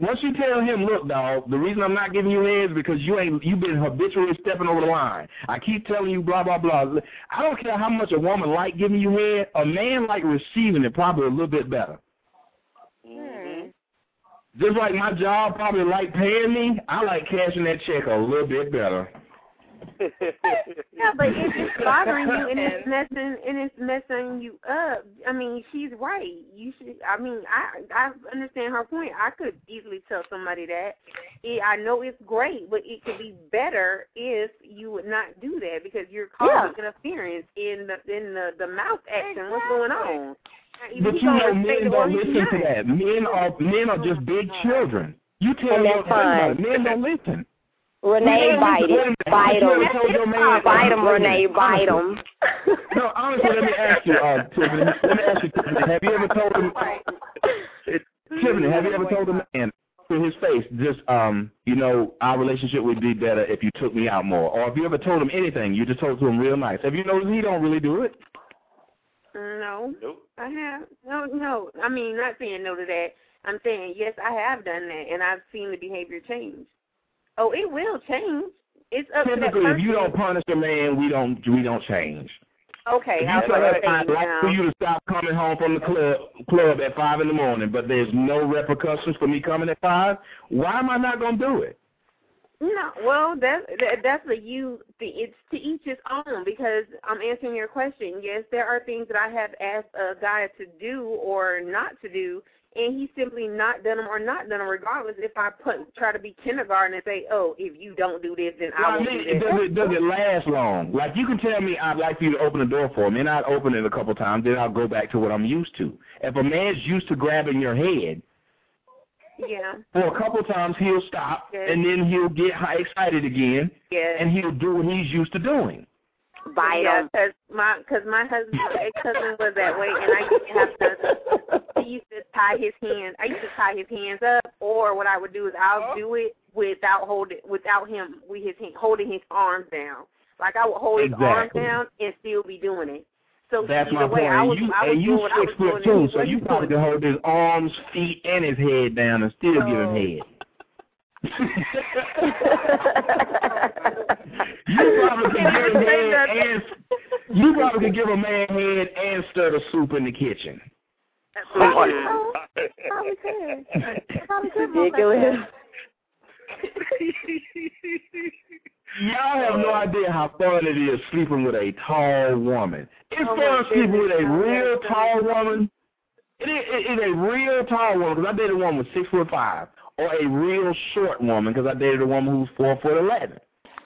once you tell him, look, dog, the reason I'm not giving you head is because you ain't, you've been habitually stepping over the line. I keep telling you, blah blah blah. I don't care how much a woman like giving you head. A man like receiving it probably a little bit better. Hmm. Just like my job probably like paying me, I like cashing that check a little bit better. Yeah, but if it's bothering you and it's messing and it's messing you up, I mean, she's right. You should. I mean, I I understand her point. I could easily tell somebody that. It, I know it's great, but it could be better if you would not do that because you're causing interference in the in the the mouth action. What's going on? But you know, men don't listen to that. Men are men are just big children. You tell And me that's fine. men don't listen. Renee, Yeah, bite wait it. Bite him. told your man- Bite him, Renee. minute. Bite him. No, honestly, let me ask you, uh, Tiffany. Let me ask you, Tiffany. Have you ever told him? Tiffany, have you ever told a man to his face, just um, you know, our relationship would be better if you took me out more, or have you ever told him anything? You just told it to him real nice. Have you noticed he don't really do it? No. Nope. I have no no. I mean not saying no to that. I'm saying yes, I have done that and I've seen the behavior change. Oh, it will change. It's up to that Typically, if you don't punish a man, we don't we don't change. Okay, If I you tell I'd like for you to stop coming home from the club club at five in the morning, but there's no repercussions for me coming at five, why am I not gonna do it? No, well, that, that that's a you. It's to each his own because I'm answering your question. Yes, there are things that I have asked a guy to do or not to do, and he's simply not done them or not done them. Regardless, if I put try to be kindergarten and say, "Oh, if you don't do this, then Well, I I won't mean, do it this." does it does it last long? Like you can tell me I'd like for you to open the door for me, and I'd open it a couple times, then I'll go back to what I'm used to. If a man's used to grabbing your head, Yeah. for a couple times he'll stop, Yes. and then he'll get high excited again, Yes. and he'll do what he's used to doing. Bite yeah, because my because my husband, my ex husband was that way, and I used to have to. I used to tie his hands. I used to tie his hands up, or what I would do is I'll oh. do it without holding, without him with his hand, holding his arms down. Like I would hold his arms down and still be doing it. So That's my way, point. I was, and you, I was and you doing what I six foot two, so you probably can hold his arms, feet, and his head down and still give him head. You probably can give him head and you probably can give a man head and stir the soup in the kitchen. Oh, Ridiculous. Y'all have no idea how fun it is sleeping with a tall woman. It's Oh, fun my sleeping with a real tall woman. It is, it is a real tall woman because I dated a woman with six foot five, or a real short woman because I dated a woman who's four foot eleven.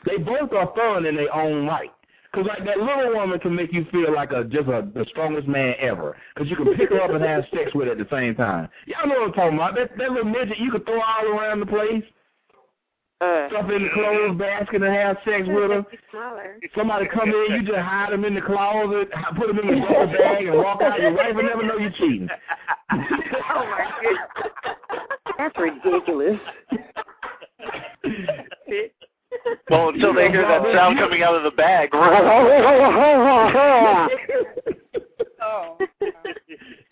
They both are fun in their own right. Cause like that little woman can make you feel like a just a the strongest man ever. Cause you can pick her up and have sex with her at the same time. Y'all know what I'm talking about. That that little midget you can throw all around the place. Stuff in the clothes basket and have sex with her. Smaller. Somebody come in, you just hide them in the closet, put them in the duffel bag, and walk out. Your wife will never know you're cheating. Oh my goodness. That's ridiculous. Well, until they hear that sound coming out of the bag. Oh.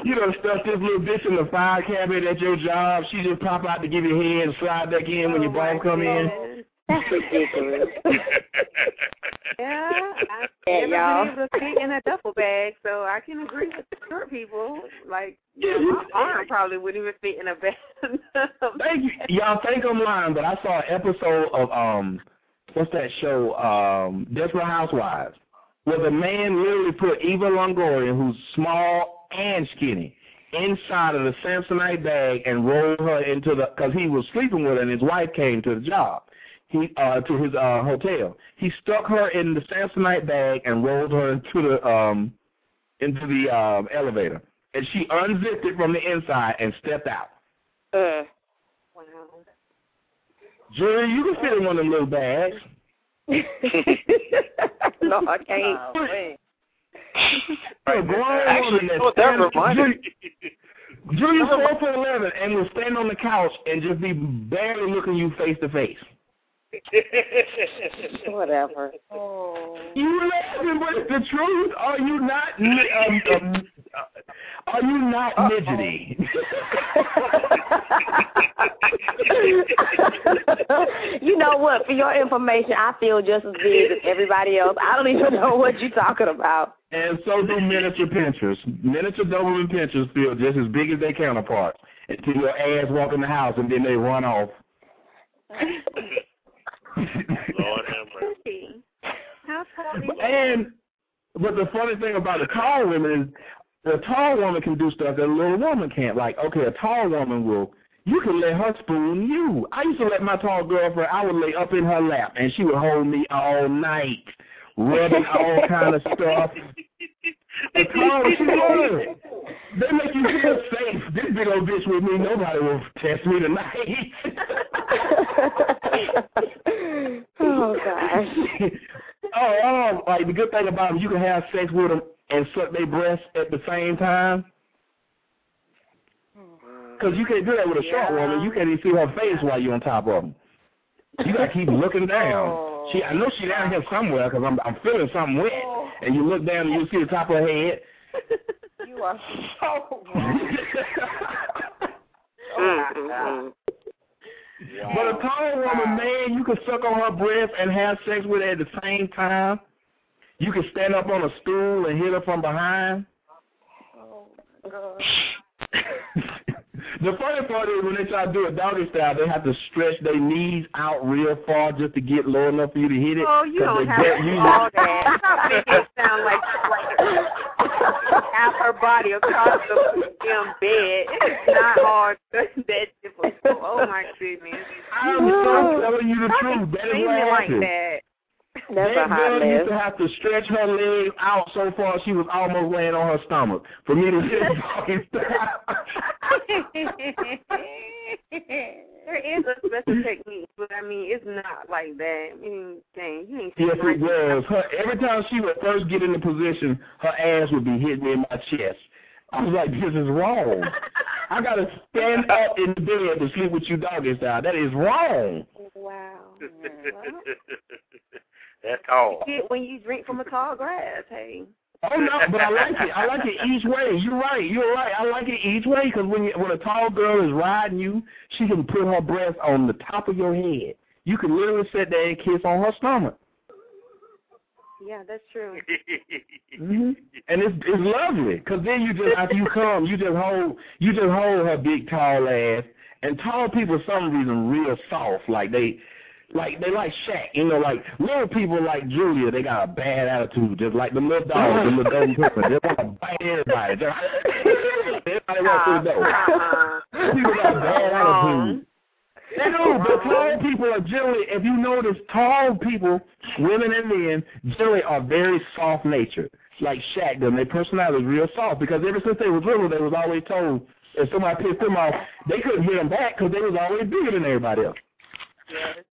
You done stuff this little bitch in the file cabinet at your job. She just pop out to give you a hand and slide back in when your boss come in. That's ridiculous. Yeah, I Yeah, never y'all. been able to fit in a duffel bag, so I can agree with the short people. Like, you know, my arm probably wouldn't even fit in a bag. Thank you. Y'all think I'm lying, but I saw an episode of um, what's that show? Um, Desperate Housewives, where the man literally put Eva Longoria, who's small and skinny, inside of the Samsonite bag and rolled her into the because he was sleeping with her and his wife came to the job. He uh to his uh hotel. He stuck her in the Samsonite bag and rolled her into the um into the um elevator. And she unzipped it from the inside and stepped out. Uh. Julie, you can fit in one of them little bags. no, I can't. You're a grown woman you know what that reminded Julie- Julie's four foot eleven and will stand on the couch and just be barely looking you face to face. Whatever. Oh. You laughing, but it's the truth. Are you not? Um, um, Uh, are you not midgety? you know what? For your information, I feel just as big as everybody else. I don't even know what you're talking about. And so do miniature pinschers. Miniature Doberman pinschers feel just as big as their counterparts until your ass walk in the house and then they run off. Lord have mercy. How tall is And but the funny thing about the tall women is the tall woman can do stuff that a little woman can't. Like, okay, a tall woman will you can let her spoon you. I used to let my tall girlfriend I would lay up in her lap and she would hold me all night, rubbing all kind of stuff. The tall she was. They make you feel safe. This big old bitch with me, nobody will test me tonight. oh gosh. oh, oh, like the good thing about them, you can have sex with them and suck their breasts at the same time. Because you can't do that with a short woman. You can't even see her face while you're on top of them. You gotta keep looking down. She, I know she down here somewhere because I'm, I'm feeling something wet. And you look down and you see the top of her head. You are so Mm, But a tall woman, man, you can suck on her breast and have sex with her at the same time. You can stand up on a stool and hit her from behind. Oh, God. the funny part is when they try to do a doggy style, they have to stretch their knees out real far just to get low enough for you to hit it. Oh, you don't have to all that. Stop making it sound like half her body across the damn bed. It's not hard. That's that difficult. Oh my goodness. I'm so telling you the truth. That is what me like happened. that. That's a that girl used to have to stretch her legs out so far she was almost laying on her stomach for me to doggy style. there is a special technique, but I mean, it's not like that. I mean, dang, you ain't Yes, it was. Her, every time she would first get in the position, her ass would be hitting me in my chest. I was like, this is wrong. I got to stand up in the bed to sleep with you doggy style. That is wrong. Wow. That's all. Get when you drink from a tall grass, hey. Oh no, but I like it. I like it each way. You're right. You're right. I like it each way because when you, when a tall girl is riding you, she can put her breast on the top of your head. You can literally sit there and kiss on her stomach. Yeah, that's true. hmm And it's it's lovely because then you just after you come, you just hold you just hold her big tall ass. And tall people, for some reason, real soft. Like they, like they like Shaq. You know, like little people like Julia, they got a bad attitude, just like the little dog, the little golden. They want to bite everybody. Everybody through the door. People got a bad attitude. They do, but tall people are generally, if you notice, tall people, women and men, generally are very soft natured. Like Shaq, them, their personality is real soft because ever since they was little, they was always told if somebody pissed them off, they couldn't hit them back because they was always bigger than everybody else.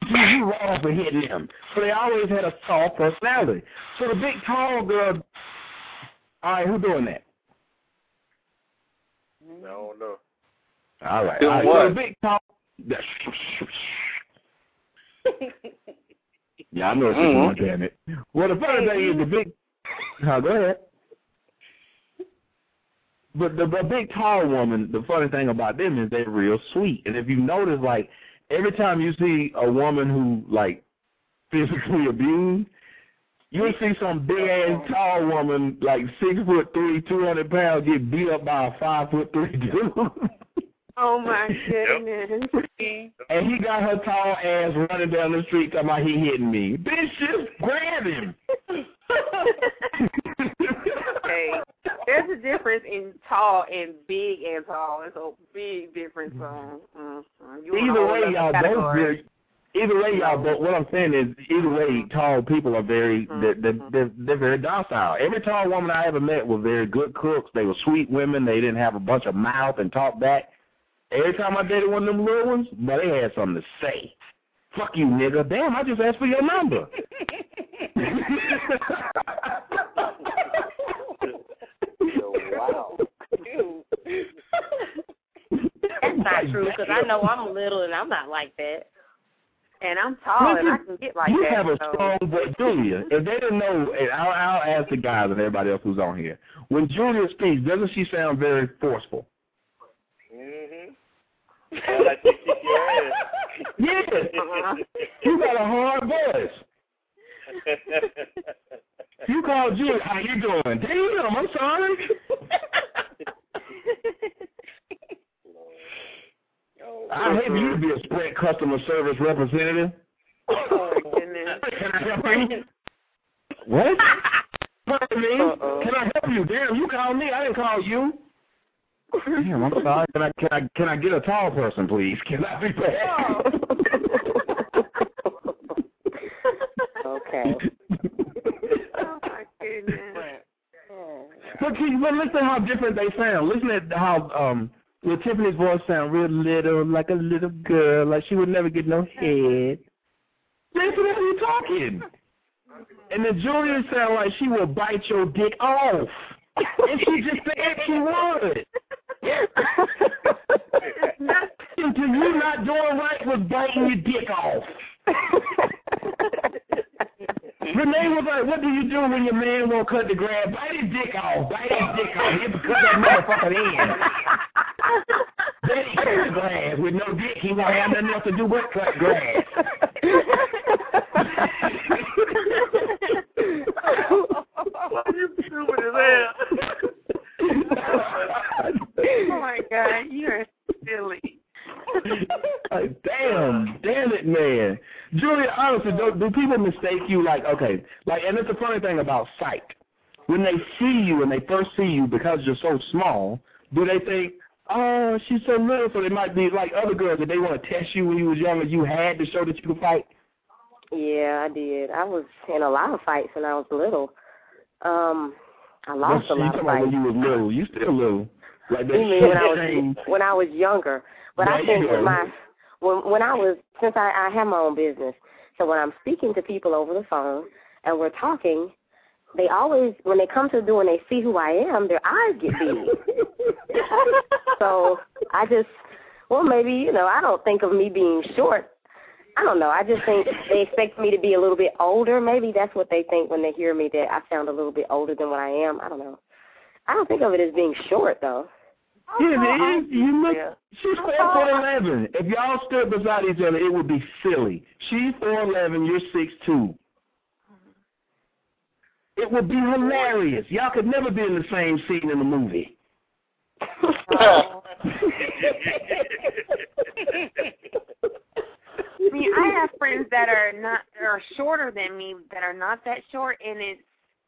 You, you wrong for hitting them. So they always had a soft personality. So the big tall girl, all right, who doing that? I don't know. All right. All right. So the big tall. Yeah, I know you're Mhm. doing, damn it. Well, the funny thing is the big. Huh, go ahead. But the, the big tall woman, the funny thing about them is they're real sweet. And if you notice, like every time you see a woman who like physically abused, you'll see some big ass tall woman, like six foot three, two hundred pounds, get beat up by a five foot three dude. Oh my goodness. and he got her tall ass running down the street talking about he hitting me. Bitch, just grab him. hey, there's a difference in tall and big and tall. It's a big difference. Um, mm, mm. You Either way, y'all up both category. very. Either way, y'all both. What I'm saying is, either way, tall people are very. They're, they're, they're, they're very docile. Every tall woman I ever met was very good cooks. They were sweet women. They didn't have a bunch of mouth and talk back. Every time I dated one of them little ones, but they had something to say. Fuck you, nigga. Damn, I just asked for your number. wow. That's not true because I know I'm little and I'm not like that. And I'm tall and I can get like you that. have a so. strong voice, Julia. If they didn't know, and I'll, I'll ask the guys and everybody else who's on here. When Julia speaks, doesn't she sound very forceful? Mm-hmm. Sound like she kick your ass. Yes. You got a hard voice. You called Julia, how you doing? Damn, I'm sorry. I hate for you to be a Sprint customer service representative. Oh my goodness. Can I help you? What? Pardon me? Can I help you? Damn, you called me. I didn't call you. Damn, I'm sorry. Can I can I can I get a tall person, please? Can I be back? Okay. Oh my goodness. But, can, but listen how different they sound. Listen at how um well Tiffany's voice sound real little, like a little girl, like she would never get no head. Listen to you talking. And then Julia sound like she will bite your dick off. And she just said she would. Nothing to you not doing right was biting your dick off. Renee was like, what do you do when your man won't cut the grass? Bite his dick off. Bite his dick off. To cut that motherfucker in. Then he cut the grass. With no dick, he won't have nothing else to do but cut grass. you stupid as hell. oh my god, you're silly. Like, uh, damn, damn it, man. Julia, honestly, do, do people mistake you like, okay, like, and it's the funny thing about sight. When they see you and they first see you because you're so small, do they think, oh, she's so little, so they might be like other girls that they want to test you when you was younger, you had to show that you could fight? Yeah, I did. I was in a lot of fights when I was little. Um, I lost No, a lot talking of about fights. when you was little. You still little. Like that You mean when I was when I was younger? But I think with my when when I was since I, I have my own business, so when I'm speaking to people over the phone and we're talking, they always when they come to do and they see who I am, their eyes get big. so I just well maybe you know I don't think of me being short. I don't know. I just think they expect me to be a little bit older. Maybe that's what they think when they hear me that I sound a little bit older than what I am. I don't know. I don't think of it as being short though. Yeah, man, you, you look. She's four foot eleven. If y'all stood beside each other, it would be silly. She's four eleven. You're six two. It would be hilarious. Y'all could never be in the same scene in the movie. Oh. I mean, I have friends that are not are shorter than me that are not that short, and it's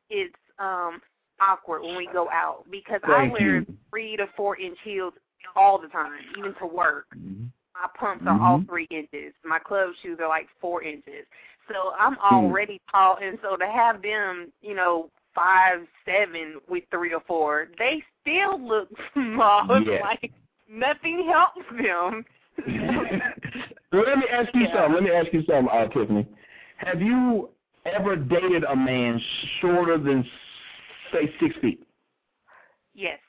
it's um awkward when we go out because I wear you. three to four inch heels all the time, even to work. My pumps are all Mhm. three inches. My club shoes are like four inches. So I'm Hmm. already tall, and so to have them, you know, five seven with three or four, they still look small. Yeah. Like nothing helps them. Well, let me ask you something. Let me ask you something, uh, Tiffany. Have you ever dated a man shorter than, say, six feet? Yes.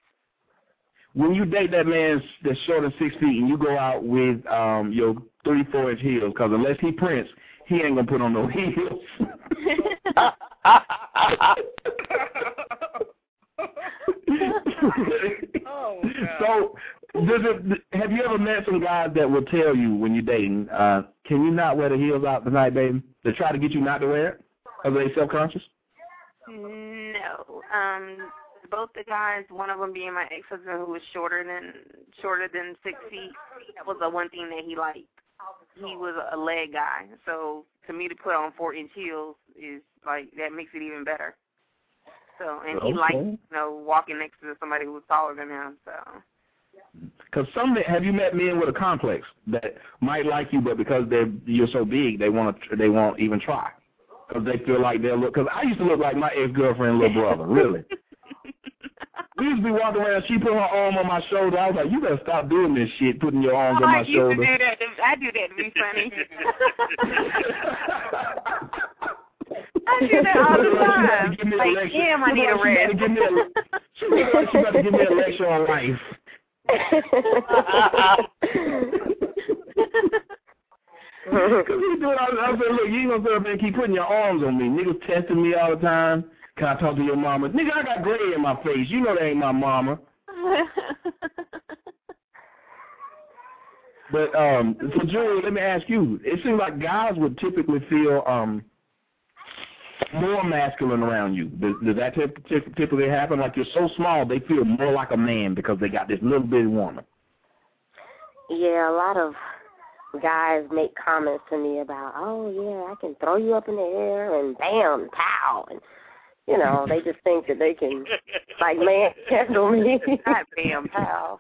When you date that man that's shorter than six feet and you go out with um your three, four inch heels, because unless he Prince, he ain't gonna put on no heels. oh, so, does it? Have you ever met some guys that will tell you when you're dating, uh, can you not wear the heels out tonight, baby? To try to get you not to wear it, because they self conscious. No. Um, both the guys, one of them being my ex-husband who was shorter than shorter than six feet. That was the one thing that he liked. He was a leg guy, so to me to put on four-inch heels is like that makes it even better. So, and he liked you know walking next to somebody who was taller than him. So. Because some have you met men with a complex that might like you, but because they're you're so big, they want to they won't even try because they feel like they'll look. Because I used to look like my ex girlfriend little brother, really. we used to be walking around. She put her arm on my shoulder. I was like, you better stop doing this shit, putting your arms Oh, on I my used shoulder. to do that. I do that to be funny. I do that all the time. Like, damn, I need a look like she rest. better give me a- She like she about to give me a lecture on life. Because he doing all I said, look, you ain't gonna sit up there and keep putting your arms on me. Niggas testing me all the time. Can I talk to your mama? Nigga, I got gray in my face. You know that ain't my mama. But um, for Julie, let me ask you. It seems like guys would typically feel um more masculine around you. Does, does that typ- typ- typically happen? Like you're so small, they feel more like a man because they got this little bitty woman. Yeah, a lot of guys make comments to me about, oh yeah, I can throw you up in the air and bam, pow, and you know, they just think that they can like man handle me. Not bam, pow.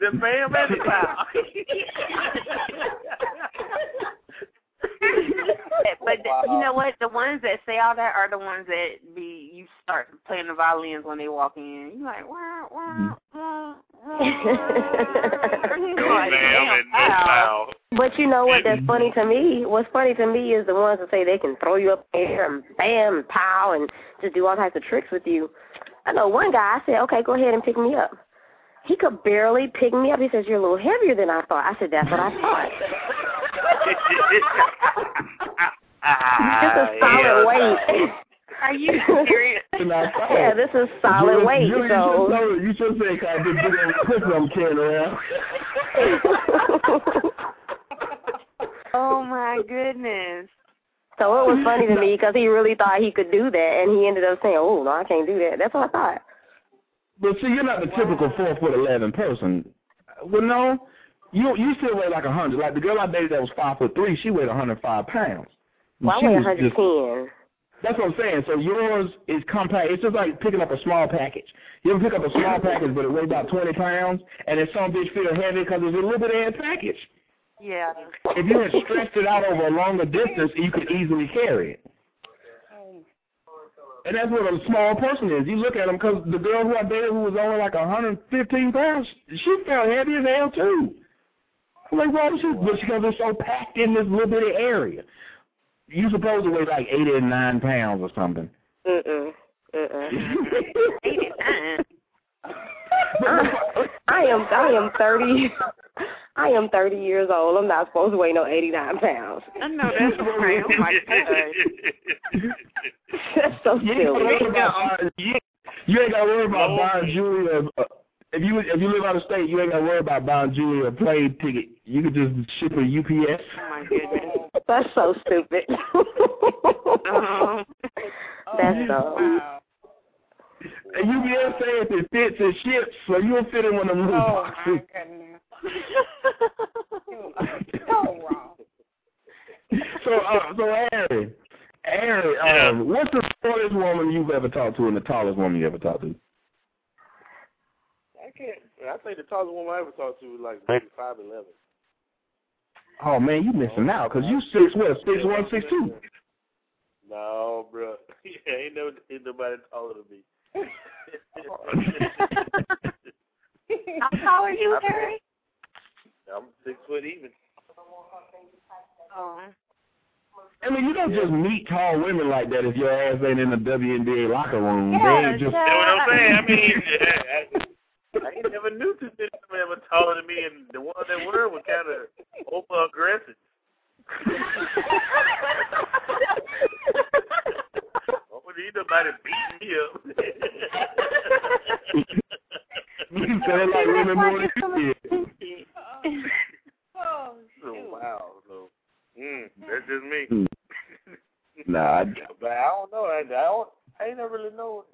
The bam and the pow. but the, you know what? The ones that say all that are the ones that be you start playing the violins when they walk in. You're like wow, wow, wow, wow. pow. But you know what? That's funny to me. What's funny to me is the ones that say they can throw you up in the air and bam, pow, and just do all types of tricks with you. I know one guy. I said, okay, go ahead and pick me up. He could barely pick me up. He says, you're a little heavier than I thought. I said, that's what I thought. Just is solid weight. Are you serious? yeah, this is solid Julie, weight. Julie, So you should, know, you should say, "Cause this big old pussy I'm carrying around." oh my goodness. So it was funny to me because he really thought he could do that, and he ended up saying, "Oh no, I can't do that." That's what I thought. But see, you're not the typical four foot eleven person. Well, no, you you still weigh like a hundred. Like the girl I dated that was five foot three, she weighed a hundred five pounds. Well, I weigh just- 110. That's what I'm saying. So yours is compact. It's just like picking up a small package. You ever pick up a small package, but it weighs about 20 pounds, and then some bitch feel heavy because it's a little bit of a package. Yeah. If you had stretched it out over a longer distance, you could easily carry it. And that's what a small person is. You look at them because the girl who I dated who was only like 115 pounds, she felt heavy as hell too. I'm like, why was she? But because it's so packed in this little bitty area. You supposed to weigh like 89 pounds or something. Mm-mm. Mm-mm. 89. I am I am thirty. I am thirty years old. I'm not supposed to weigh no eighty nine pounds. I know that's right. Oh my god. That's so You ain't gotta worry silly. you, you ain't gotta worry about buying Julie a, a if you if you live out of state, you ain't gotta worry about buying Julie a plane ticket. You could just ship her UPS. Oh my goodness. That's so stupid. Um, That's so. And UPS says it fits and ships, so you'll fit in one of them little Oh boxes. my goodness. You are so wrong. So, uh, so Aaron, Aaron, um, what's the shortest woman you've ever talked to and the tallest woman you ever talked to? I can't. I think the tallest woman I ever talked to was like maybe five eleven. Oh man, you missing out because you six what six one six two. No, bro. Yeah, ain't no ain't nobody taller than me. How tall are you, Harry? I'm six foot even. Oh. I mean, you don't just meet tall women like that if your ass ain't in the WNBA locker room. Yeah, they ain't just. You know what I'm saying? I mean, I, I ain't never knew two cities ever taller than me, and the ones that were were kind of over aggressive. I wouldn't need nobody beating me up. You sound like women more than you did. Oh, so, wow. So, mm, that's just me. Hmm. Nah, I, But I don't know. I, I don't. I ain't never don't really know.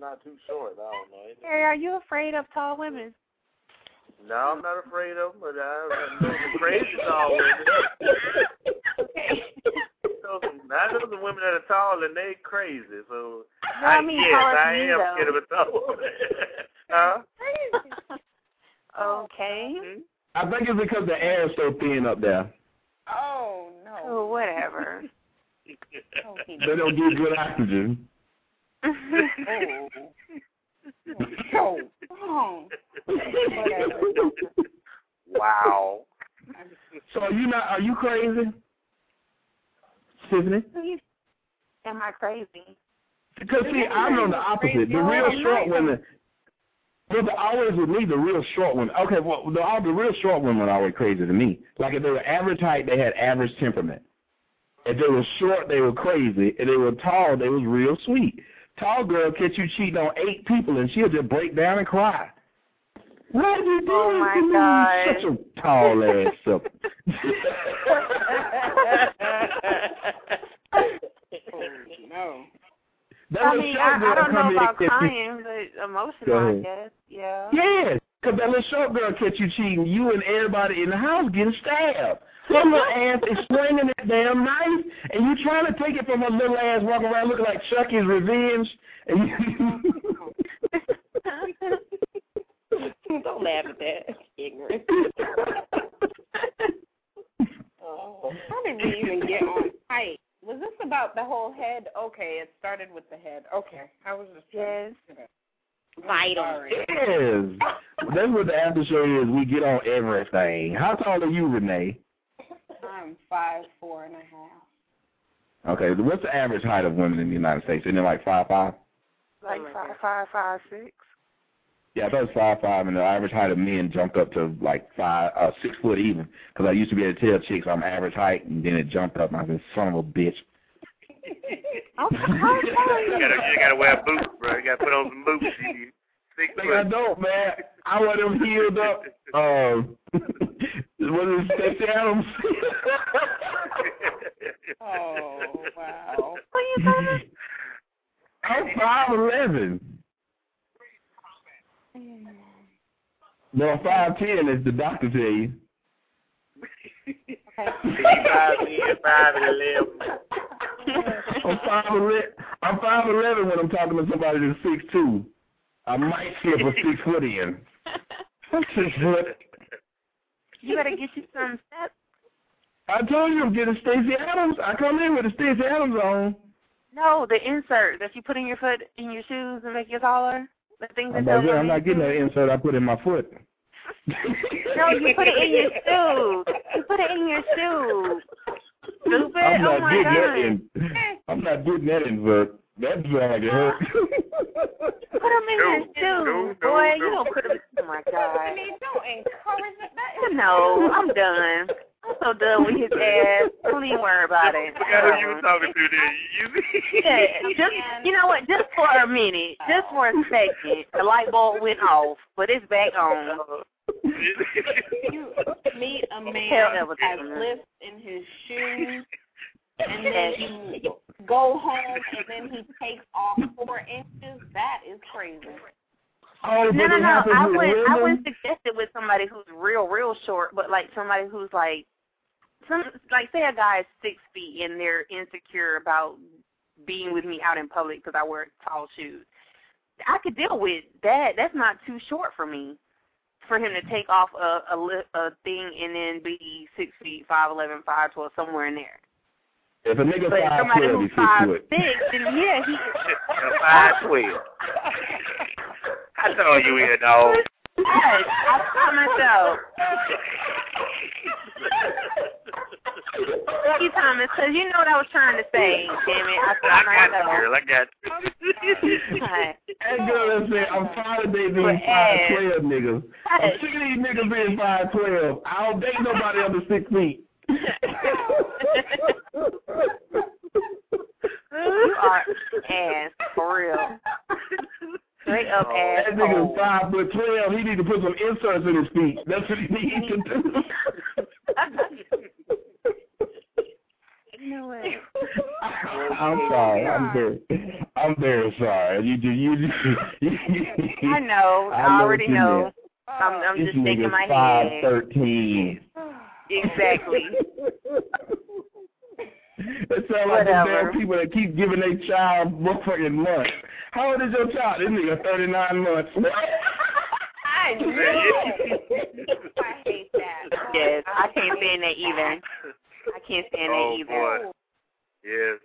Not too short. I don't know. Harry, are you afraid of tall women? No, I'm not afraid of them, but I know some crazy tall women. Those- I know some women that are tall and they crazy. So No, I I, mean yes, I am though. scared of a tall woman. huh? Okay. I think it's because the air is so thin up there. Oh no. Oh, whatever. They don't get good oxygen. Oh. Oh. Wow. So are you not? Are you crazy, Tiffany? Am I crazy? Because see, I'm on the opposite. The real short women. Well, the, always with me, the real short women. Okay, well, the, all the real short women are always crazy to me. Like if they were average height, they had average temperament. If they were short, they were crazy. If they were tall, they was real sweet. Tall girl catch you cheating on eight people, and she'll just break down and cry. Why did you do Oh, this to me? God. Such a tall ass sucker. no. That I mean, I, I don't know about crying, but emotional, I guess. Yeah. Yes, because that little short girl catch you cheating, you and everybody in the house getting stabbed. Her little ass is swinging that damn knife, and you trying to take it from her little ass walking around looking like Chucky's revenge. And you, Don't laugh at that. Ignorant. oh. How did we even get on height? Was this about the whole head? Okay, it started with the head. Okay, I was just yes. Vital. yes, that's what the after show is. We get on everything. How tall are you, Renee? I'm five four and a half. Okay, what's the average height of women in the United States? Isn't it like five five? Like five, five, five, six. Yeah, I thought it was five five, and the average height of men jumped up to like five, uh, six foot even. Because I used to be able to tell chicks I'm average height, and then it jumped up, and I said, "Son of a bitch." Oh, you gotta, you gotta wear boots, bro. You gotta put on some boots. You six Like, I don't, man. I want them healed up. Um, what is it, Stacy Adams? Oh wow. What you talking I'm five eleven. No, five ten is the doctor tell you. five ten, five eleven. I'm five eleven. I'm five eleven when I'm talking to somebody that's six two. I might slip a six foot in. Six foot. You better get you some steps. I told you I'm getting Stacy Adams. I come in with a Stacy Adams on. No, the insert that you put in your foot in your shoes and make you taller. The things I'm, that about to go say, on I'm not getting that insert I put in my foot. No, you put it in your shoes. You put it in your shoes. Stupid. I'm oh my getting that god. in. I'm not getting that insert. That sounds like it hurt. Put them in your shoes, boy. You don't put them. Oh my god. I mean, don't encourage it. That is No, I'm done. I'm so done with his ass. Don't even worry about it. Forgot who you were talking to there. You Yeah, just you know what? Just for a minute, just for a second, the light bulb went off, but it's back on. You meet a man Hell never has that. lifts in his shoes, and then you go home, and then he takes off four inches. That is crazy. Oh, No, no, no. I wouldn't. I wouldn't suggest it with somebody who's real, real short, but like somebody who's like, some like say a guy is six feet and they're insecure about being with me out in public because I wear tall shoes. I could deal with that. That's not too short for me. For him to take off a a, li- a thing and then be six feet, five eleven, five twelve, somewhere in there. If a nigga But five somebody twelve, who's he's six five foot. six, then yeah, he. Five twelve. I know you in, dog. Hey, I promise so. Thank you, Thomas, because you know what I was trying to say. Damn it, I, I I got you, girl. I got you. Hi. That girl that said, I'm tired of they being But, five twelve niggas. I'm sick of these niggas being five twelve. I don't date nobody under six feet. You are ass for real. Straight up ass. That nigga's five foot twelve. He need to put some inserts in his feet. That's what he needs to do. Know what? I'm sorry. I'm very. I'm very sorry. You you you. you I know. I, know already know. I'm, I'm This just shaking nigga's my five head. thirteen. Exactly. It sounds like the damn people that keep giving their child motherfucking months. How old is your child? This nigga 39 months. I know. I hate that. Yes, I can't stand that either. I can't stand oh, that either. boy. Yes.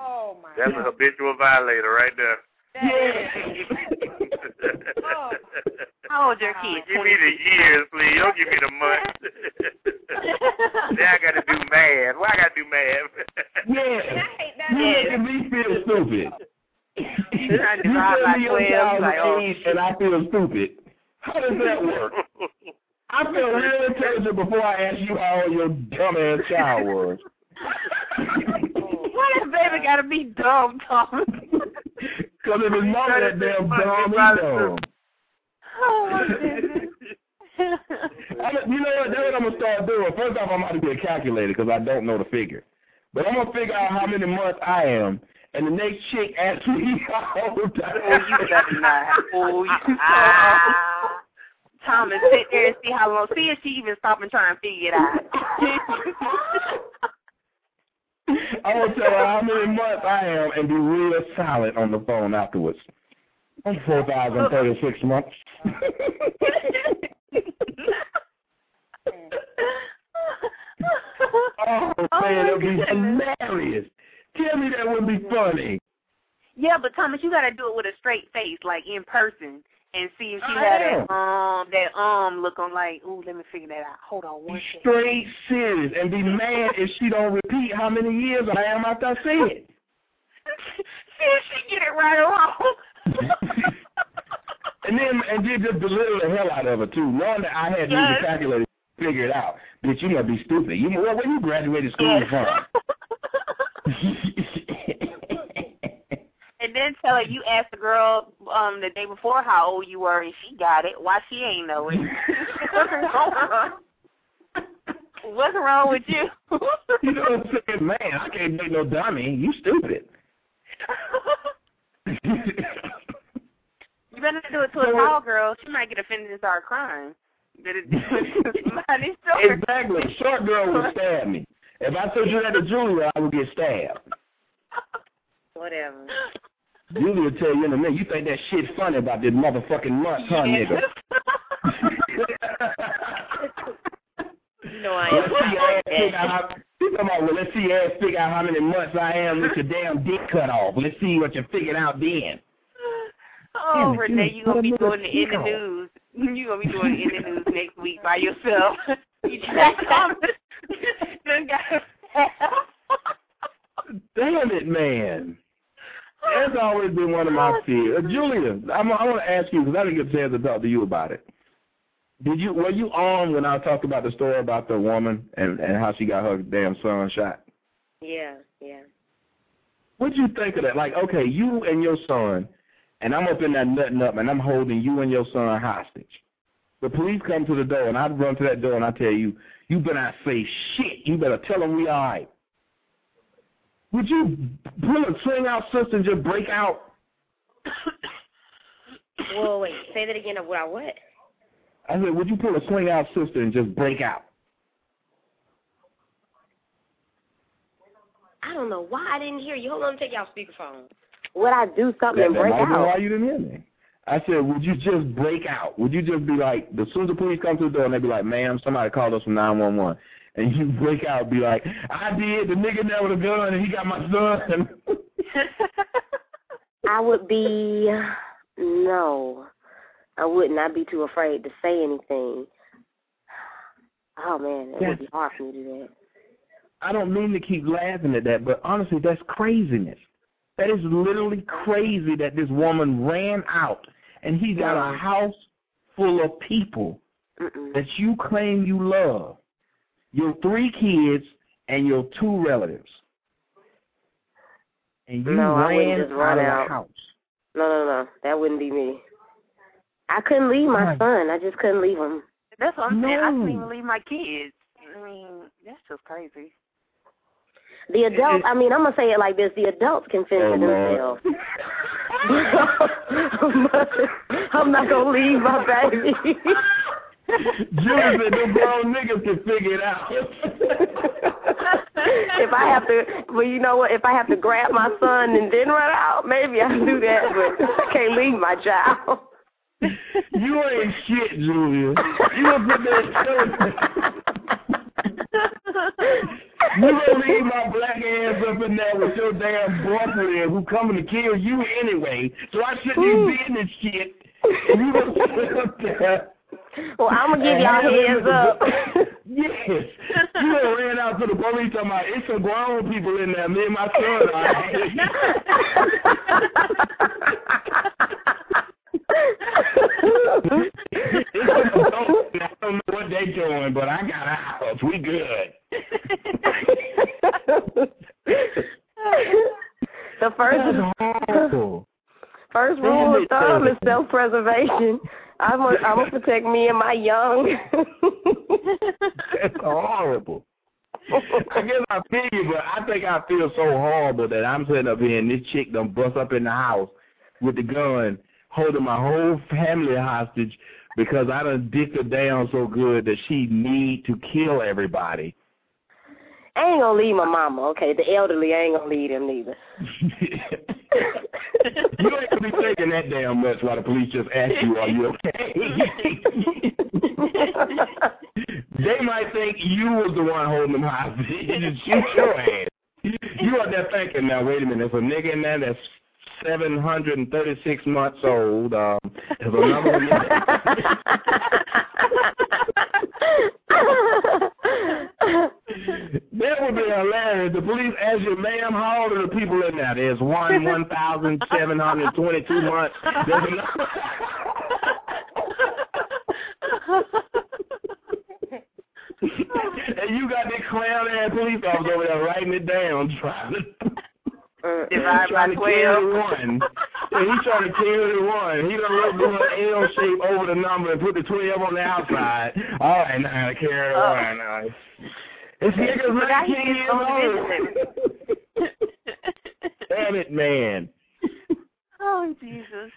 Oh my That's a habitual violator right there. How old your oh, kids? Give me the years, please. Don't give me the months. now I got to do math. Why I got to do math? Yeah. i You making me feel stupid. Trying to you divide tell by me your 12, child's like, oh, age and I feel stupid. How does that work? I felt real intelligent before I asked you how your dumb ass child was. Why does baby gotta be dumb, Thomas? Because if his mama that damn dumb, he dumb. Oh my goodness. You know what? That's what I'm gonna start doing. First off, I'm gonna get a calculator because I don't know the figure. But I'm gonna figure out how many months I am, and the next chick asks me how old I Oh, you better not. Oh, you ah. Thomas, sit there and see how long. See if she even stop and try and figure it out. I'm gonna tell her how many months I am and be real silent on the phone afterwards. I'm 4,036 months. oh, man, it'll be hilarious. Tell me that would be funny. yeah, but Thomas, you gotta do it with a straight face, like in person, and see if she I had am. that um that um look on like, ooh, let me figure that out. Hold on one second. Straight serious and be mad if she don't repeat how many years I am after I say it. See if she get it right or wrong. And then and then just belittle the hell out of her too, knowing that I had to use Yes. the calculator to figure it out. Bitch, you must be stupid. You where you graduated school from? And then tell her you asked the girl um the day before how old you were and she got it. Why she ain't know it? What's wrong? With you? you know what I'm saying? Man, I can't date no dummy. You stupid. You better do it to a tall girl. She might get offended and start crying. Better do it short. exactly. Short girl would stab me. If I told you that to Julia, I would get stabbed. Whatever. Julia will tell you in a minute, you think that shit funny about this motherfucking month, huh, nigga? No, I am. Let's see ass figure out how, talking about, well, let's see ass figure out how many months I am with your damn dick cut off. Let's see what you figured out then. Oh, Renee, you gonna be doing it in the kick on. news. You gonna be doing in the news next week by yourself. You just got just got Damn it, man. That's always been one of my fears. Uh, Julia, I'm, I want to ask you because I didn't get a chance to talk to you about it. Did you were you on when I talked about the story about the woman and and how she got her damn son shot? Yeah, yeah. What'd you think of that? Like, okay, you and your son, and I'm up in that nutting up, and I'm holding you and your son hostage. The police come to the door, and I run to that door, and I tell you, you better not say shit. You better tell them we all right. Would you pull a swing out sister and just break out? Whoa, wait, say that again. Of what I what? I said, would you pull a swing out sister and just break out? I don't know why I didn't hear you. Hold on, take y'all speakerphone. Would I do something That, and that break be out? why you didn't hear me. I said, would you just break out? Would you just be like, as soon as the police come to the door and they'd be like, ma'am, somebody called us from 911. And you break out and be like, I did, the nigga there with a gun and he got my son. I would be no. I would not be too afraid to say anything. Oh man, it would be hard for me to do that. I don't mean to keep laughing at that, but honestly, that's craziness. That is literally crazy that this woman ran out and he got a house full of people that you claim you love. Your three kids and your two relatives. And you no, ran just run out of the house. No, no, no, that wouldn't be me. I couldn't leave my son. I just couldn't leave him. That's what I'm saying. I couldn't even leave my kids. I mean, that's just crazy. The adults, I mean, I'm gonna say it like this: the adults can fend for themselves. I'm not gonna leave my baby. Julie said them grown niggas can figure it out. if I have to, well, you know what? If I have to grab my son and then run out, maybe I can do that. But I can't leave my child. You ain't shit, Julia. You gonna put that You gonna leave my black ass up in there with your damn boyfriend who coming to kill you anyway. So I shouldn't even be in this shit. And you gonna sit up there. Well, I'm gonna give y'all hands up. Yes. You done ran out to the police talking about it's some grown people in there. Me and my son. I don't know what they're doing, but I got ours. We good. the first first rule of thumb is self preservation. I'm gonna, I'm gonna protect me and my young. That's horrible. I guess I feel you, but I think I feel so horrible that I'm sitting up here and this chick done bust up in the house with the gun, holding my whole family hostage because I done dicked her down so good that she need to kill everybody. I ain't gonna leave my mama, okay? The elderly, I ain't gonna leave them neither. you ain't gonna be thinking that damn much while the police just ask you, are you okay? they might think you was the one holding them hostage. Just shoot your ass. You are there thinking, now, wait a minute, there's a nigga in there that's 736 months old. Um, there's another one. that would be hilarious. The police ask you, ma'am, how old are the people in there? There's one 1,722 months. There's another. and you got that clown ass police officer over there writing it down, trying to. Uh, Divide by trying to 12. carry one. Yeah, he's trying to carry the one. He done wrote the little L shape over the number and put the 12 on the outside. All right, now I carry the Oh. one. Now. This nigga's I 19 hear years some old. Damn it, man. Oh Jesus.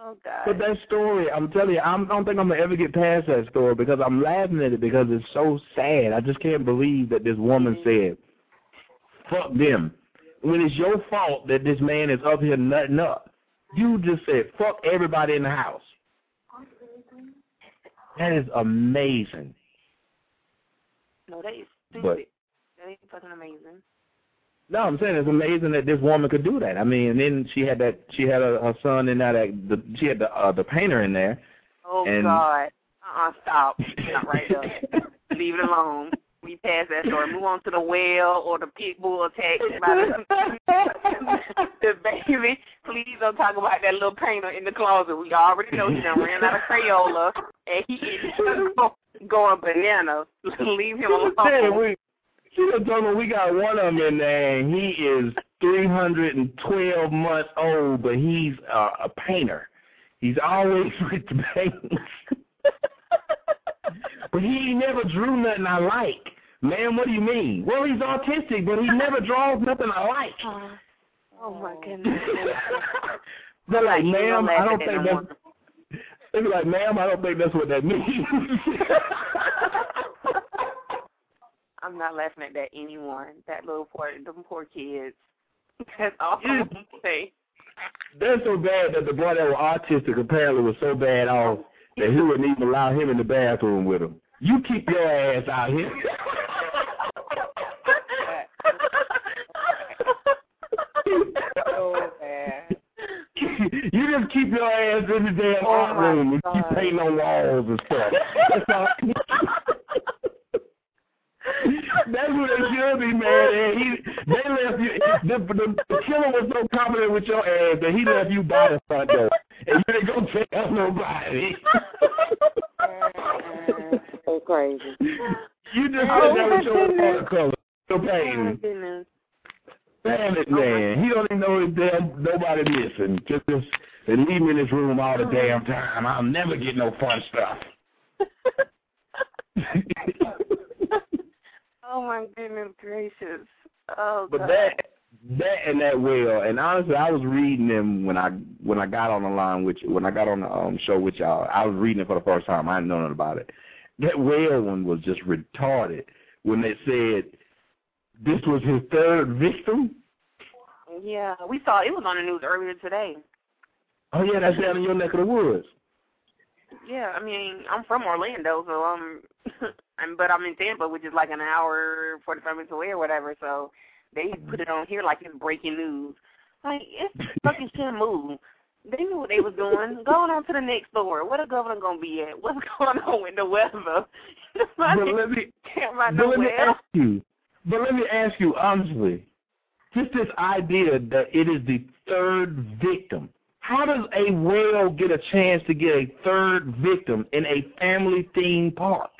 Oh God. But that story, I'm telling you, I'm, I don't think I'm gonna ever get past that story because I'm laughing at it because it's so sad. I just can't believe that this woman said, "Fuck them." When it's your fault that this man is up here nutting up, you just said, "Fuck everybody in the house." That is amazing. No, that is stupid. But- that ain't fucking amazing. No, I'm saying it's amazing that this woman could do that. I mean, and then she had that she had a, her son in there that the, she had the uh, the painter in there. Oh And- God. Uh uh stop. Not right there. Leave it alone. We pass that story. Move on to the whale or the pit bull attack the, the baby. Please don't talk about that little painter in the closet. We already know he done ran out of Crayola and he is going bananas. Leave him Yeah, alone. we she done told me we got one of them in there and he is 312 months old, but he's uh, a painter. He's always with the paintings. but he never drew nothing I like. Man, what do you mean? Well, he's autistic, but he never draws nothing I like. Uh, oh my oh. goodness. They're like, ma'am, I don't think that's. They be like, ma'am, I don't think that's what that means. I'm not laughing at that anymore. That little poor, them poor kids. That's all I'm gonna say. They're so bad that the boy that was autistic apparently was so bad off oh. that he wouldn't even allow him in the bathroom with him. You keep your ass out here. so bad. you just keep your ass in the damn Oh, art room and keep painting on walls and stuff. That's all. That's what they should be, man. And he, they left you. The, the, the killer was so confident with your ass that he left you by the front door, and you didn't go tell nobody. so crazy. You just Oh, with my your watercolor, your Oh my Damn it, man. He don't even know his damn nobody missing. Just this, they leave me in this room all the damn time. I'll never get no fun stuff. Oh my goodness gracious. Oh But God. that That and that whale, and honestly, I was reading them when I when I got on the line with you, when I got on the um, show with y'all. I was reading it for the first time. I didn't know nothing about it. That whale one was just retarded when they said this was his third victim. Yeah, we saw it was on the news earlier today. Oh yeah, that's down in your neck of the woods. Yeah, I mean, I'm from Orlando, so um, I'm but I'm in Tampa, which is like an hour, forty five minutes away or whatever. So they put it on here like it's breaking news. Like it's fucking Shamu. They knew what they was doing. Going on to the next door. Where the governor gonna be at? What's going on with the weather? But let me, but let me ask you, but let me ask you honestly, just this idea that it is the third victim. How does a whale get a chance to get a third victim in a family theme park?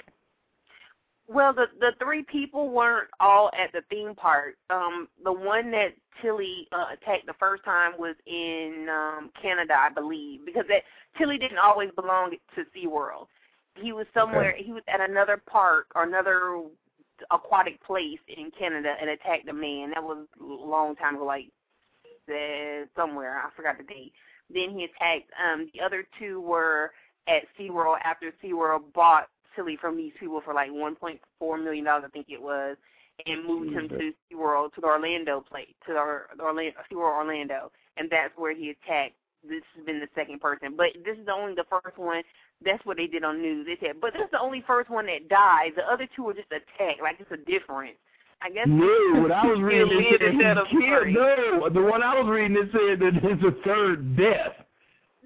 Well, the the three people weren't all at the theme park. Um, the one that Tilly uh, attacked the first time was in um, Canada, I believe, because that Tilly didn't always belong to SeaWorld. He was somewhere. He was at another park or another aquatic place in Canada and attacked a man. That was a long time ago, like uh, somewhere. I forgot the date. Then he attacked. Um, the other two were at SeaWorld after SeaWorld bought From these people for like 1.4 million dollars, I think it was, and moved him mm-hmm. to SeaWorld to the Orlando place, to the, the Orlando, SeaWorld Orlando, and that's where he attacked. This has been the second person, but this is only the first one. That's what they did on news. They said, but this is the only first one that died. The other two were just attacked. Like it's a difference. I guess. No, what I was reading it said lived instead he killed. free. No, the one I was reading it said that it's a third death.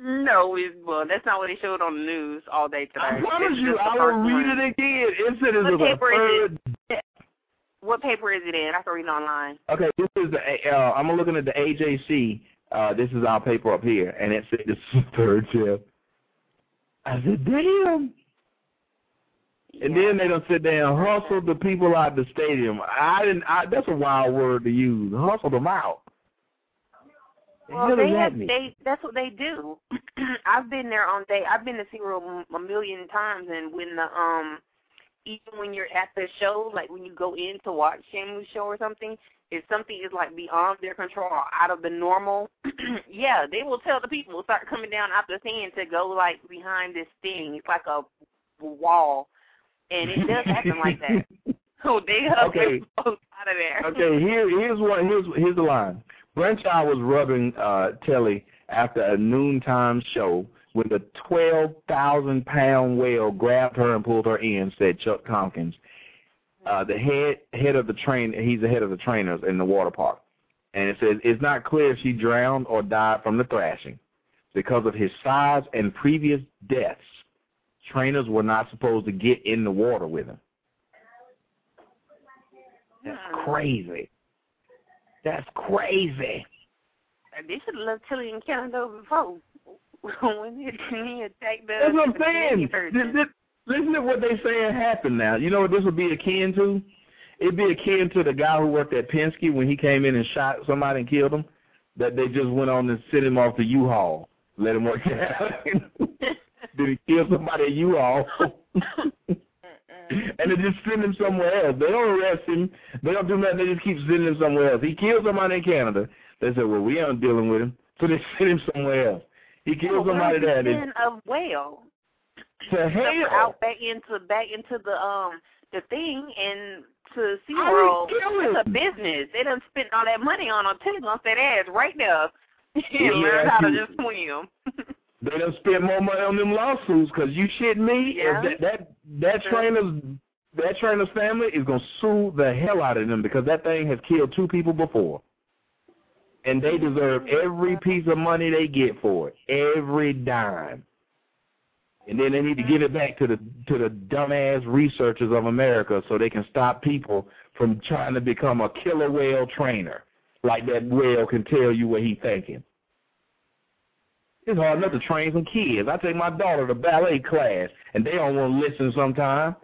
No, it, well, that's not what they showed on the news all day today. I promise you, I will read one. it again. It said it What was paper is third. it? What paper is it in? I can read it online. Okay, this is the. Uh, I'm looking at the AJC. Uh, this is our paper up here, and it said this is the third tip. I said, damn. And then they don't sit there and hustle the people out of the stadium. I didn't. I, that's a wild word to use. Hustle them out. Well, they have mean? they that's what they do. I've been there on day. I've been to SeaWorld a million times, and when the um even when you're at the show, like when you go in to watch Shamu's show or something, if something is like beyond their control or out of the normal, yeah, they will tell the people start coming down out the stand to go like behind this thing. It's like a wall, and it does happen like that. So they hug Okay. folks out of there. Okay, here here's one here's here's the line. Brancheau was rubbing uh Tilly after a noontime show when the twelve thousand pound whale grabbed her and pulled her in, said Chuck Tompkins. Uh the head head of the train he's the head of the trainers in the water park. And it says it's not clear if she drowned or died from the thrashing. Because of his size and previous deaths, trainers were not supposed to get in the water with him. That's crazy. That's crazy. They should have left Tilly in Canada before. when he, he attacked the That's what I'm saying. This- this- Listen to what they saying happened now. You know what this would be akin to? It'd be akin to the guy who worked at Penske when he came in and shot somebody and killed him. That they just went on and sent him off to U-Haul, let him work out. Did he kill somebody at U-Haul? And they just send him somewhere else. They don't arrest him. They don't do nothing. They just keep sending him somewhere else. He killed somebody in Canada. They said, well, we aren't dealing with him. So they send him somewhere else. He killed somebody there. They, a whale. to hell. out back into back into the um the thing and to SeaWorld. It's a business. They done spent all that money on her. Tilly gonna that ass right there. Yeah, learn how to just swim. They done spent more money on them lawsuits because you shit me. Yeah. That that that trainer's that trainer's family is gonna sue the hell out of them because that thing has killed two people before, and they mm-hmm. deserve every piece of money they get for it, every dime. And then they need to give it back to the to the dumbass researchers of America so they can stop people from trying to become a killer whale trainer. Like that whale can tell you what he's thinking. It's hard enough to train some kids. I take my daughter to ballet class, and they don't want to listen sometimes.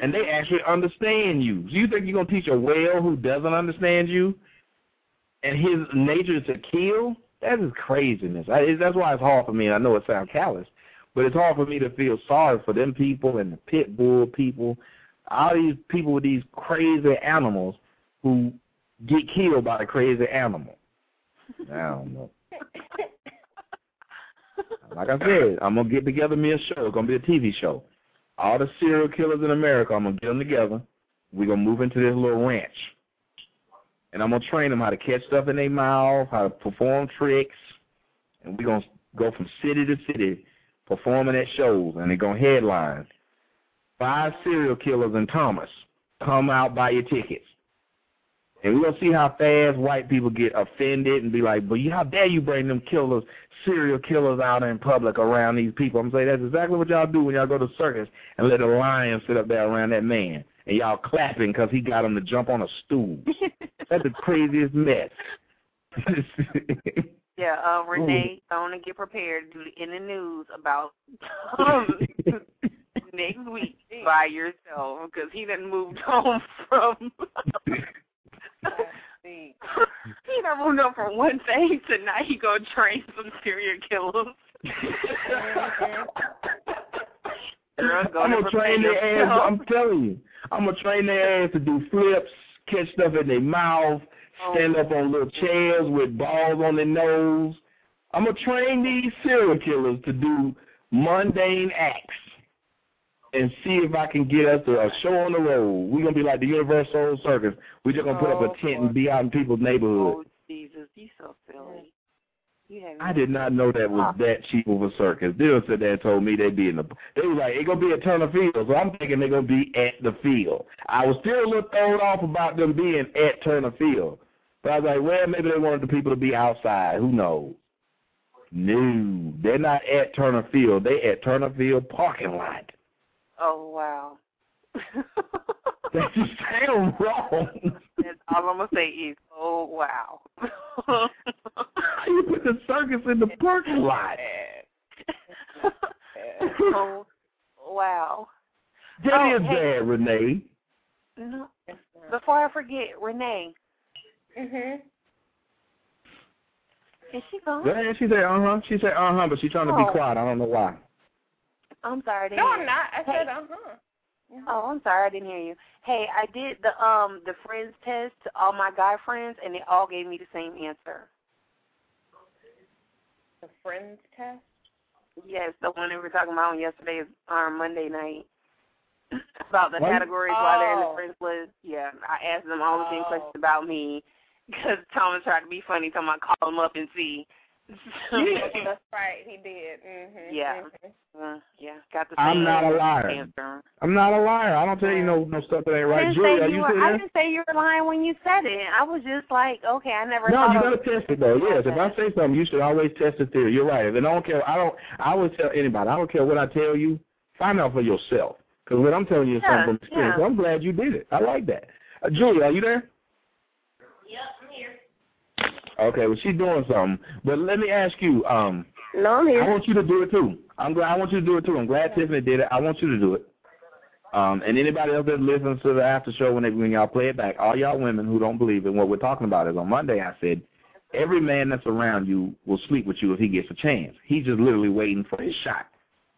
And they actually understand you. So you think you're going to teach a whale who doesn't understand you and his nature to kill? That is craziness. I, that's why it's hard for me, I know it sounds callous, but it's hard for me to feel sorry for them people and the pit bull people, all these people with these crazy animals who get killed by a crazy animal. I don't know. Like I said, I'm gonna get together me a show. It's gonna be a TV show. All the serial killers in America, I'm gonna get them together. We're gonna move into this little ranch, and I'm gonna train them how to catch stuff in their mouth, how to perform tricks, and we're gonna go from city to city performing at shows, and they're gonna headline five serial killers in Thomas. Come out, buy your tickets. And we're gonna see how fast white people get offended and be like, "But you, how dare you bring them killers, serial killers out in public around these people?" I'm saying that's exactly what y'all do when y'all go to circus and let a lion sit up there around that man, and y'all clapping because he got him to jump on a stool. that's the craziest mess. Yeah, uh, Renee, I want to get prepared to do in the news about um, next week by yourself because he done moved home from. He done moved on from one thing to now he gonna train some serial killers. Girl, go I'm gonna train their ass. I'm telling you, I'm gonna train their ass to do flips, catch stuff in their mouth, stand up on little chairs with balls on their nose. I'm gonna train these serial killers to do mundane acts and see if I can get us a, a show on the road. We're gonna be like the UniverSoul Circus. We're just gonna put up Oh, a tent and be out in people's neighborhood. Oh Jesus, you so silly. I did not know that was that cheap of a circus. Dylan said that told me they'd be in the. They was like, it's gonna be at Turner Field, so I'm thinking they're gonna be at the field. I was still a little thrown off about them being at Turner Field, but I was like, well, maybe they wanted the people to be outside. Who knows? No, they're not at Turner Field. They at Turner Field parking lot. Oh wow. That just sounds wrong. That's all I'm gonna say is, oh wow. How you put the circus in the parking lot? oh wow. That Oh, is hey. bad, Renee. No, before I forget, Renee. Mhm. Is she gone? Yeah, she said uh huh. She said uh huh, but she's trying to be Oh. quiet. I don't know why. I'm sorry. I didn't No, hear I'm you. not. I Hey. said uh huh. Oh, I'm sorry, I didn't hear you. Hey, I did the um the friends test to all my guy friends, and they all gave me the same answer. The friends test. Yes, the one we were talking about on yesterday's um, Monday night about the What? categories why they're in Oh. the friends list. Yeah, I asked them all the same questions about me because Thomas tried to be funny, so I call him up and see. That's right. He did. Mhm. Yeah. mhm. Uh, yeah, got the same I'm not a liar. answer. I'm not a liar. I don't tell you no no stuff that ain't right. didn't Julia, are you you were. I didn't say you were lying when you said it. I was just like, okay, I never. No, you gotta test it though. Yes, if I say something, you should always test the theory. You're right. And I don't care. I don't. I always tell anybody. I don't care what I tell you. Find out for yourself. Because what I'm telling you is Yeah, something from experience. yeah. So I'm glad you did it. I like that. Uh, Julia, are you there? Yep, I'm here. Okay, well she's doing something. But let me ask you. Um, No, I'm here. I want you to do it too. I'm glad. I want you to do it too. I'm glad Tiffany did it. I want you to do it. Um, and anybody else that listens to the after show when they, when y'all play it back, all y'all women who don't believe in what we're talking about is on Monday. I said every man that's around you will sleep with you if he gets a chance. He's just literally waiting for his shot.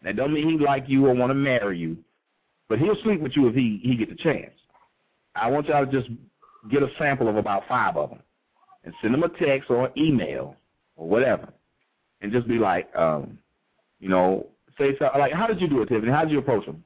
That don't mean he like you or want to marry you, but he'll sleep with you if he he gets a chance. I want y'all to just get a sample of about five of them and send them a text or an email or whatever, and just be like, um, you know, say something like, how did you do it, Tiffany? How did you approach them?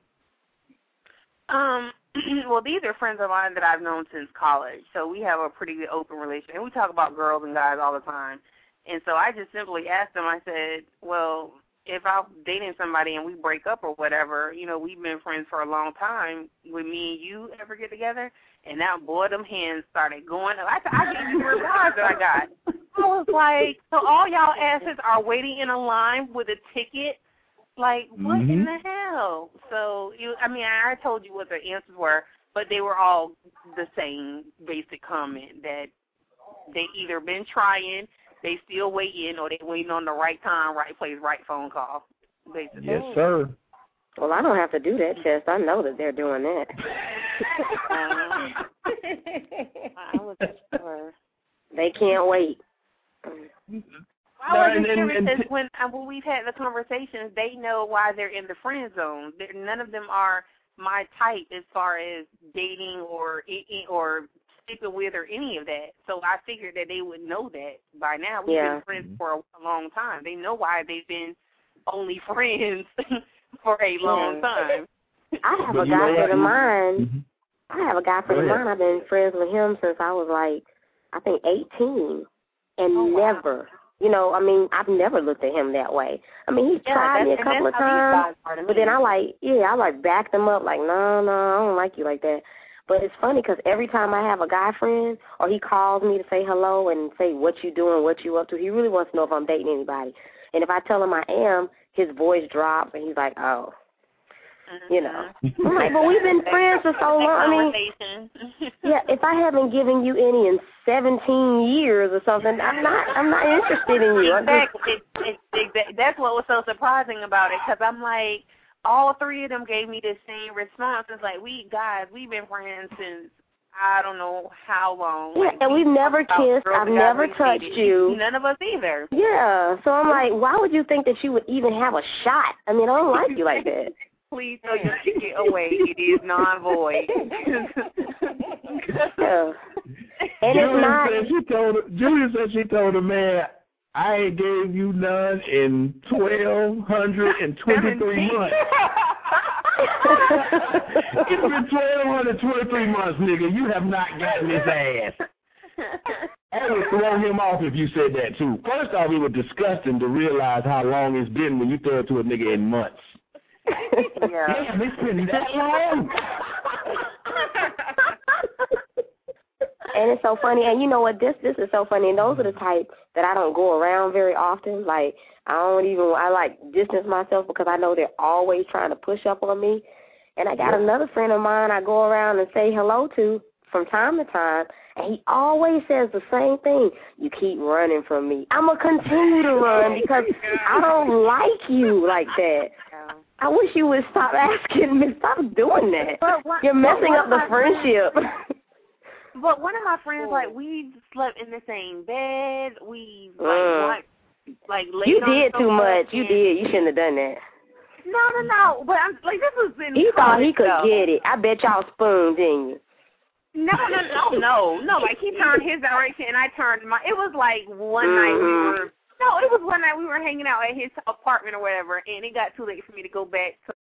Um, well, these are friends of mine that I've known since college, so we have a pretty good open relationship. And we talk about girls and guys all the time. And so I just simply asked them. I said, "Well, if I'm dating somebody and we break up or whatever, you know, we've been friends for a long time. Would me and you ever get together?" And now, boy, them hands started going up. I, I gave you the replies that I got. I was like, "So all y'all asses are waiting in a line with a ticket like, what in Mhm. the hell? So, you, I mean, I already told you what the answers were, but they were all the same basic comment that they either been trying, they still waiting, or they waiting on the right time, right place, right phone call. Basically. Yes, sir. Well, I don't have to do that test. I know that they're doing that. I was sure. They can't wait. I wasn't and- and- curious as when uh, when we've had the conversations, they know why they're in the friend zone. They're, none of them are my type as far as dating or i- i- or sleeping with or any of that. So I figured that they would know that by now. We've Yeah. been friends for a, a long time. They know why they've been only friends for a long Yeah. time. I have But a guy friend of mine. Mhm. I have a guy friend of mine. I've been friends with him since I was like, I think 18, and Oh, wow. never, you know, I mean, I've never looked at him that way. I mean, he's Yeah, tried me a couple of that's how these times, guys but then. I like, yeah, I like backed him up, like, no, no, I don't like you like that. But it's funny because every time I have a guy friend or he calls me to say hello and say what you doing, what you up to, he really wants to know if I'm dating anybody. And if I tell him I am, his voice drops and he's like, oh, you know. Mm-hmm. I'm like, but we've been friends for so long. I mean, yeah, if I haven't given you any in 17 years or something, I'm not, I'm not interested in you. Just. It, it. That's what was so surprising about it, because I'm like, all three of them gave me the same response. It's like, we guys, we've been friends since I don't know how long. yeah, Like, and we we've never kissed. I've never touched repeated. you. None of us either. Yeah, so I'm like, why would you think that you would even have a shot? I mean, I don't like you like that. Please throw your ticket away. It is non-void. Yeah. And it's Julia not. Said she told Julia said she told the man, I gave you none in twelve hundred and twenty three months. it's been twelve hundred twenty three months, nigga. You have not gotten this ass. I would throw him off if you said that too. First off, it was disgusting to realize how long it's been when you throw it to a nigga in months. yeah. Damn, it's been that long. And it's so funny. And you know what? This this is so funny. And those are the type that I don't go around very often. Like I don't even I like distance myself because I know they're always trying to push up on me. And I got another friend of mine I go around and say hello to from time to time, and he always says the same thing. You keep running from me. I'm gonna continue to run because I don't like you like that. I wish you would stop asking me. Stop doing that. You're messing up the friendship. But one of my friends, like, we slept in the same bed. We like, Mm. watched, like laid You on the did too much. You did. You shouldn't have done that. No, no, no. But I'm like, this was in. He thought he could though. get it. I bet y'all spooned, didn't you? No, no, no, no, no. Like he turned his direction and I turned my. It was like one night we Mhm. were. No, it was one night we were hanging out at his apartment or whatever, and it got too late for me to go back to